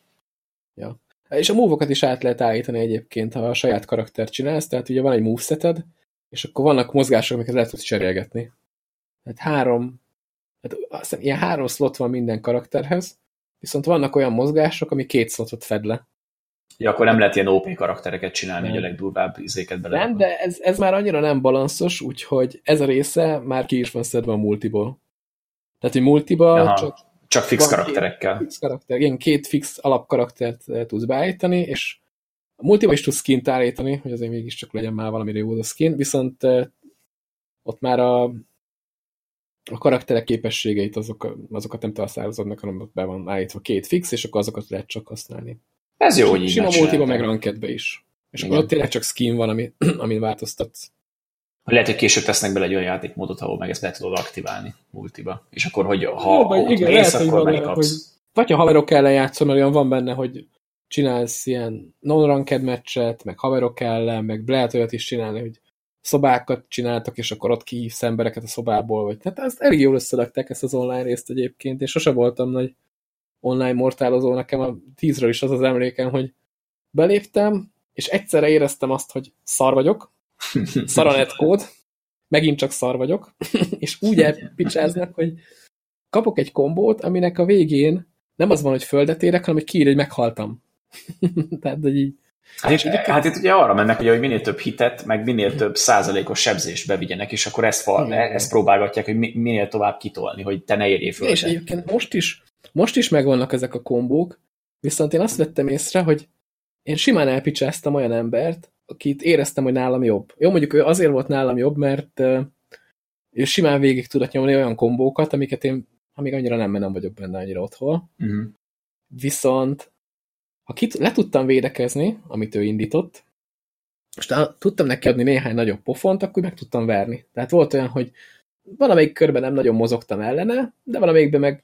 Ja. És a múvokat is át lehet állítani egyébként, ha a saját karaktert csinálsz, tehát ugye van egy moveseted, és akkor vannak mozgások, amiket lehet tudsz cserélgetni. Tehát három, tehát azt hiszem, ilyen három slot van minden karakterhez, Viszont vannak olyan mozgások, ami két szlotot fed le. Ja, akkor nem lehet ilyen OP karaktereket csinálni, nem. hogy a legdurvább izéket bele. Nem, de ez, ez már annyira nem balanszos, úgyhogy ez a része már ki is van szedve a multiból. Tehát, hogy multiba Aha, csak, csak fix karakterekkel. Fix karakter. Igen, két fix alapkaraktert eh, tudsz beállítani, és a multiba is tudsz skint állítani, hogy azért mégiscsak legyen már valami jó a skin, viszont eh, ott már a a karakterek képességeit, azok, azokat nem találszározodnak, hanem ott be van állítva két fix, és akkor azokat lehet csak használni. Ez jó, hogy így Sima multiba, meg rankedbe is. És Igen. akkor ott tényleg csak skin van, ami, amin változtatsz. Lehet, hogy később tesznek bele egy olyan játékmódot, ahol meg ezt be tudod aktiválni multiba. És akkor, hogy ha Jó, vagy igen, mész, lehet, akkor megkapsz. Hogy, vagy ha haverok ellen játszom, mert olyan van benne, hogy csinálsz ilyen non-ranked meccset, meg haverok ellen, meg lehet olyat is csinálni, hogy szobákat csináltak, és akkor ott kihívsz embereket a szobából, vagy tehát ezt elég jól összerakták ezt az online részt egyébként, és sose voltam nagy online mortálozó, nekem a tízről is az az emlékem, hogy beléptem, és egyszerre éreztem azt, hogy szar vagyok, szaranet kód, megint csak szar vagyok, és úgy elpicsáznak, hogy kapok egy kombót, aminek a végén nem az van, hogy földet érek, hanem hogy kiír, hogy meghaltam. Tehát, hogy így Hát, és hát itt ugye arra mennek, hogy minél több hitet, meg minél több százalékos sebzést bevigyenek, és akkor ezt, fal, ezt próbálgatják, hogy minél tovább kitolni, hogy te ne érjél föl. És egyébként most is, most is megvannak ezek a kombók, viszont én azt vettem észre, hogy én simán elpicsáztam olyan embert, akit éreztem, hogy nálam jobb. Jó, mondjuk ő azért volt nálam jobb, mert ő simán végig tudott nyomni olyan kombókat, amiket én, amíg annyira nem, nem vagyok benne annyira otthon. Uh mhm. -huh. Viszont ha kit, le tudtam védekezni, amit ő indított, és tudtam neki adni néhány nagyobb pofont, akkor meg tudtam verni. Tehát volt olyan, hogy valamelyik körben nem nagyon mozogtam ellene, de valamelyikben meg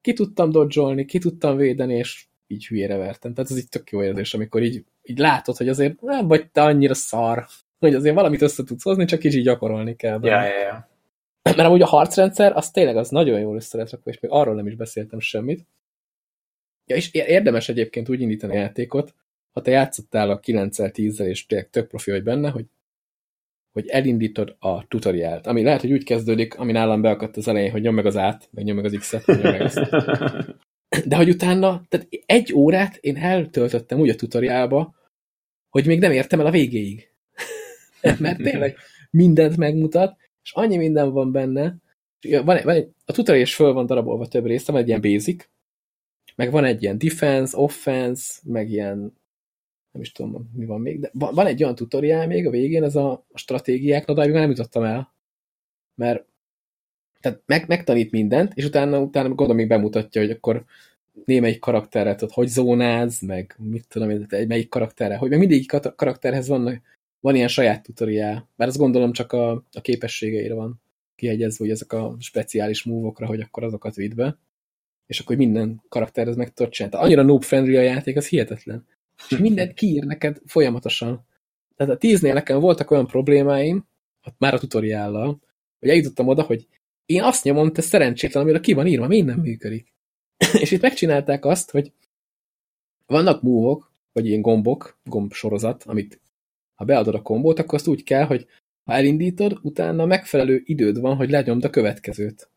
ki tudtam dodzsolni, ki tudtam védeni, és így hülyére vertem. Tehát ez így tök jó érzés, amikor így, így látod, hogy azért nem vagy te annyira szar, hogy azért valamit össze tudsz hozni, csak így gyakorolni kell. Ja, ja, ja. Mert amúgy a harcrendszer, az tényleg az nagyon jól össze lett és még arról nem is beszéltem semmit. Ja, és érdemes egyébként úgy indítani a játékot, ha te játszottál a 9-el, 10 és tényleg tök profi vagy benne, hogy, hogy elindítod a tutoriált. Ami lehet, hogy úgy kezdődik, ami nálam beakadt az elején, hogy nyom meg az át, meg nyom meg az X-et, meg ezt. De hogy utána, tehát egy órát én eltöltöttem úgy a tutoriálba, hogy még nem értem el a végéig. Mert tényleg mindent megmutat, és annyi minden van benne. Van van egy, a tutorial is föl van darabolva több része, van egy ilyen basic, meg van egy ilyen defense, offense, meg ilyen nem is tudom, mi van még, de van egy olyan tutoriál még a végén, ez a, a stratégiák, de nem jutottam el. Mert tehát meg, megtanít mindent, és utána, utána gondolom még bemutatja, hogy akkor némelyik karakterre, tudod, hogy zónáz, meg mit tudom, egy melyik karakterre, hogy meg mindig karakterhez van, van ilyen saját tutoriál, bár azt gondolom csak a, a képességeire van kihegyezve, hogy ezek a speciális move hogy akkor azokat vidd be és akkor minden karakterhez meg tudod csinálni. Annyira noob-friendly a játék, az hihetetlen. És mindent kiír neked folyamatosan. Tehát a tíznél nekem voltak olyan problémáim, már a tutoriállal, hogy eljutottam oda, hogy én azt nyomom, te szerencsétlen, amire ki van írva, minden működik. és itt megcsinálták azt, hogy vannak múvok, vagy ilyen gombok, gomb sorozat, amit ha beadod a kombót, akkor azt úgy kell, hogy ha elindítod, utána megfelelő időd van, hogy lenyomd a következőt.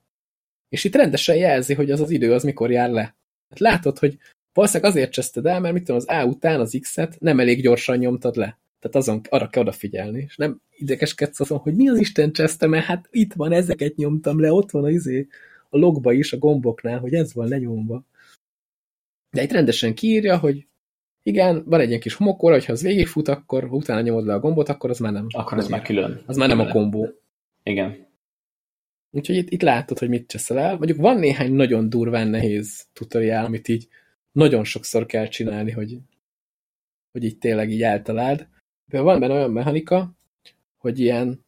És itt rendesen jelzi, hogy az az idő az mikor jár le. Hát látod, hogy valószínűleg azért cseszted el, mert mit tudom, az A után az X-et nem elég gyorsan nyomtad le. Tehát azon, arra kell odafigyelni. És nem idekeskedsz azon, hogy mi az Isten cseszte, mert hát itt van, ezeket nyomtam le, ott van a, izé, a logba is, a gomboknál, hogy ez van lenyomva. De itt rendesen kiírja, hogy igen, van egy ilyen kis homokóra, hogyha az végigfut, akkor ha utána nyomod le a gombot, akkor az már nem. Akkor az már külön. Az már nem a kombó. Igen. Úgyhogy itt, itt látod, hogy mit cseszel el. Mondjuk van néhány nagyon durván nehéz tutoriál, amit így nagyon sokszor kell csinálni, hogy, hogy így tényleg így eltaláld. De van benne olyan mechanika, hogy ilyen,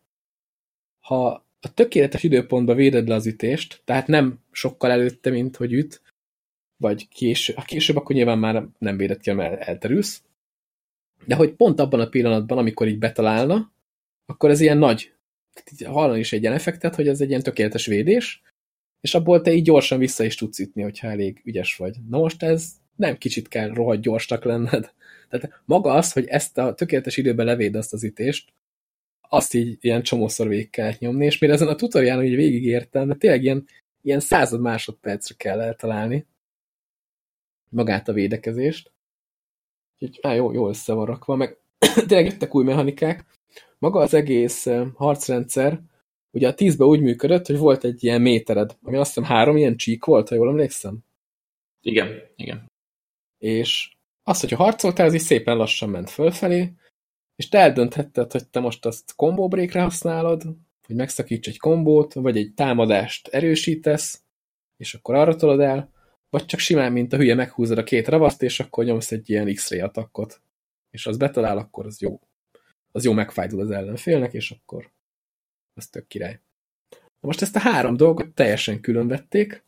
ha a tökéletes időpontba véded le az ütést, tehát nem sokkal előtte, mint hogy üt, vagy később, ha később, akkor nyilván már nem védett ki, mert elterülsz. De hogy pont abban a pillanatban, amikor így betalálna, akkor ez ilyen nagy hallani is egy ilyen effektet, hogy ez egy ilyen tökéletes védés, és abból te így gyorsan vissza is tudsz ütni, hogyha elég ügyes vagy. Na most ez nem kicsit kell rohadt gyorsnak lenned. Tehát maga az, hogy ezt a tökéletes időben levéd azt az ütést, azt így ilyen csomószor végig kell nyomni, és mire ezen a tutoriálon így végigértem, de tényleg ilyen, ilyen század másodpercre kell eltalálni magát a védekezést. Úgyhogy á, jó, jó össze van rakva, meg tényleg jöttek új mechanikák, maga az egész harcrendszer, ugye a tízben úgy működött, hogy volt egy ilyen métered, ami azt hiszem három ilyen csík volt, ha jól emlékszem. Igen, igen. És az, hogyha harcoltál, az így szépen lassan ment fölfelé, és te eldönthetted, hogy te most azt combo breakre használod, hogy megszakíts egy kombót, vagy egy támadást erősítesz, és akkor arra tolod el, vagy csak simán, mint a hülye meghúzod a két ravaszt, és akkor nyomsz egy ilyen X-ray attackot. És az betalál, akkor az jó az jó megfájdul az ellenfélnek, és akkor az tök király. Na most ezt a három dolgot teljesen külön vették,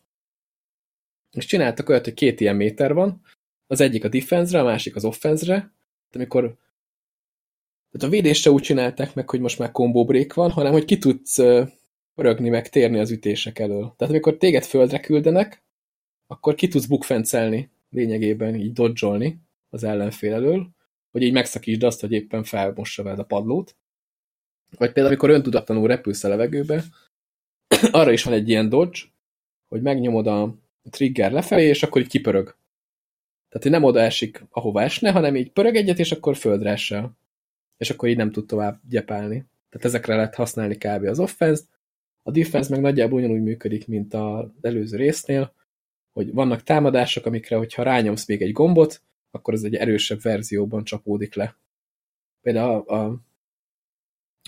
és csináltak olyat, hogy két ilyen méter van, az egyik a defense-re, a másik az offense-re, amikor tehát a védésre úgy csinálták meg, hogy most már combo break van, hanem hogy ki tudsz rögni meg térni az ütések elől. Tehát amikor téged földre küldenek, akkor ki tudsz bukfencelni lényegében, így dodge az ellenfél elől, hogy így megszakítsd azt, hogy éppen felmossa veled a padlót. Vagy például, amikor öntudatlanul repülsz a levegőbe, arra is van egy ilyen dodge, hogy megnyomod a trigger lefelé, és akkor így kipörög. Tehát, hogy nem oda esik, ahova esne, hanem így pörög egyet, és akkor földre esel. És akkor így nem tud tovább gyepálni. Tehát ezekre lehet használni kb. az offense A defense meg nagyjából ugyanúgy működik, mint az előző résznél, hogy vannak támadások, amikre, hogyha rányomsz még egy gombot, akkor ez egy erősebb verzióban csapódik le. Például a, a,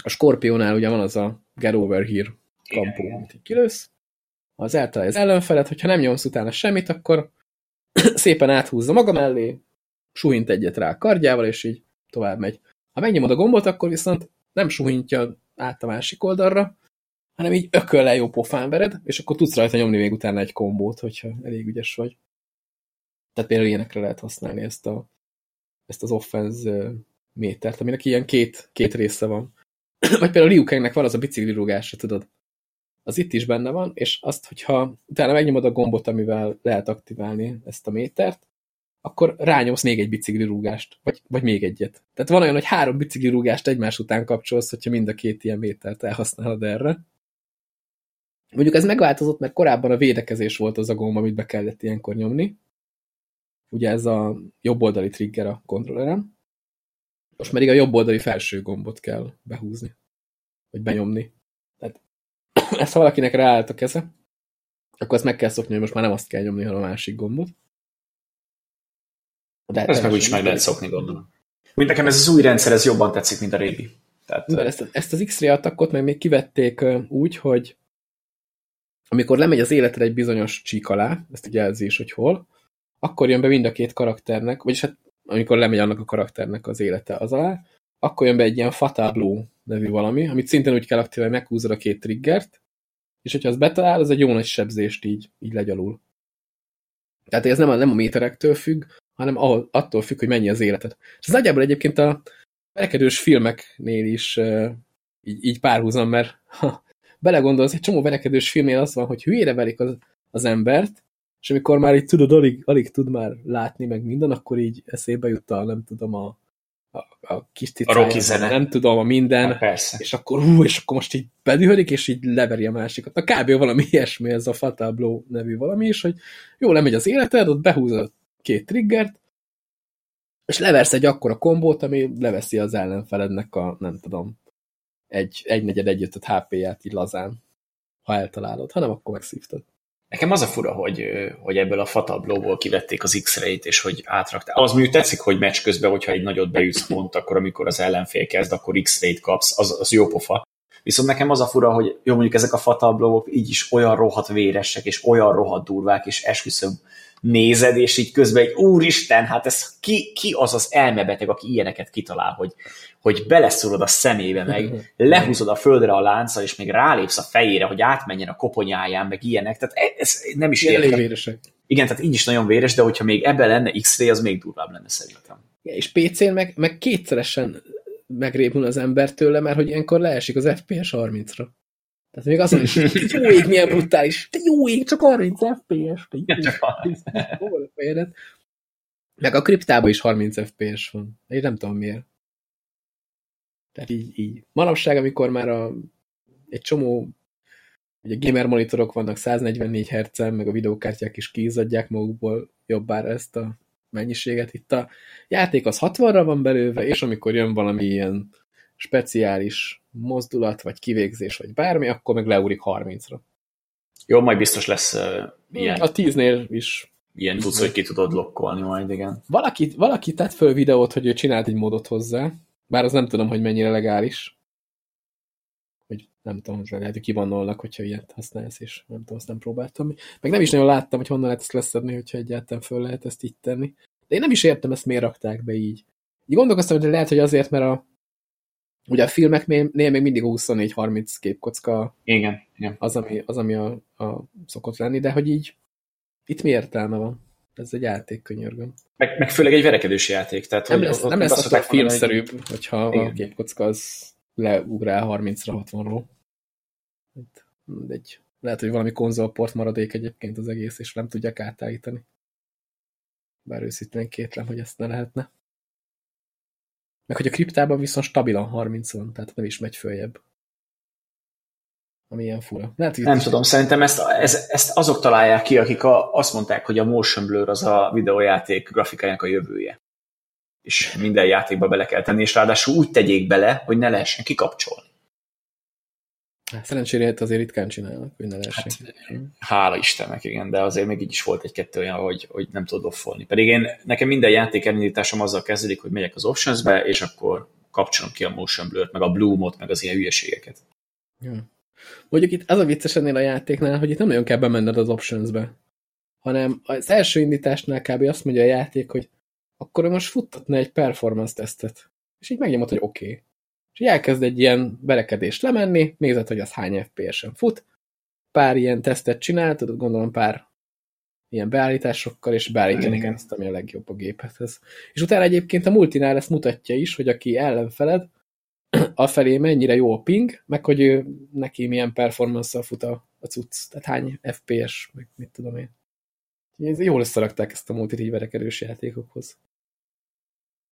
a Scorpionál ugye van az a Get Over Here kampó, amit így kilősz. Az eltalálja az ellenfelet, hogyha nem nyomsz utána semmit, akkor szépen áthúzza maga mellé, suhint egyet rá a kardjával, és így tovább megy. Ha megnyomod a gombot, akkor viszont nem suhintja át a másik oldalra, hanem így ökölle jó pofán vered, és akkor tudsz rajta nyomni még utána egy kombót, hogyha elég ügyes vagy. Tehát például ilyenekre lehet használni ezt, a, ezt az offense métert, aminek ilyen két, két része van. Vagy például Liu Kangnek van az a biciklirúgása, tudod? Az itt is benne van, és azt, hogyha utána megnyomod a gombot, amivel lehet aktiválni ezt a métert, akkor rányomsz még egy biciklirúgást, vagy, vagy még egyet. Tehát van olyan, hogy három biciklirúgást egymás után kapcsolsz, hogyha mind a két ilyen métert elhasználod erre. Mondjuk ez megváltozott, mert korábban a védekezés volt az a gomb, amit be kellett ilyenkor nyomni. Ugye ez a jobb oldali trigger a kontrollerem. Most pedig a jobb oldali felső gombot kell behúzni, vagy benyomni. Tehát ezt ha valakinek ráállt a keze, akkor ezt meg kell szokni, hogy most már nem azt kell nyomni, hanem a másik gombot. De ezt meg úgyis meg lehet szokni, gondolom. Mint nekem ez az új rendszer, ez jobban tetszik, mint a régi. Tehát, De ezt, ezt az X-ray attackot meg még kivették úgy, hogy amikor lemegy az életre egy bizonyos csík alá, ezt így jelzi is, hogy hol, akkor jön be mind a két karakternek, vagyis hát amikor lemegy annak a karakternek az élete az alá, akkor jön be egy ilyen Fatal Blow nevű valami, amit szintén úgy kell aktiválni, hogy meghúzod a két triggert, és hogyha az betalál, az egy jó nagy sebzést így, így legyalul. Tehát ez nem a, nem a méterektől függ, hanem ahol, attól függ, hogy mennyi az életed. És ez nagyjából egyébként a verekedős filmeknél is uh, így, így párhuzam, mert ha belegondolsz, egy csomó verekedős filmnél az van, hogy hülyére verik az, az embert, és amikor már így tudod, alig, alig tud már látni meg minden, akkor így eszébe jut a, nem tudom, a, a, a kis ticája, a rocky zene. nem tudom, a minden, hát persze. és akkor hú, és akkor most így bedühödik, és így leveri a másikat. Na kb. valami ilyesmi, ez a Fatal Blow nevű valami is, hogy jó, lemegy az életed, ott behúzod két triggert, és leversz egy akkora kombót, ami leveszi az ellenfelednek a, nem tudom, egy, egy negyed egyötöt HP-ját így lazán, ha eltalálod, hanem akkor megszívtad. Nekem az a fura, hogy, hogy ebből a Fatal Blow-ból kivették az X-ray-t, és hogy átraktál. Az mondjuk tetszik, hogy meccs közben, hogyha egy nagyot beütsz pont, akkor amikor az ellenfél kezd, akkor X-ray-t kapsz, az, az jó pofa. Viszont nekem az a fura, hogy jó, mondjuk ezek a Fatal Blow-ok így is olyan rohadt véresek, és olyan rohadt durvák, és esküszöm, nézed, és így közben egy úristen, hát ez ki, ki az az elmebeteg, aki ilyeneket kitalál, hogy, hogy beleszólod a szemébe, meg lehúzod a földre a lánccal, és még rálépsz a fejére, hogy átmenjen a koponyáján, meg ilyenek. Tehát e, ez nem is értem. véresek. Igen, tehát így is nagyon véres, de hogyha még ebben lenne X-ray, az még durvább lenne szerintem. Ja, és PC-n meg, meg kétszeresen megrépül az ember tőle, mert hogy ilyenkor leesik az FPS 30-ra. Tehát még azon is, jó ég, milyen brutális, te jó ég, csak 30 FPS, te jó csak Meg a kriptában is 30 FPS van. Én nem tudom miért. Tehát így, így. Manapság, amikor már a, egy csomó ugye gamer monitorok vannak 144 hz meg a videókártyák is kiizzadják magukból jobbára ezt a mennyiséget. Itt a játék az 60-ra van belőve, és amikor jön valami ilyen speciális mozdulat, vagy kivégzés, vagy bármi, akkor meg leúrik 30-ra. Jó, majd biztos lesz uh, ilyen. A 10-nél is. Ilyen tudsz, hogy ki tudod lokkolni majd, igen. Valaki, valaki tett föl videót, hogy ő csinált egy módot hozzá, bár az nem tudom, hogy mennyire legális. Hogy nem tudom, hogy lehet, hogy kivannolnak, hogyha ilyet használsz, és nem tudom, azt nem próbáltam. Meg nem is nagyon láttam, hogy honnan lehet ezt leszedni, hogyha egyáltalán föl lehet ezt így tenni. De én nem is értem, ezt miért rakták be így. Így gondolkoztam, hogy lehet, hogy azért, mert a, ugye a filmeknél még mindig 24-30 képkocka igen, igen. az, ami, az, ami a, a szokott lenni, de hogy így itt mi értelme van? Ez egy játék, könyörgöm. Meg, meg főleg egy verekedős játék. Tehát, nem hogy lesz, nem lesz az filmszerűbb, egy... hogyha igen. a képkocka az leugrál 30-ra, 60-ról. Egy, lehet, hogy valami konzolport maradék egyébként az egész, és nem tudják átállítani. Bár őszintén kétlem, hogy ezt ne lehetne. Meg hogy a kriptában viszont stabilan 30 van, tehát nem is megy följebb. ami ilyen fura. Lehet, nem is tudom, szerintem ezt, ez, ezt azok találják ki, akik a, azt mondták, hogy a motion blur az a videójáték grafikájának a jövője. És minden játékba bele kell tenni, és ráadásul úgy tegyék bele, hogy ne lehessen kikapcsolni. Hát, szerencsére hát azért ritkán csinálnak, hogy ne lehessen. Hát, hála Istennek, igen, de azért még így is volt egy-kettő olyan, hogy, hogy nem tudod offolni. Pedig én, nekem minden játék elindításom azzal kezdődik, hogy megyek az optionsbe, és akkor kapcsolom ki a motion blur meg a bloomot, meg az ilyen hülyeségeket. Ja. Mondjuk itt az a vicces ennél a játéknál, hogy itt nem nagyon kell bemenned az optionsbe, hanem az első indításnál kb. azt mondja a játék, hogy akkor most futtatna egy performance tesztet. És így megnyomod, hogy oké. Okay. És elkezd egy ilyen berekedést lemenni, nézed, hogy az hány FPS-en fut, pár ilyen tesztet csinál, tudod, gondolom pár ilyen beállításokkal, és beállítani ezt, ami a legjobb a géphez. És utána egyébként a multinál ezt mutatja is, hogy aki ellenfeled, afelé mennyire jó a ping, meg hogy ő, neki milyen performance fut a, a cucc, tehát hány FPS, meg mit tudom én. Ez jól összerakták ezt a multit így verekedős játékokhoz.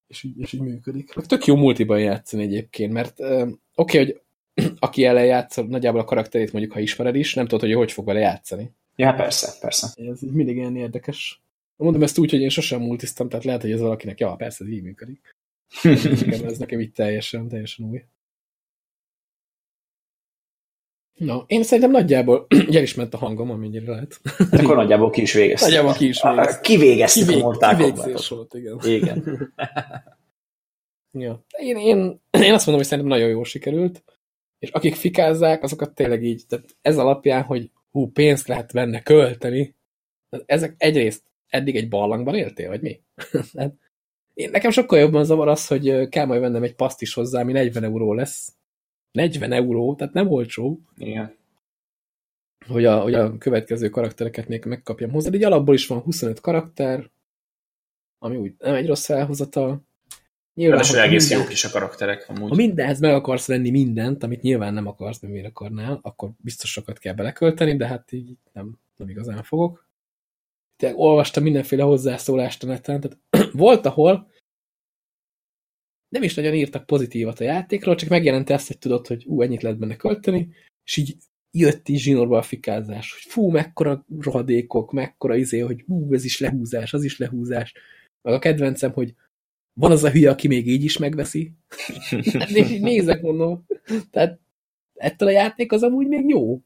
És így, és így működik. Tök jó multiban játszani egyébként, mert oké, okay, hogy aki ellen játsz, nagyjából a karakterét mondjuk, ha ismered is, nem tudod, hogy hogy fog vele játszani. Ja, persze, persze. Ez mindig ilyen érdekes. Mondom ezt úgy, hogy én sosem multiztam, tehát lehet, hogy ez valakinek, ja, persze, ez így működik. ez nekem így teljesen, teljesen új. Na, én szerintem nagyjából el is ment a hangom, amennyire lehet. Akkor nagyjából ki is végeztem. Nagyjából ki is végeztem. Kivégeztük Kivég, a Mortal volt, igen. Igen. ja. én, én, én azt mondom, hogy szerintem nagyon jól sikerült, és akik fikázzák, azokat tényleg így, tehát ez alapján, hogy hú, pénzt lehet benne költeni, ezek egyrészt eddig egy barlangban éltél, vagy mi? Hát, én, nekem sokkal jobban zavar az, hogy kell majd vennem egy paszt is hozzá, ami 40 euró lesz. 40 euró, tehát nem olcsó. Igen. Hogy a, hogy a következő karaktereket még megkapjam hozzá. Így alapból is van 25 karakter, ami úgy nem egy rossz felhozatal. Nyilván, hogy egész minden, jók is a karakterek. Amúgy. Ha mindenhez meg akarsz venni mindent, amit nyilván nem akarsz, mert miért akarnál, akkor biztos sokat kell belekölteni, de hát így nem, nem igazán fogok tényleg olvastam mindenféle hozzászólást a neten, tehát volt, ahol nem is nagyon írtak pozitívat a játékról, csak megjelent ezt, hogy tudod, hogy ú, ennyit lehet benne költeni, és így jött is zsinórba a fikázás, hogy fú, mekkora rohadékok, mekkora izé, hogy ú, ez is lehúzás, az is lehúzás. Meg a kedvencem, hogy van az a hülye, aki még így is megveszi. hát én így nézek, mondom. Tehát ettől a játék az amúgy még jó.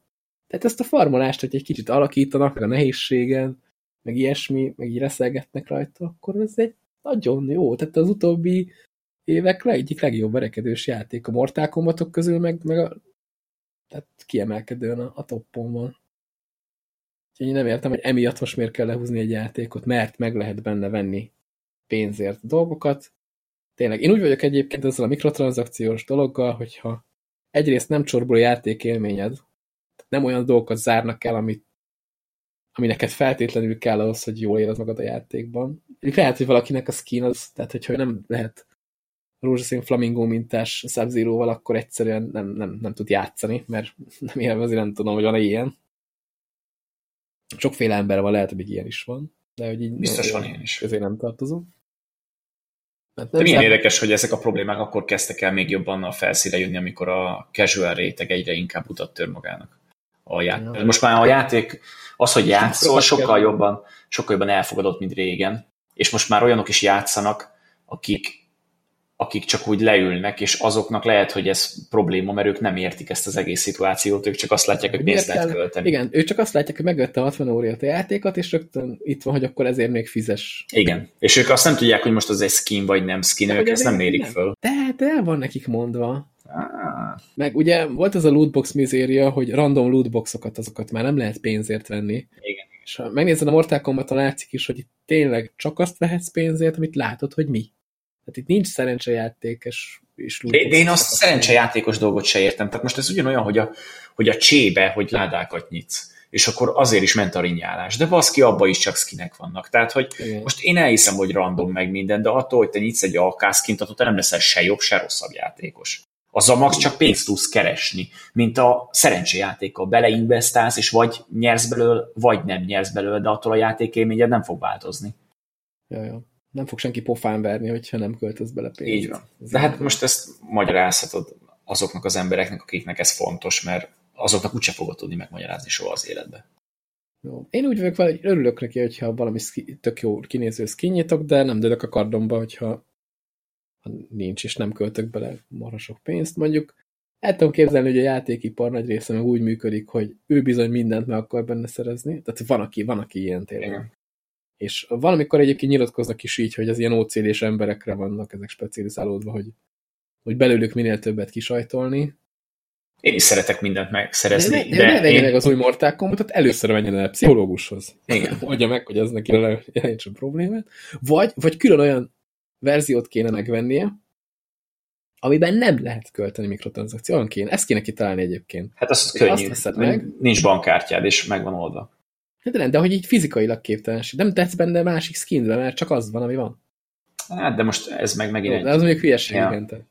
Tehát ezt a farmolást, hogy egy kicsit alakítanak, meg a nehézségen, meg ilyesmi, meg így reszelgetnek rajta, akkor ez egy nagyon jó. Tehát az utóbbi évek egyik legjobb verekedős játék. A Mortal Kombatok közül meg, meg a, tehát kiemelkedően a, a toppon van. Úgyhogy én nem értem, hogy emiatt most miért kell lehúzni egy játékot, mert meg lehet benne venni pénzért dolgokat. Tényleg, én úgy vagyok egyébként ezzel a mikrotranszakciós dologgal, hogyha egyrészt nem csorbul a játék élményed, nem olyan dolgokat zárnak el, amit ami neked feltétlenül kell ahhoz, hogy jól érez magad a játékban. Lehet, hogy valakinek a skin az, tehát hogyha nem lehet rózsaszín flamingo mintás sub akkor egyszerűen nem, nem, nem tud játszani, mert nem élvezi, nem tudom, hogy van-e ilyen. Sokféle ember van, lehet, hogy ilyen is van. De hogy így Biztos van ilyen is. Ezért nem tartozom. Hát nem de milyen szám... érdekes, hogy ezek a problémák akkor kezdtek el még jobban a felszíre jönni, amikor a casual réteg egyre inkább utat tör magának a játék. Ja. Most már a játék, az, hogy játszol, sokkal jobban, sokkal jobban elfogadott, mint régen. És most már olyanok is játszanak, akik, akik csak úgy leülnek, és azoknak lehet, hogy ez probléma, mert ők nem értik ezt az egész szituációt, ők csak azt látják, hogy pénzt lehet költeni. Igen, ők csak azt látják, hogy megvette 60 órát a játékot, és rögtön itt van, hogy akkor ezért még fizes. Igen, és ők azt nem tudják, hogy most az egy skin vagy nem skin, de ők ezt nem mérik nem. föl. De, de el van nekik mondva. Meg ugye volt ez a lootbox mizéria, hogy random lootboxokat, azokat már nem lehet pénzért venni. Igen. És ha megnézed a Mortal Kombat-on látszik is, hogy itt tényleg csak azt vehetsz pénzért, amit látod, hogy mi. Tehát itt nincs szerencsejátékos és de, de én azt szerencsejátékos dolgot se értem. Tehát most ez ugyanolyan, hogy a, hogy a csébe, hogy ládákat nyitsz és akkor azért is ment a rinyálás. De baszki, abba is csak skinek vannak. Tehát, hogy Igen. most én elhiszem, hogy random meg minden, de attól, hogy te nyitsz egy alkászkint, attól te nem leszel se jobb, se rosszabb játékos. a max csak pénzt tudsz keresni, mint a szerencséjátékkal beleinvestálsz, és vagy nyersz belőle, vagy nem nyersz belőle, de attól a játékélményed nem fog változni. Ja, ja. Nem fog senki pofán verni, hogyha nem költesz bele pénzt. Így van. De hát most ezt magyarázhatod azoknak az embereknek, akiknek ez fontos, mert azoknak úgyse fogod tudni megmagyarázni soha az életbe. Jó. Én úgy vagyok vele, hogy örülök neki, hogyha valami tök jó kinéző skinjétok, de nem dőlök a kardomba, hogyha ha nincs, és nem költök bele marha sok pénzt. Mondjuk el tudom képzelni, hogy a játékipar nagy része meg úgy működik, hogy ő bizony mindent meg akar benne szerezni. Tehát van, aki, van, aki ilyen tényleg. Igen. És valamikor egyébként nyilatkoznak is így, hogy az ilyen ocd emberekre vannak ezek specializálódva, hogy, hogy belőlük minél többet kisajtolni. Én is szeretek mindent megszerezni. De, de, de, de én... meg az új Mortal Kombatot, először menjen el pszichológushoz. Igen. Mondja meg, hogy ez neki jelentsen problémát. Vagy, vagy külön olyan verziót kéne megvennie, amiben nem lehet költeni mikrotranszakció. Olyan kéne. Ezt kéne kitalálni egyébként. Hát az könnyű. Azt meg. Nincs bankkártyád, és megvan oldva. Hát de de hogy így fizikailag képtelenség. Nem tetsz benne másik skinbe, mert csak az van, ami van. Hát, de most ez meg megint egy... De az mondjuk hülyeség, ja. igen.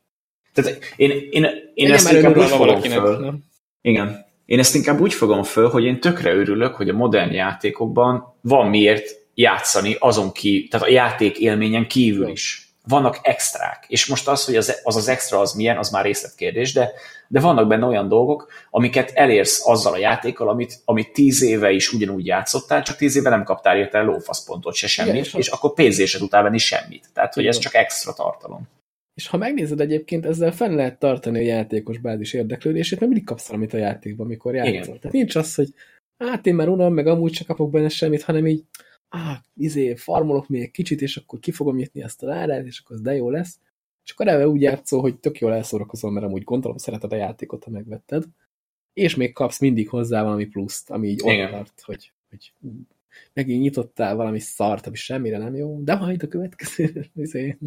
Tehát én, én, én ezt inkább úgy fogom föl. Nem? Igen. Én ezt inkább úgy fogom föl, hogy én tökre örülök, hogy a modern játékokban van miért játszani azon ki, tehát a játék élményen kívül is vannak extrák, és most az, hogy az az, az extra az milyen, az már részletkérdés, de, de vannak benne olyan dolgok, amiket elérsz azzal a játékkal, amit, amit tíz éve is ugyanúgy játszottál, csak tíz éve nem kaptál érte lófaszpontot se semmit, Igen, és, és akkor pénzért tudtál venni semmit. Tehát, hogy ez csak extra tartalom. És ha megnézed egyébként, ezzel fenn lehet tartani a játékos bázis érdeklődését, mert mindig kapsz valamit a játékban, amikor játszol. Igen. Tehát nincs az, hogy hát én már unom, meg amúgy csak kapok benne semmit, hanem így ah, izé, farmolok még egy kicsit, és akkor ki fogom nyitni ezt a árát, és akkor az de jó lesz. És akkor elve úgy játszol, hogy tök jól elszórakozol, mert amúgy gondolom szereted a játékot, ha megvetted. És még kapsz mindig hozzá valami pluszt, ami így ott tart, hogy, hogy megint nyitottál valami szart, ami semmire nem jó, de majd a következő izé,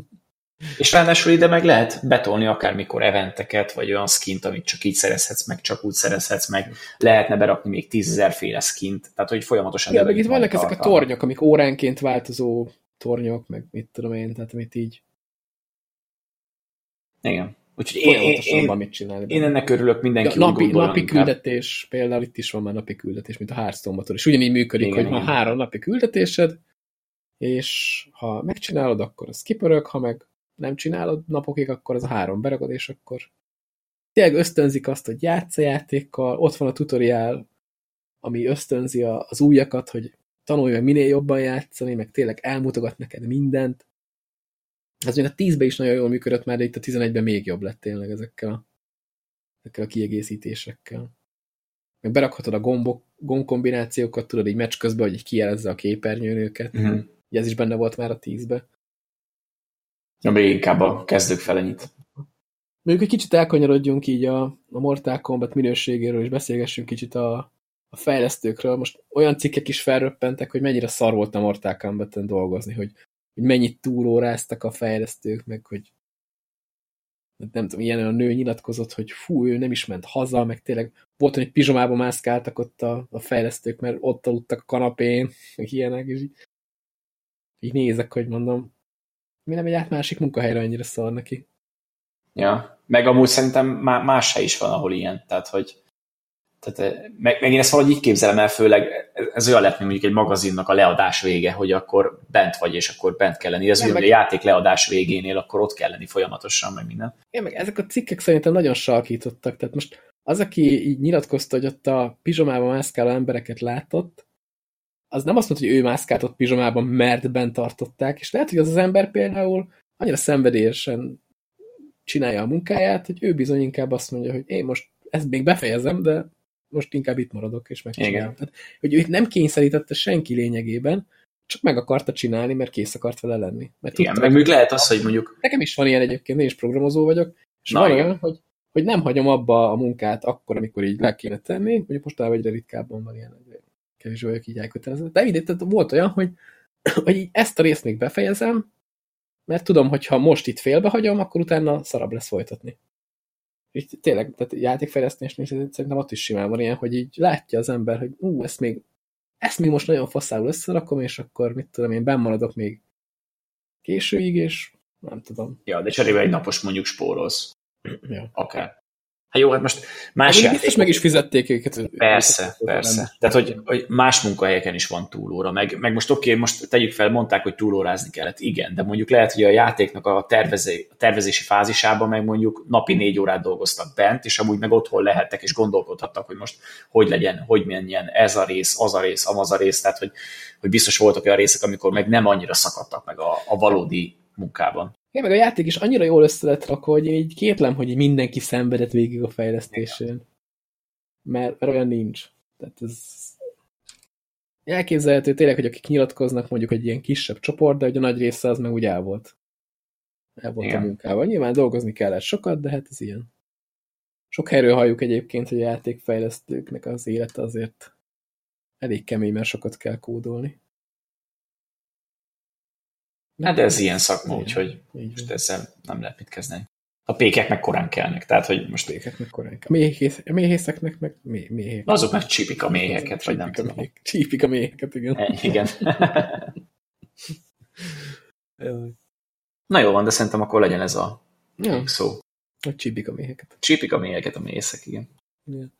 és ráadásul ide meg lehet betolni akármikor eventeket, vagy olyan skint, amit csak így szerezhetsz meg, csak úgy szerezhetsz meg. Lehetne berakni még tízezer féle skint, tehát hogy folyamatosan... Igen, meg itt vannak ezek a tornyok, amik óránként változó tornyok, meg mit tudom én, tehát amit így... Igen. Úgyhogy én, én, én, van mit csinálni. Én ennek örülök, mindenki ja, napi, napi inkább. küldetés, például itt is van már napi küldetés, mint a hearthstone és ugyanígy működik, igen, hogy igen. ha három napi küldetésed, és ha megcsinálod, akkor az kipörög, ha meg nem csinálod napokig, akkor az a három beragad, és akkor tényleg ösztönzik azt, hogy játsz a játékkal, ott van a tutoriál, ami ösztönzi az újakat, hogy tanulj meg minél jobban játszani, meg tényleg elmutogat neked mindent. Ez még a 10-ben is nagyon jól működött, már de itt a 11-ben még jobb lett tényleg ezekkel a, ezekkel a kiegészítésekkel. Meg berakhatod a gombok, gombkombinációkat, tudod, egy meccs közben, hogy így kijelezze a képernyőn őket. Mm -hmm. ez is benne volt már a 10-ben. Még inkább a kezdők fele nyit. Még egy kicsit elkanyarodjunk így a, a Mortal Kombat minőségéről, és beszélgessünk kicsit a, a fejlesztőkről. Most olyan cikkek is felröppentek, hogy mennyire szar volt a Mortal kombat dolgozni, hogy, hogy mennyit túlóráztak a fejlesztők, meg hogy nem tudom, ilyen a nő nyilatkozott, hogy fú, ő nem is ment haza, meg tényleg volt, hogy pizsomába mászkáltak ott a, a fejlesztők, mert ott aludtak a kanapén, meg ilyenek, és így, így nézek, hogy mondom, mi nem egy át másik munkahelyre annyira szar neki. Ja, meg amúgy szerintem más hely is van, ahol ilyen, tehát hogy tehát, eh, meg, meg én ezt valahogy így képzelem el, főleg ez olyan lett, mint mondjuk egy magazinnak a leadás vége, hogy akkor bent vagy, és akkor bent kell lenni. Ez olyan, meg... a játék leadás végénél, akkor ott kell lenni folyamatosan, meg minden. Igen, meg ezek a cikkek szerintem nagyon sarkítottak. Tehát most az, aki így nyilatkozta, hogy ott a pizsomában mászkáló embereket látott, az nem azt mondta, hogy ő mászkáltott pizsomában, mert bent tartották, és lehet, hogy az az ember például annyira szenvedélyesen csinálja a munkáját, hogy ő bizony inkább azt mondja, hogy én most ezt még befejezem, de most inkább itt maradok, és megcsinálom. Tehát, hogy ő itt nem kényszerítette senki lényegében, csak meg akarta csinálni, mert kész akart vele lenni. Mert Igen, tudta, meg még lehet az, hogy mondjuk... Nekem is van ilyen egyébként, én is programozó vagyok, és Na, van igen. olyan, hogy, hogy nem hagyom abba a munkát akkor, amikor így le kéne tenni, mondjuk most egyre ritkábban van ilyen kevésbé vagyok így elkötelezett. De mindegy, tehát volt olyan, hogy, hogy így ezt a részt még befejezem, mert tudom, hogy ha most itt félbehagyom, akkor utána szarabb lesz folytatni. És tényleg, tehát játékfejlesztésnél szerintem ott is simán van ilyen, hogy így látja az ember, hogy ú, ezt még, ezt még most nagyon faszául összerakom, és akkor mit tudom én, bennmaradok még későig, és nem tudom. Ja, de cserébe egy napos mondjuk spórolsz. Ja. Akár. Hát jó, hát most más játék... Biztos meg is fizették őket. Persze, őket, persze. Nem. Tehát, hogy, hogy más munkahelyeken is van túlóra. Meg, meg most oké, okay, most tegyük fel, mondták, hogy túlórázni kellett. Igen, de mondjuk lehet, hogy a játéknak a, tervezé, a tervezési fázisában meg mondjuk napi négy órát dolgoztak bent, és amúgy meg otthon lehettek, és gondolkodhattak, hogy most hogy legyen, hogy menjen ez a rész, az a rész, amaz a rész. Tehát, hogy, hogy biztos voltak olyan részek, amikor meg nem annyira szakadtak meg a, a valódi munkában. Igen, meg a játék is annyira jól össze lett rakva, hogy én így kétlem, hogy mindenki szenvedett végig a fejlesztésén. Mert, mert olyan nincs. Tehát ez elképzelhető tényleg, hogy akik nyilatkoznak mondjuk egy ilyen kisebb csoport, de hogy a nagy része az meg úgy el volt. El volt Igen. a munkával. Nyilván dolgozni kellett sokat, de hát ez ilyen. Sok helyről halljuk egyébként, hogy a játékfejlesztőknek az élete azért elég kemény, mert sokat kell kódolni. Hát de ez ilyen szakma, úgyhogy most ezzel nem lehet mit kezdeni. A pékek meg korán kelnek, tehát hogy most... Pékek meg korán kell. Méhész, a méhészeknek meg mé, méhék. Azok meg csípik a méheket, vagy nem tudom. Csípik a méheket, igen. E, igen. Na jó van, de szerintem akkor legyen ez a ja. szó. Hogy csípik a méheket. Csípik a méheket a méhészek, igen. igen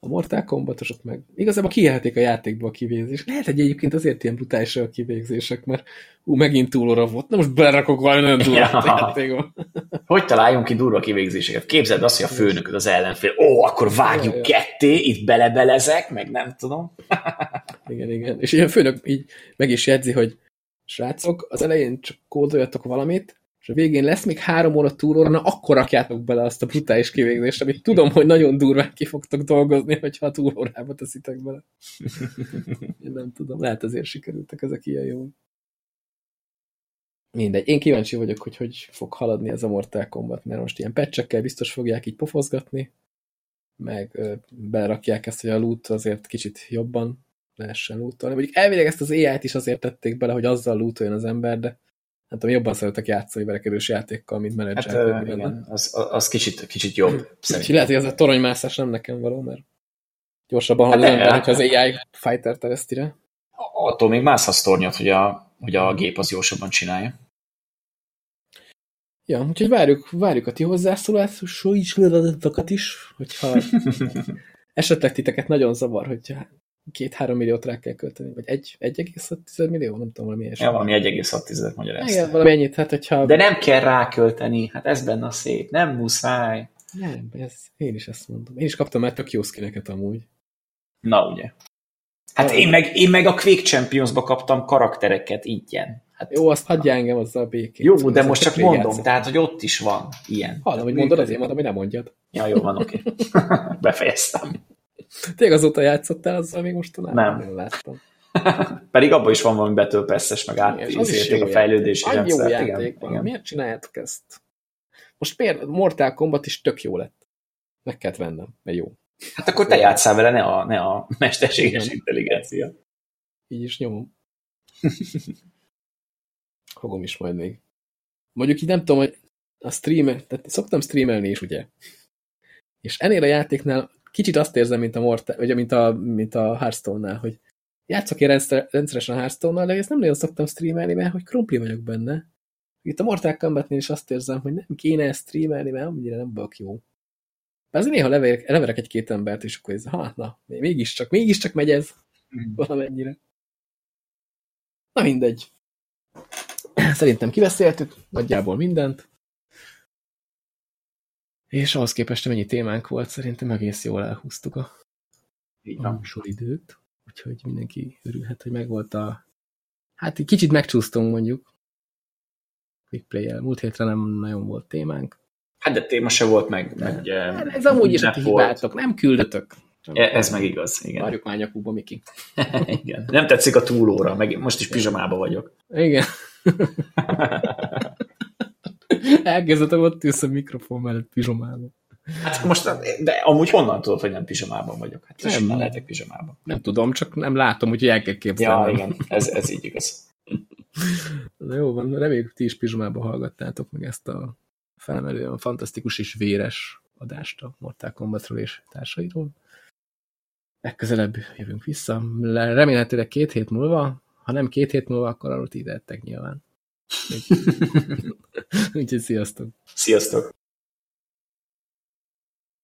a Mortal Kombatosok meg igazából kijelhetik a játékba a kivégzés. Lehet, hogy egyébként azért ilyen brutális a kivégzések, mert ú, megint túlóra volt. Na most belerakok valami nagyon durva ja. játékba. Hogy találjunk ki durva kivégzéseket? Képzeld azt, hogy a főnököd az ellenfél. Ó, akkor vágjuk ja, ja. ketté, itt belebelezek, meg nem tudom. igen, igen. És ilyen főnök így meg is jegyzi, hogy srácok, az elején csak kódoljatok valamit, és a végén lesz még három óra túlóra, na akkor rakjátok bele azt a brutális kivégzést, amit tudom, hogy nagyon durván ki fogtok dolgozni, hogyha a túlórába teszitek bele. Én nem tudom, lehet ezért sikerültek ezek ilyen jól. Mindegy, én kíváncsi vagyok, hogy hogy fog haladni ez a Mortal Kombat, mert most ilyen patchekkel biztos fogják így pofozgatni, meg ö, berakják ezt, hogy a loot azért kicsit jobban lehessen lootolni. Mondjuk elvileg ezt az AI-t is azért tették bele, hogy azzal lootoljon az ember, de nem tudom, jobban szeretek játszani verekedős játékkal, mint menedzser. Hát, igen, az, az kicsit, kicsit jobb. Szerintem. Lehet, hogy ez a toronymászás nem nekem való, mert gyorsabban hát az ember, az AI fighter teresztire. Attól még mászhatsz tornyot, hogy a, hogy a gép az gyorsabban csinálja. Ja, úgyhogy várjuk, várjuk a ti hozzászólásaikat is, hogyha esetleg titeket nagyon zavar, hogyha két-három milliót rá kell költeni, vagy egy, 1,6 millió, nem tudom, valami ilyesmi. Ja, valami 1,6 magyar Igen, valami ennyit, hát hogyha... De nem kell rákölteni, hát ez benne a szép, nem muszáj. Nem, ez, én is ezt mondom. Én is kaptam már tök jó skineket amúgy. Na ugye. Hát én meg, én meg a Quake Champions-ba kaptam karaktereket ingyen. Hát, jó, azt hagyja engem azzal a békét. Jó, de most csak mondom, játszom. tehát, hogy ott is van ilyen. Hallom, hogy mondod, azért mondom, hogy nem mondjad. Ja, jó van, oké. Okay. Befejeztem. Tényleg azóta játszottál azzal még mostanában? Nem. Nem láttam. Pedig abban is van valami betölpesszes, meg átérték a fejlődési rendszer. Jó játék igen, van. Igen. Miért csináljátok ezt? Most miért Mortal Kombat is tök jó lett. Meg kellett vennem, mert jó. Hát akkor te játszál vele, ne a, ne a mesterséges igen. intelligencia. Így is nyomom. Fogom is majd még. Mondjuk így nem tudom, hogy a streamer, tehát szoktam streamelni is, ugye? És ennél a játéknál kicsit azt érzem, mint a, Mortal, vagy mint a, mint a Hearthstone-nál, hogy játszok én rendszer, rendszeresen a Hearthstone-nal, de ezt nem nagyon szoktam streamelni, mert hogy krumpli vagyok benne. Itt a Mortal Kombatnél is azt érzem, hogy nem kéne ezt streamelni, mert annyira nem vagyok jó. De azért néha leverek, leverek egy-két embert, és akkor ez, ha, na, mégiscsak, mégiscsak megy ez mm. valamennyire. Na mindegy. Szerintem kiveszéltük nagyjából mindent. És ahhoz képest, mennyi témánk volt, szerintem egész jól elhúztuk a, a soridőt. Úgyhogy mindenki örülhet, hogy megvolt a... Hát egy kicsit megcsúsztunk mondjuk. Quick play -el. Múlt hétre nem nagyon volt témánk. Hát de téma se volt meg. meg ugye, ez amúgy is a hibátok, nem küldötök. E, ez meg igaz, igen. Várjuk már nyakukba, Miki. igen. Nem tetszik a túlóra, meg most is pizsamába vagyok. Igen. Elkezdett, ott ülsz a mikrofon mellett pizsomában. Hát most, de amúgy honnan tudod, hogy nem pizsamában vagyok? Hát nem, nem lehetek pizsamában. Nem tudom, csak nem látom, hogy el kell képzelni. Ja, igen, ez, ez így igaz. Na jó van, reméljük, ti is pizsamában hallgattátok meg ezt a felmerően fantasztikus és véres adást a Mortal Kombatról és társairól. Legközelebb jövünk vissza. Remélhetőleg két hét múlva, ha nem két hét múlva, akkor arról ti nyilván. Úgyhogy sziasztok! Sziasztok!